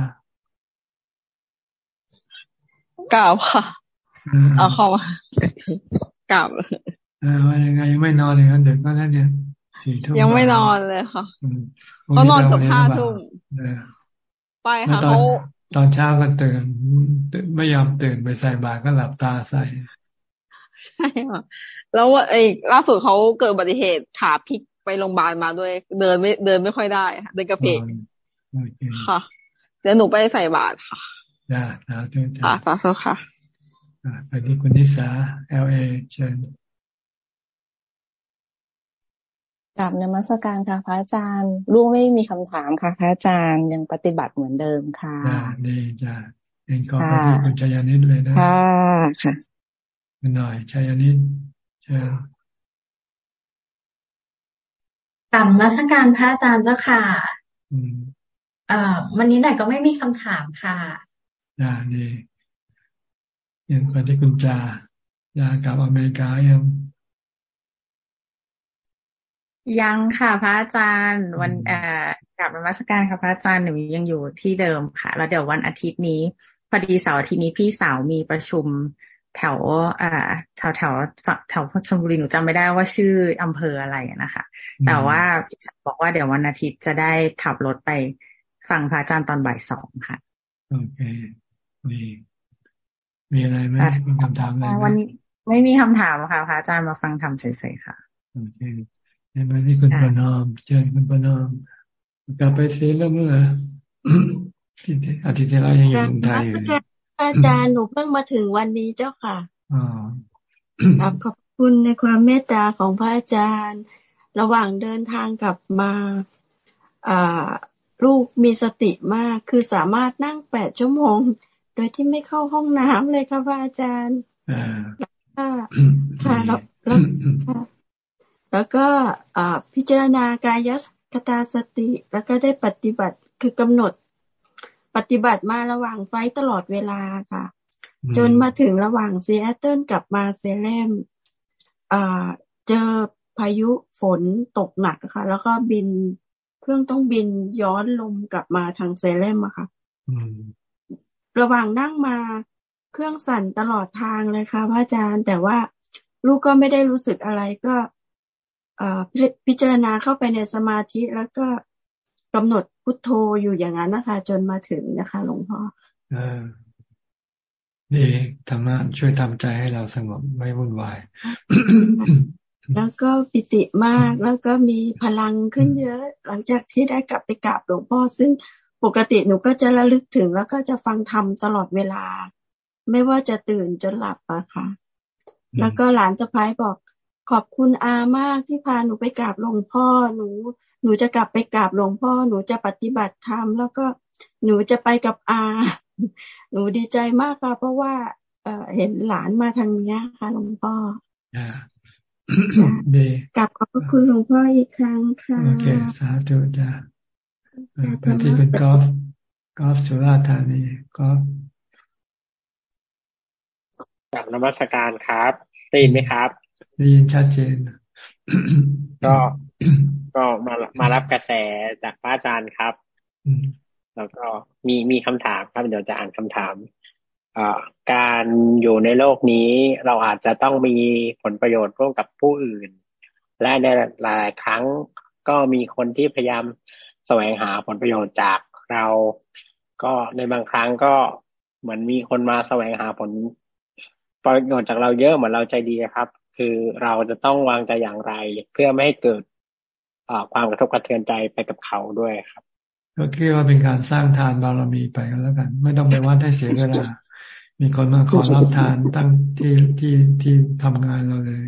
เก่าค่ะเอาเข้ามากลับเออว่ายังไงยังไม่นอนเลยกันเด็กก็นั่นเนี่ยสี่ทุ่มยังไม่นอนเลยค่ะเขานอนกับห้าทุ่มไปค่ะเขา ตอนเช้าก็ตื่น ไม่ยอมตื่นไปใส่บาตรก็หลับตาใส่ใช่ค่ะแล้วไอ้ล่าสุดเขาเกิดอุบัติเหตุขาพลิกไปโรงพยาบาลมาด้วย เดินไม่เดินไม่ค่อยได้เดินกระเพกค่ะเดี๋ยวหนูไปใส่บาตรค่ะจ้าสาธุจ้าสาธุค่ะไปที่คุณนิสาเอลเอเชิญ กลับนมัสการค่ะพระอาจารย์ลูกไม่มีคำถามค่ะพระอาจารย์ยังปฏิบัติเหมือนเดิมค่ะดีจ้าเองขอไปที่คุณชยานิดเลยนะค่ะค่ะคุณหน่อยชยานิดเชิญกลับมาสักการพระอาจารย์เจ้าค่ะอ่าวันนี้ไหนก็ไม่มีคำถามค่ะอ่าดียังไปที่คุณจาจากับอเมริกายัง ยังค่ะพระอาจารย์วันเอ่อกลับมาสการค่ะพระอาจารย์หนูยังอยู่ที่เดิมค่ะ แล้วเดี๋ยววันอาทิตย์นี้พอดีเสาร์อาทิตย์นี้พี่สาวมีประชุมแถวอ่าแถวแถวแถวชลบุรีหนูจำไม่ได้ว่าชื่ออำเภออะไรนะคะ แต่ว่าพี่สาวบอกว่าเดี๋ยววันอาทิตย์จะได้ขับรถไปฟังพระอาจารย์ตอนบ่ายสองค่ะโอเคมีมีอะไรไหมมีคำถามอะไรไหมวันนี้ไม่มีคำถามค่ะพระอาจารย์มาฟังทำเฉยๆค่ะโอเค เห็นไหมที่คุณประนอมเจอคุณประนอมกลับไปซีเรื่องเมื่อที่อาทิตย์ที่แล้วยังอยู่เมืองไทยอยู่อาจารย์หนูเพิ่งมาถึงวันนี้เจ้าค่ะครับขอบคุณในความเมตตาของพระอาจารย์ ระหว่างเดินทางกลับมาอ่าลูกมีสติมาก คือสามารถนั่งแปดชั่วโมง โดยที่ไม่เข้าห้องน้ำเลยค่ะพระอาจารย์ค่ะค่ะแล้ว แล้วก็พิจารณากายสกตาสติ แล้วก็ได้ปฏิบัติคือกำหนด ปฏิบัติมาระหว่างไฟตลอดเวลาค่ะ จนมาถึงระหว่างซีแอตเทิลกับมาเซเลมเจอพายุฝนตกหนักค่ะ แล้วก็บินเครื่องต้องบินย้อนลมกลับมาทางเซเลมอะค่ะระหว่างนั่งมาเครื่องสั่นตลอดทางเลยค่ะพระอาจารย์ แต่ว่าลูกก็ไม่ได้รู้สึกอะไรก็ พิจารณาเข้าไปในสมาธิแล้วก็กำหนดพุทโธอยู่อย่างนั้นนะคะ จนมาถึงนะคะ หลวงพ่อนี่ธรรมะช่วยทำใจให้เราสงบไม่วุ่นวาย แล้วก็ปิติมากแล้วก็มีพลังขึ้นเยอะ หลังจากที่ได้กลับไปกราบหลวงพ่อซึ่งปกติหนูก็จะระลึกถึงแล้วก็จะฟังธรรมตลอดเวลา ไม่ว่าจะตื่นจนหลับอะค่ะ แล้วก็หลานสะพ้ายบอก ขอบคุณอามากที่พาหนูไปกราบหลวงพ่อหนู หนูจะกลับไปกราบหลวงพ่อ หนูจะปฏิบัติธรรมแล้วก็หนูจะไปกับอา หนูดีใจมากค่ะเพราะว่าเเห็นหลานมาทางนี้ค่ะหลวงพ่อดีกลับขอบคุณหลวงพ่ออีกครั้งค่ะโอเคสาธุจ้าไปที่คุณกอล์ฟกอล์ฟสุราธานีกอล์ฟกับนมัสการครับได้ยินไหมครับ ได้ยินชัดเจน ก็ก็มามารับกระแสจากพระอาจารย์ครับแล้วก็มีมีคำถามครับเดี๋ยวจะอ่านคำถามการอยู่ในโลกนี้เราอาจจะต้องมีผลประโยชน์ร่วมกับผู้อื่น และในหลายครั้งก็มีคนที่พยายามแสวงหาผลประโยชน์จากเรา ก็ในบางครั้งก็เหมือนมีคนมาแสวงหาผลประโยชน์จากเราเยอะเหมือนเราใจดีครับ คือเราจะต้องวางใจอย่างไร เพื่อไม่ให้เกิดความกระทบกระเทือนใจไปกับเขาด้วยครับ ก็คิดว่าเป็นการสร้างทานบารมีไปก็แล้วกัน ไม่ต้องไปวัดให้เสียเวลา มีคนมาขอรับทานตั้งที่ที่ที่ทำงานเราเลย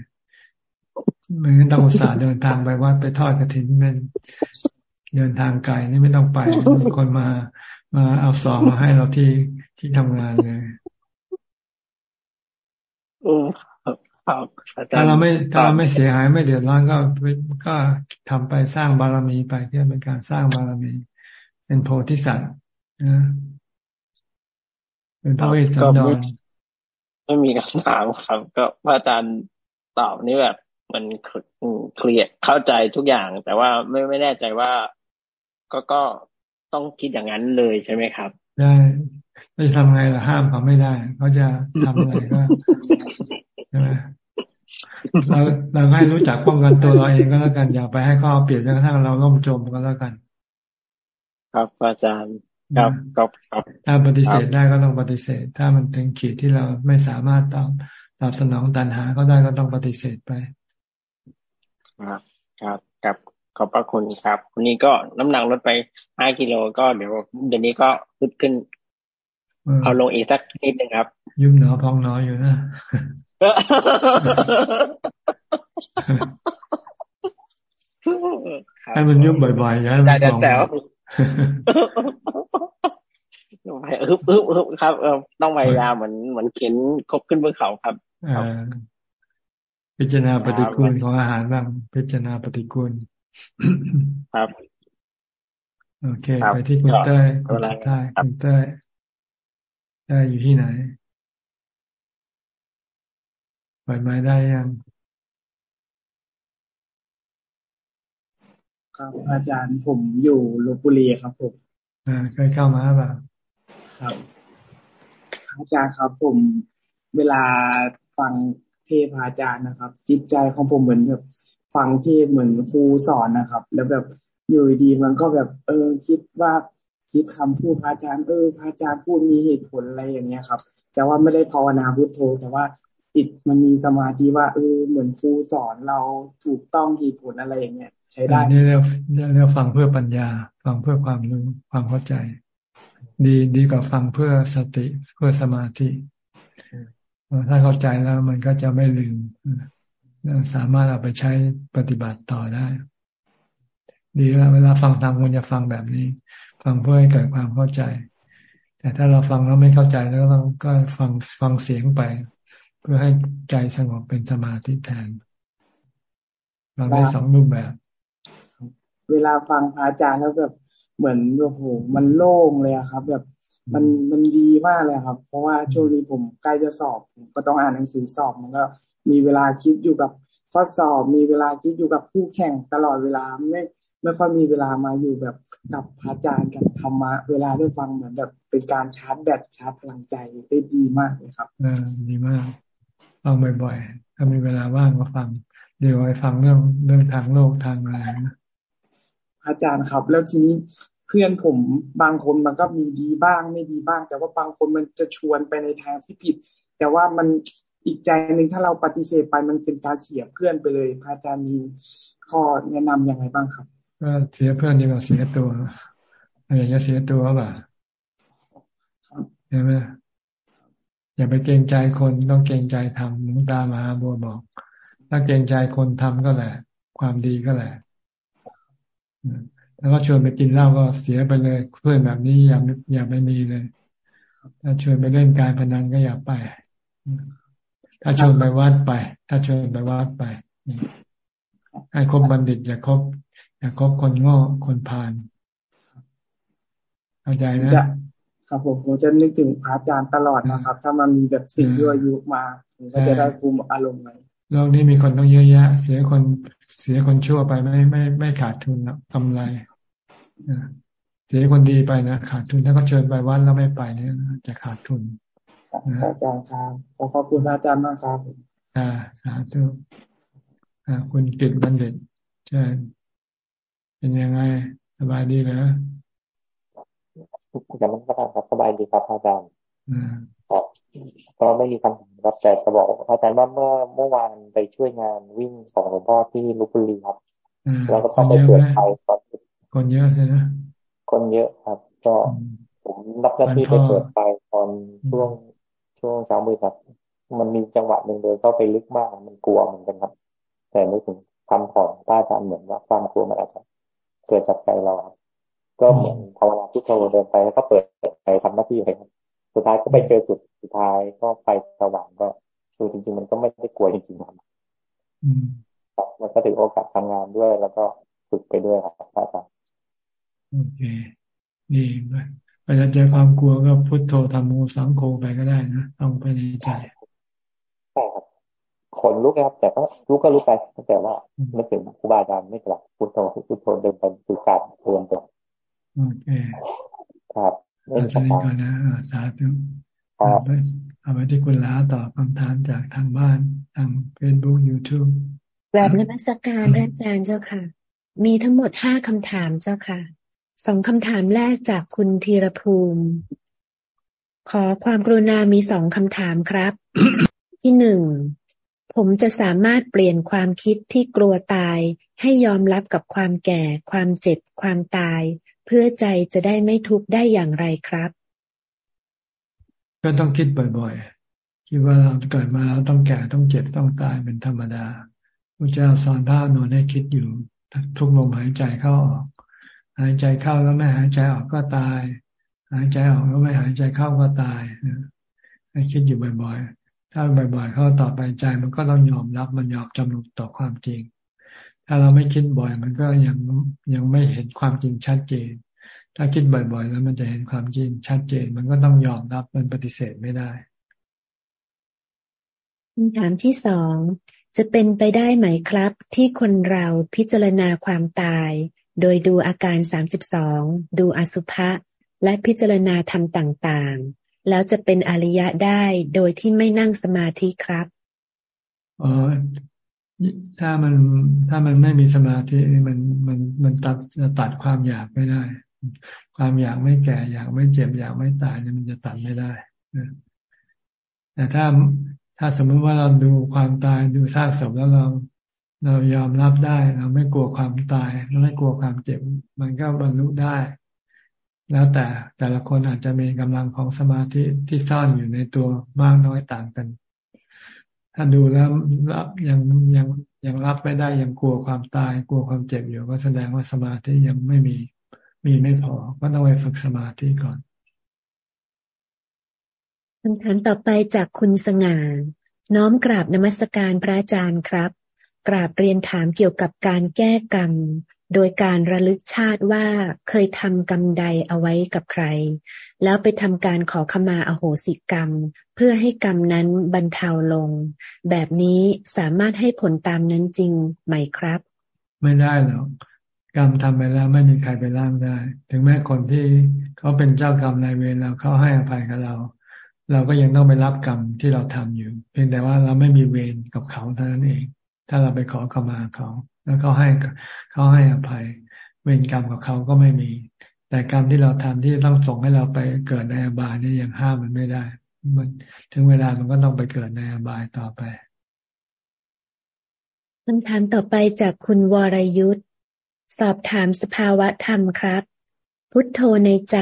ไม่งั้นต้องอุตส่าห์เดินทางไปวัดไปทอดกระถิ่นเป็นเดินทางไกลนี่ไม่ต้องไปมีคนมามาเอาซองมาให้เราที่ที่ทำงานเลย ถ้าเราไม่ถ้าเราไม่เสียหายไม่เดือดร้อนก็ก็ทำไปสร้างบารมีไปเพื่อเป็นการสร้างบารมี เป็นโพธิสัตว์นะเป็นพระเวสสันดรไม่มีคำถามครับ ก็พระอาจารย์ตอบนี่แบบ มันเคลียร์เข้าใจทุกอย่าง แต่ว่าไม่ไม่แน่ใจว่าก็ก็ต้องคิดอย่างนั้นเลยใช่ไหมครับ ได้ไม่ทำไงล่ะห้ามเขาไม่ได้ เขาจะทำอะไรก็ใช่ ไหมเราเราให้รู้จักป้องกันตัวเราเองก็แล้วกัน อย่าไปให้ข้อเปลี่ยนจนกระทั่งเราล่มจมก็แล้วกัน ครับอาจารย์ครับครับครับถ้าปฏิเสธได้ก็ต้องปฏิเสธ ถ้ามันถึงขีดที่เราไม่สามารถตอบตอบสนองตันหาก็ได้ก็ต้องปฏิเสธไป ครับ ครับครับขอบพระคุณครับ วันนี้ก็น้ำหนักลดไปห้ากิโลก็เดี๋ยวเดี๋ยวนี้ก็ขึ้นขึ้น เอาลงอีกสักนิดนึงครับ ยุ่มหนอพองน้อยอยู่นะ ให้มันยุ่มบ่อยๆนะได้แซวไปอึบอึบอึบครับต้องพยายามเหมือนเหมือนเข็นคบขึ้นบนเขาครับพิจารณาปฏิกูลของอาหารบ้างพิจารณาปฏิกูลครับ โอเค ไปที่คุณเต้ยคุณสุดท้ายคุณเต้ยเต้ยอยู่ที่ไหน เปิดไม้ได้ยังครับอาจารย์ผมอยู่ลบบุรีครับผมอ่าเคยเข้ามาแบบครับ อาจารย์ครับผมเวลาฟังเทพอาจารย์นะครับ จิตใจของผมเหมือนแบบฟังเทศเหมือนครูสอนนะครับ แล้วแบบอยู่ดีมันก็แบบ เออ คิดว่าคิดคำพูดพระอาจารย์เออพระอาจารย์พูดมีเหตุผลอะไรอย่างเงี้ยครับ แต่ว่าไม่ได้ภาวนาพุทโธ แต่ว่า จิตมันมีสมาธิว่าเออเหมือนครูสอนเราถูกต้องเหตุผลอะไรอย่างเงี้ยใช้ได้นี่เรียกเรียกฟังเพื่อปัญญา ฟังเพื่อความรู้ความเข้าใจ ดีดีกว่าฟังเพื่อสติเพื่อสมาธิถ้าเข้าใจแล้วมันก็จะไม่ลืมสามารถเอาไปใช้ปฏิบัติต่อได้ ดีแล้วเวลาฟังธรรมควรจะฟังแบบนี้ ฟังเพื่อให้เกิดความเข้าใจ แต่ถ้าเราฟังแล้วไม่เข้าใจแล้วเราก็ฟังฟังเสียงไป เพื่อให้ใจสงบเป็นสมาธิแทนฟังได้สองรูปแบบ เวลาฟังพระอาจารย์แล้วแบบเหมือนโอ้โหมันโล่งเลยครับ แบบมันมันดีมากเลยครับ เพราะว่าช่วงนี้ผมใกล้จะสอบก็ต้องอ่านหนังสือสอบมันก็ มีเวลาคิดอยู่กับข้อสอบมีเวลาคิดอยู่กับผู้แข่งตลอดเวลาไม่ไม่ค่อยมีเวลามาอยู่แบบกับพระอาจารย์กับธรรมะเวลาได้ฟังเหมือนแบบเป็นการชาร์จแบตชาร์จพลังใจได้ดีมากเลยครับอ่าดีมาก ฟังบ่อยๆ ถ้ามีเวลาว่างก็ฟัง เดี๋ยวไปฟังเรื่องเรื่องทางโลกทางอะไรนะอาจารย์ครับ แล้วทีนี้เพื่อนผมบางคนมันก็มีดีบ้างไม่ดีบ้าง แต่ว่าบางคนมันจะชวนไปในทางที่ผิด แต่ว่ามันอีกใจหนึ่งถ้าเราปฏิเสธไปมันเป็นการเสียเพื่อนไปเลยพระอาจารย์มีข้อแนะนํำยังไงบ้างครับก็เสียเพื่อนดีกว่าเสียตัวอยากจะเสียตัวป่ะใช่ไหม อย่าไปเกรงใจคนต้องเกรงใจทำหลวงตามาบัวบอก ถ้าเกรงใจคนทำก็แหละ ความดีก็แหละแล้วก็ชวนไปกินเหล้าก็เสียไปเลยเพื่อนแบบนี้อย่าอย่าไม่มีเลยถ้าชวนไปเล่นการพนันก็อย่าไป ถ้าชวนไปวัดไป ถ้าชวนไปวัดไปให้คบบัณฑิต อย่าคบอย่าคบคนโง่คนพาลเข้าใจนะ ครับผมผมจะนึกถึงพระอาจารย์ตลอดนะครับ ถ้ามันมีแบบสิ่งยั่วยุมาผมก็จะได้คุมอารมณ์ไว้โลกนี้มีคนต้องเยอะแยะ เสียคนเสียคนชั่วไปไม่ไม่ไม่ขาดทุนกำไรเสียคนดีไปนะขาดทุนถ้าก็เชิญไปวัดแล้วไม่ไปเนี่ยจะขาดทุนอาจารย์ครับขอบคุณอาจารย์มากครับอ่าสาธุอ่าคุณกิตบัณฑิตเชิญเป็นยังไงสบายดีเหรอ ยังไม่สบายครับสบายดีครับอาจารย์ครับก็ไม่มีคำถามครับแต่จะบอกอาจารย์ว่าเมื่อเมื่อวานไปช่วยงานวิ่งของหลวงพ่อที่ลุบุรีครับแล้วก็ต้องไปเปิดไฟตอนคนเยอะใช่ไหมคนเยอะครับ ก็ผมรับหน้าที่ไปเปิดไฟตอนช่วงช่วงเช้ามืดครับ มันมีจังหวะหนึ่งเดินเข้าไปลึกมากมันกลัวเหมือนกันครับ แต่ไม่ถึงคำของป้าอาจารย์เหมือนว่าความกลัวมันอาจจะเกิดจากใจเรา ก็เหมือนภาวนาพุทโธเดินไปแล้วก็เปิดไปทำหน้าที่เลยสุดท้ายก็ไปเจอจุดสุดท้ายก็ไฟสว่างก็คือจริงๆมันก็ไม่ได้กลัวจริงๆครับมันก็ถือโอกาสทำงานด้วย แล้วก็ฝึกไปด้วยครับอาจารย์โอเคดีเวลาเจอความกลัวก็พุทโธทำมูสังโฆไปก็ได้นะต้องไปในใจใช่ครับขนลุกครับ แต่ก็รู้ก็รู้ไปแต่ว่าไม่ถึงครูบาอาจารย์ไม่กลับพุทโธพุทโธเดินไปสู่การเตือนตัว โอเคครับเราจะนี้ก่อนนะสาธุเอาไปเอาไปที่คุณล้าตอบคำถามจากทางบ้านทางเฟซบุ๊กยูทูบแบบนมัสการพระอาจารย์เจ้าค่ะ มีทั้งหมดห้าคำถามเจ้าค่ะสองคำถามแรกจากคุณธีรภูมิ ขอความกรุณามีสองคำถามครับ ที่หนึ่งผมจะสามารถเปลี่ยนความคิดที่กลัวตาย ให้ยอมรับกับความแก่ ความเจ็บ ความตาย เพื่อใจจะได้ไม่ทุกข์ได้อย่างไรครับ ก็ต้องคิดบ่อยๆ คิดว่าเราเกิดมาแล้วต้องแก่ต้องเจ็บต้องตายเป็นธรรมดาพระเจ้าสอนพระนนให้คิดอยู่ทุกลมหายใจเข้าออก หายใจเข้าแล้วไม่หายใจออกก็ตาย หายใจออกแล้วไม่หายใจเข้าก็ตายให้คิดอยู่บ่อยๆ ถ้าบ่อยๆ เข้าต่อไปใจมันก็ต้องยอมรับมันยอมจำนนต่อความจริง ถ้าเราไม่คิดบ่อย มันก็ยังยังไม่เห็นความจริงชัดเจน ถ้าคิดบ่อย ๆ แล้วมันจะเห็นความจริงชัดเจน มันก็ต้องยอมรับมันปฏิเสธไม่ได้คำถามที่สองจะเป็นไปได้ไหมครับ ที่คนเราพิจารณาความตาย โดยดูอาการสามสิบสองดูอสุภะและพิจารณาธรรมต่างๆ แล้วจะเป็นอริยะได้โดยที่ไม่นั่งสมาธิครับอ๋อ ถ้ามันถ้ามันไม่มีสมาธิมันมันมันตัดจะตัดความอยากไม่ได้ ความอยากไม่แก่ อยากไม่เจ็บอยากไม่ตายเนี่ยมันจะตัดไม่ได้แต่ถ้าถ้าสมมติว่าเราดูความตายดูซากศพแล้วเราเรายอมรับได้ เราไม่กลัวความตายเราไม่กลัวความเจ็บ มันก็บรรลุได้ แล้วแต่แต่ละคนอาจจะมีกำลังของสมาธิที่ซ่อนอยู่ในตัวมากน้อยต่างกัน ถ้าดูแล้วรับยังยังยังรับไม่ได้ยังกลัวความตาย กลัวความเจ็บอยู่ก็แสดงว่าสมาธิยังไม่มีมีไม่พอ ก็ต้องไปฝึกสมาธิก่อนคำถามต่อไปจากคุณสง่า น้อมกราบนมัสการพระอาจารย์ครับ กราบเรียนถามเกี่ยวกับการแก้กรรม โดยการระลึกชาติว่าเคยทำกรรมใดเอาไว้กับใคร แล้วไปทำการขอขมาอโหสิกรรม เพื่อให้กรรมนั้นบรรเทาลง แบบนี้สามารถให้ผลตามนั้นจริงไหมครับ ไม่ได้หรอกกรรมทำไปแล้วไม่มีใครไปล่างได้ ถึงแม้คนที่เขาเป็นเจ้ากรรมนายเวรเราเขาให้อภัยกับเรา เราก็ยังต้องไปรับกรรมที่เราทำอยู่ เพียงแต่ว่าเราไม่มีเวรกับเขาเท่านั้นเอง ถ้าเราไปขอขมาเขา แล้วเขาให้เขาให้อภัย เวรกรรมกับเขาก็ไม่มี แต่กรรมที่เราทำที่ต้องส่งให้เราไปเกิดในอบายนี่ยังห้ามมันไม่ได้ มันถึงเวลามันก็ต้องไปเกิดในอบายต่อไปคำถามต่อไปจากคุณวรยุทธสอบถามสภาวะธรรมครับ พุทโธในใจ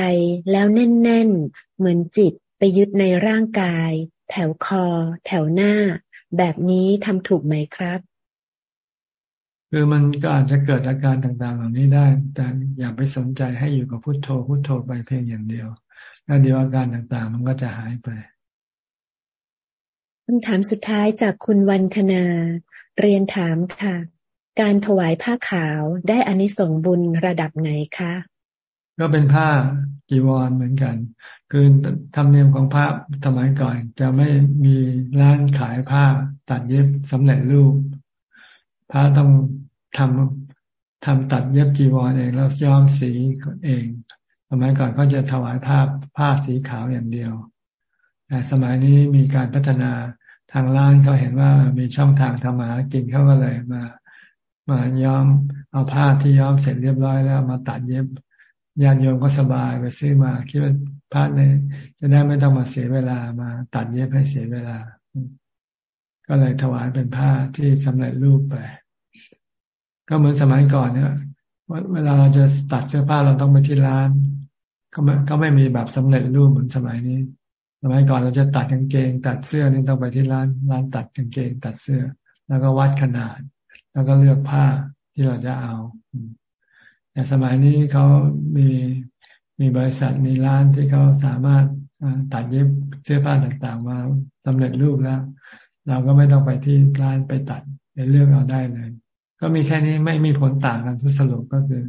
แล้วแน่น ๆ เหมือนจิตไปยึดในร่างกาย แถวคอ แถวหน้า แบบนี้ทำถูกไหมครับ คือมันก็อาจจะเกิดอาการต่างๆ เหล่านี้ได้ แต่อย่าไปสนใจให้อยู่กับพุโทโธพุโทโธไปเพียงอย่างเดียว แล้วเดียวอาการต่างๆ มันก็จะหายไปคำถามสุดท้ายจากคุณวันธนา เรียนถามค่ะ การถวายผ้าขาวได้อานิสงส์บุญระดับไหนคะก็เป็นผ้าจีวรเหมือนกัน คือธรรมเนียมของพระสมัยก่อน จะไม่มีร้านขายผ้าตัดเย็บสำเร็จรูป พระต้องทำทำตัดเย็บจีวรเองแล้วย้อมสีเอง สมัยก่อนก็จะถวายผ้าผ้าสีขาวอย่างเดียว แต่สมัยนี้มีการพัฒนาทางร้านเขาเห็นว่ามีช่องทางทำมาหากินเข้าก็เลยมา มาย้อมเอาผ้าที่ย้อมเสร็จเรียบร้อยแล้วมาตัดเย็บญาติโยมก็สบายไปซื้อมาคิดว่าผ้าเนี่ยจะได้ไม่ต้องมาเสียเวลามา ตัดเย็บให้เสียเวลา ก็เลยถวายเป็นผ้าที่สำเร็จรูปไป ก็เหมือนสมัยก่อนเนี่ยเวลาเราจะตัดเสื้อผ้าเราต้องไปที่ร้าน ก็ไม่ก็ไม่มีแบบสำเร็จรูปเหมือนสมัยนี้ สมัยก่อนเราจะตัดกางเกง ตัดเสื้อนี่ต้องไปที่ร้านร้านตัดกางเกง ตัดเสื้อ แล้วก็วัดขนาด แล้วก็เลือกผ้าที่เราจะเอา แต่สมัยนี้เขามีมีบริษัทมีร้านที่เขาสามารถตัดเย็บเสื้อผ้าต่างๆ มาสำเร็จรูปแล้ว เราก็ไม่ต้องไปที่ร้านไปตัดไปเลือกเอาได้เลย ก็มีแค่นี้ไม่มีผลต่างกันทุสรุปก็คือ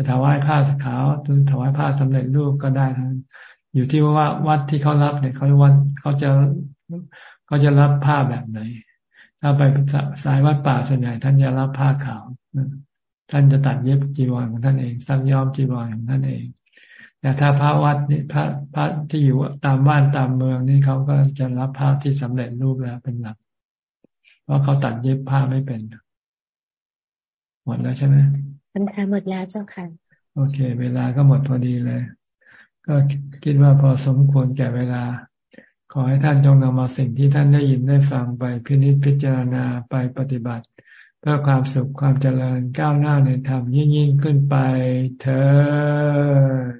จะถวายผ้าสขาวหรือถวายผ้าสำเร็จรูปก็ได้ทั้งอยู่ที่ว่าวัดที่เขารับเนี่ยเขาวัดเขาจะเขาจะรับผ้าแบบไหน ถ้าไปสายวัดป่าส่วนใหญ่ท่านจะรับผ้าขาวท่านจะตัดเย็บจีวรของท่านเองซักย้อมจีวรของท่านเองแต่ถ้าพระวัดนี่พระพระที่อยู่ตามบ้านตามเมืองนี่เขาก็จะรับผ้าที่สำเร็จรูปแล้วเป็นหลักเพราะเขาตัดเย็บผ้าไม่เป็นหมดแล้วใช่ไหม คำถามหมดแล้วเจ้าค่ะ โอเค เวลาก็หมดพอดีเลย ก็คิดว่าพอสมควรแก่เวลา ขอให้ท่านจงนำมาสิ่งที่ท่านได้ยินได้ฟังไปพินิจพิจารณาไปปฏิบัติ เพื่อความสุขความเจริญก้าวหน้าในธรรมยิ่งยิ่งขึ้นไปเธอ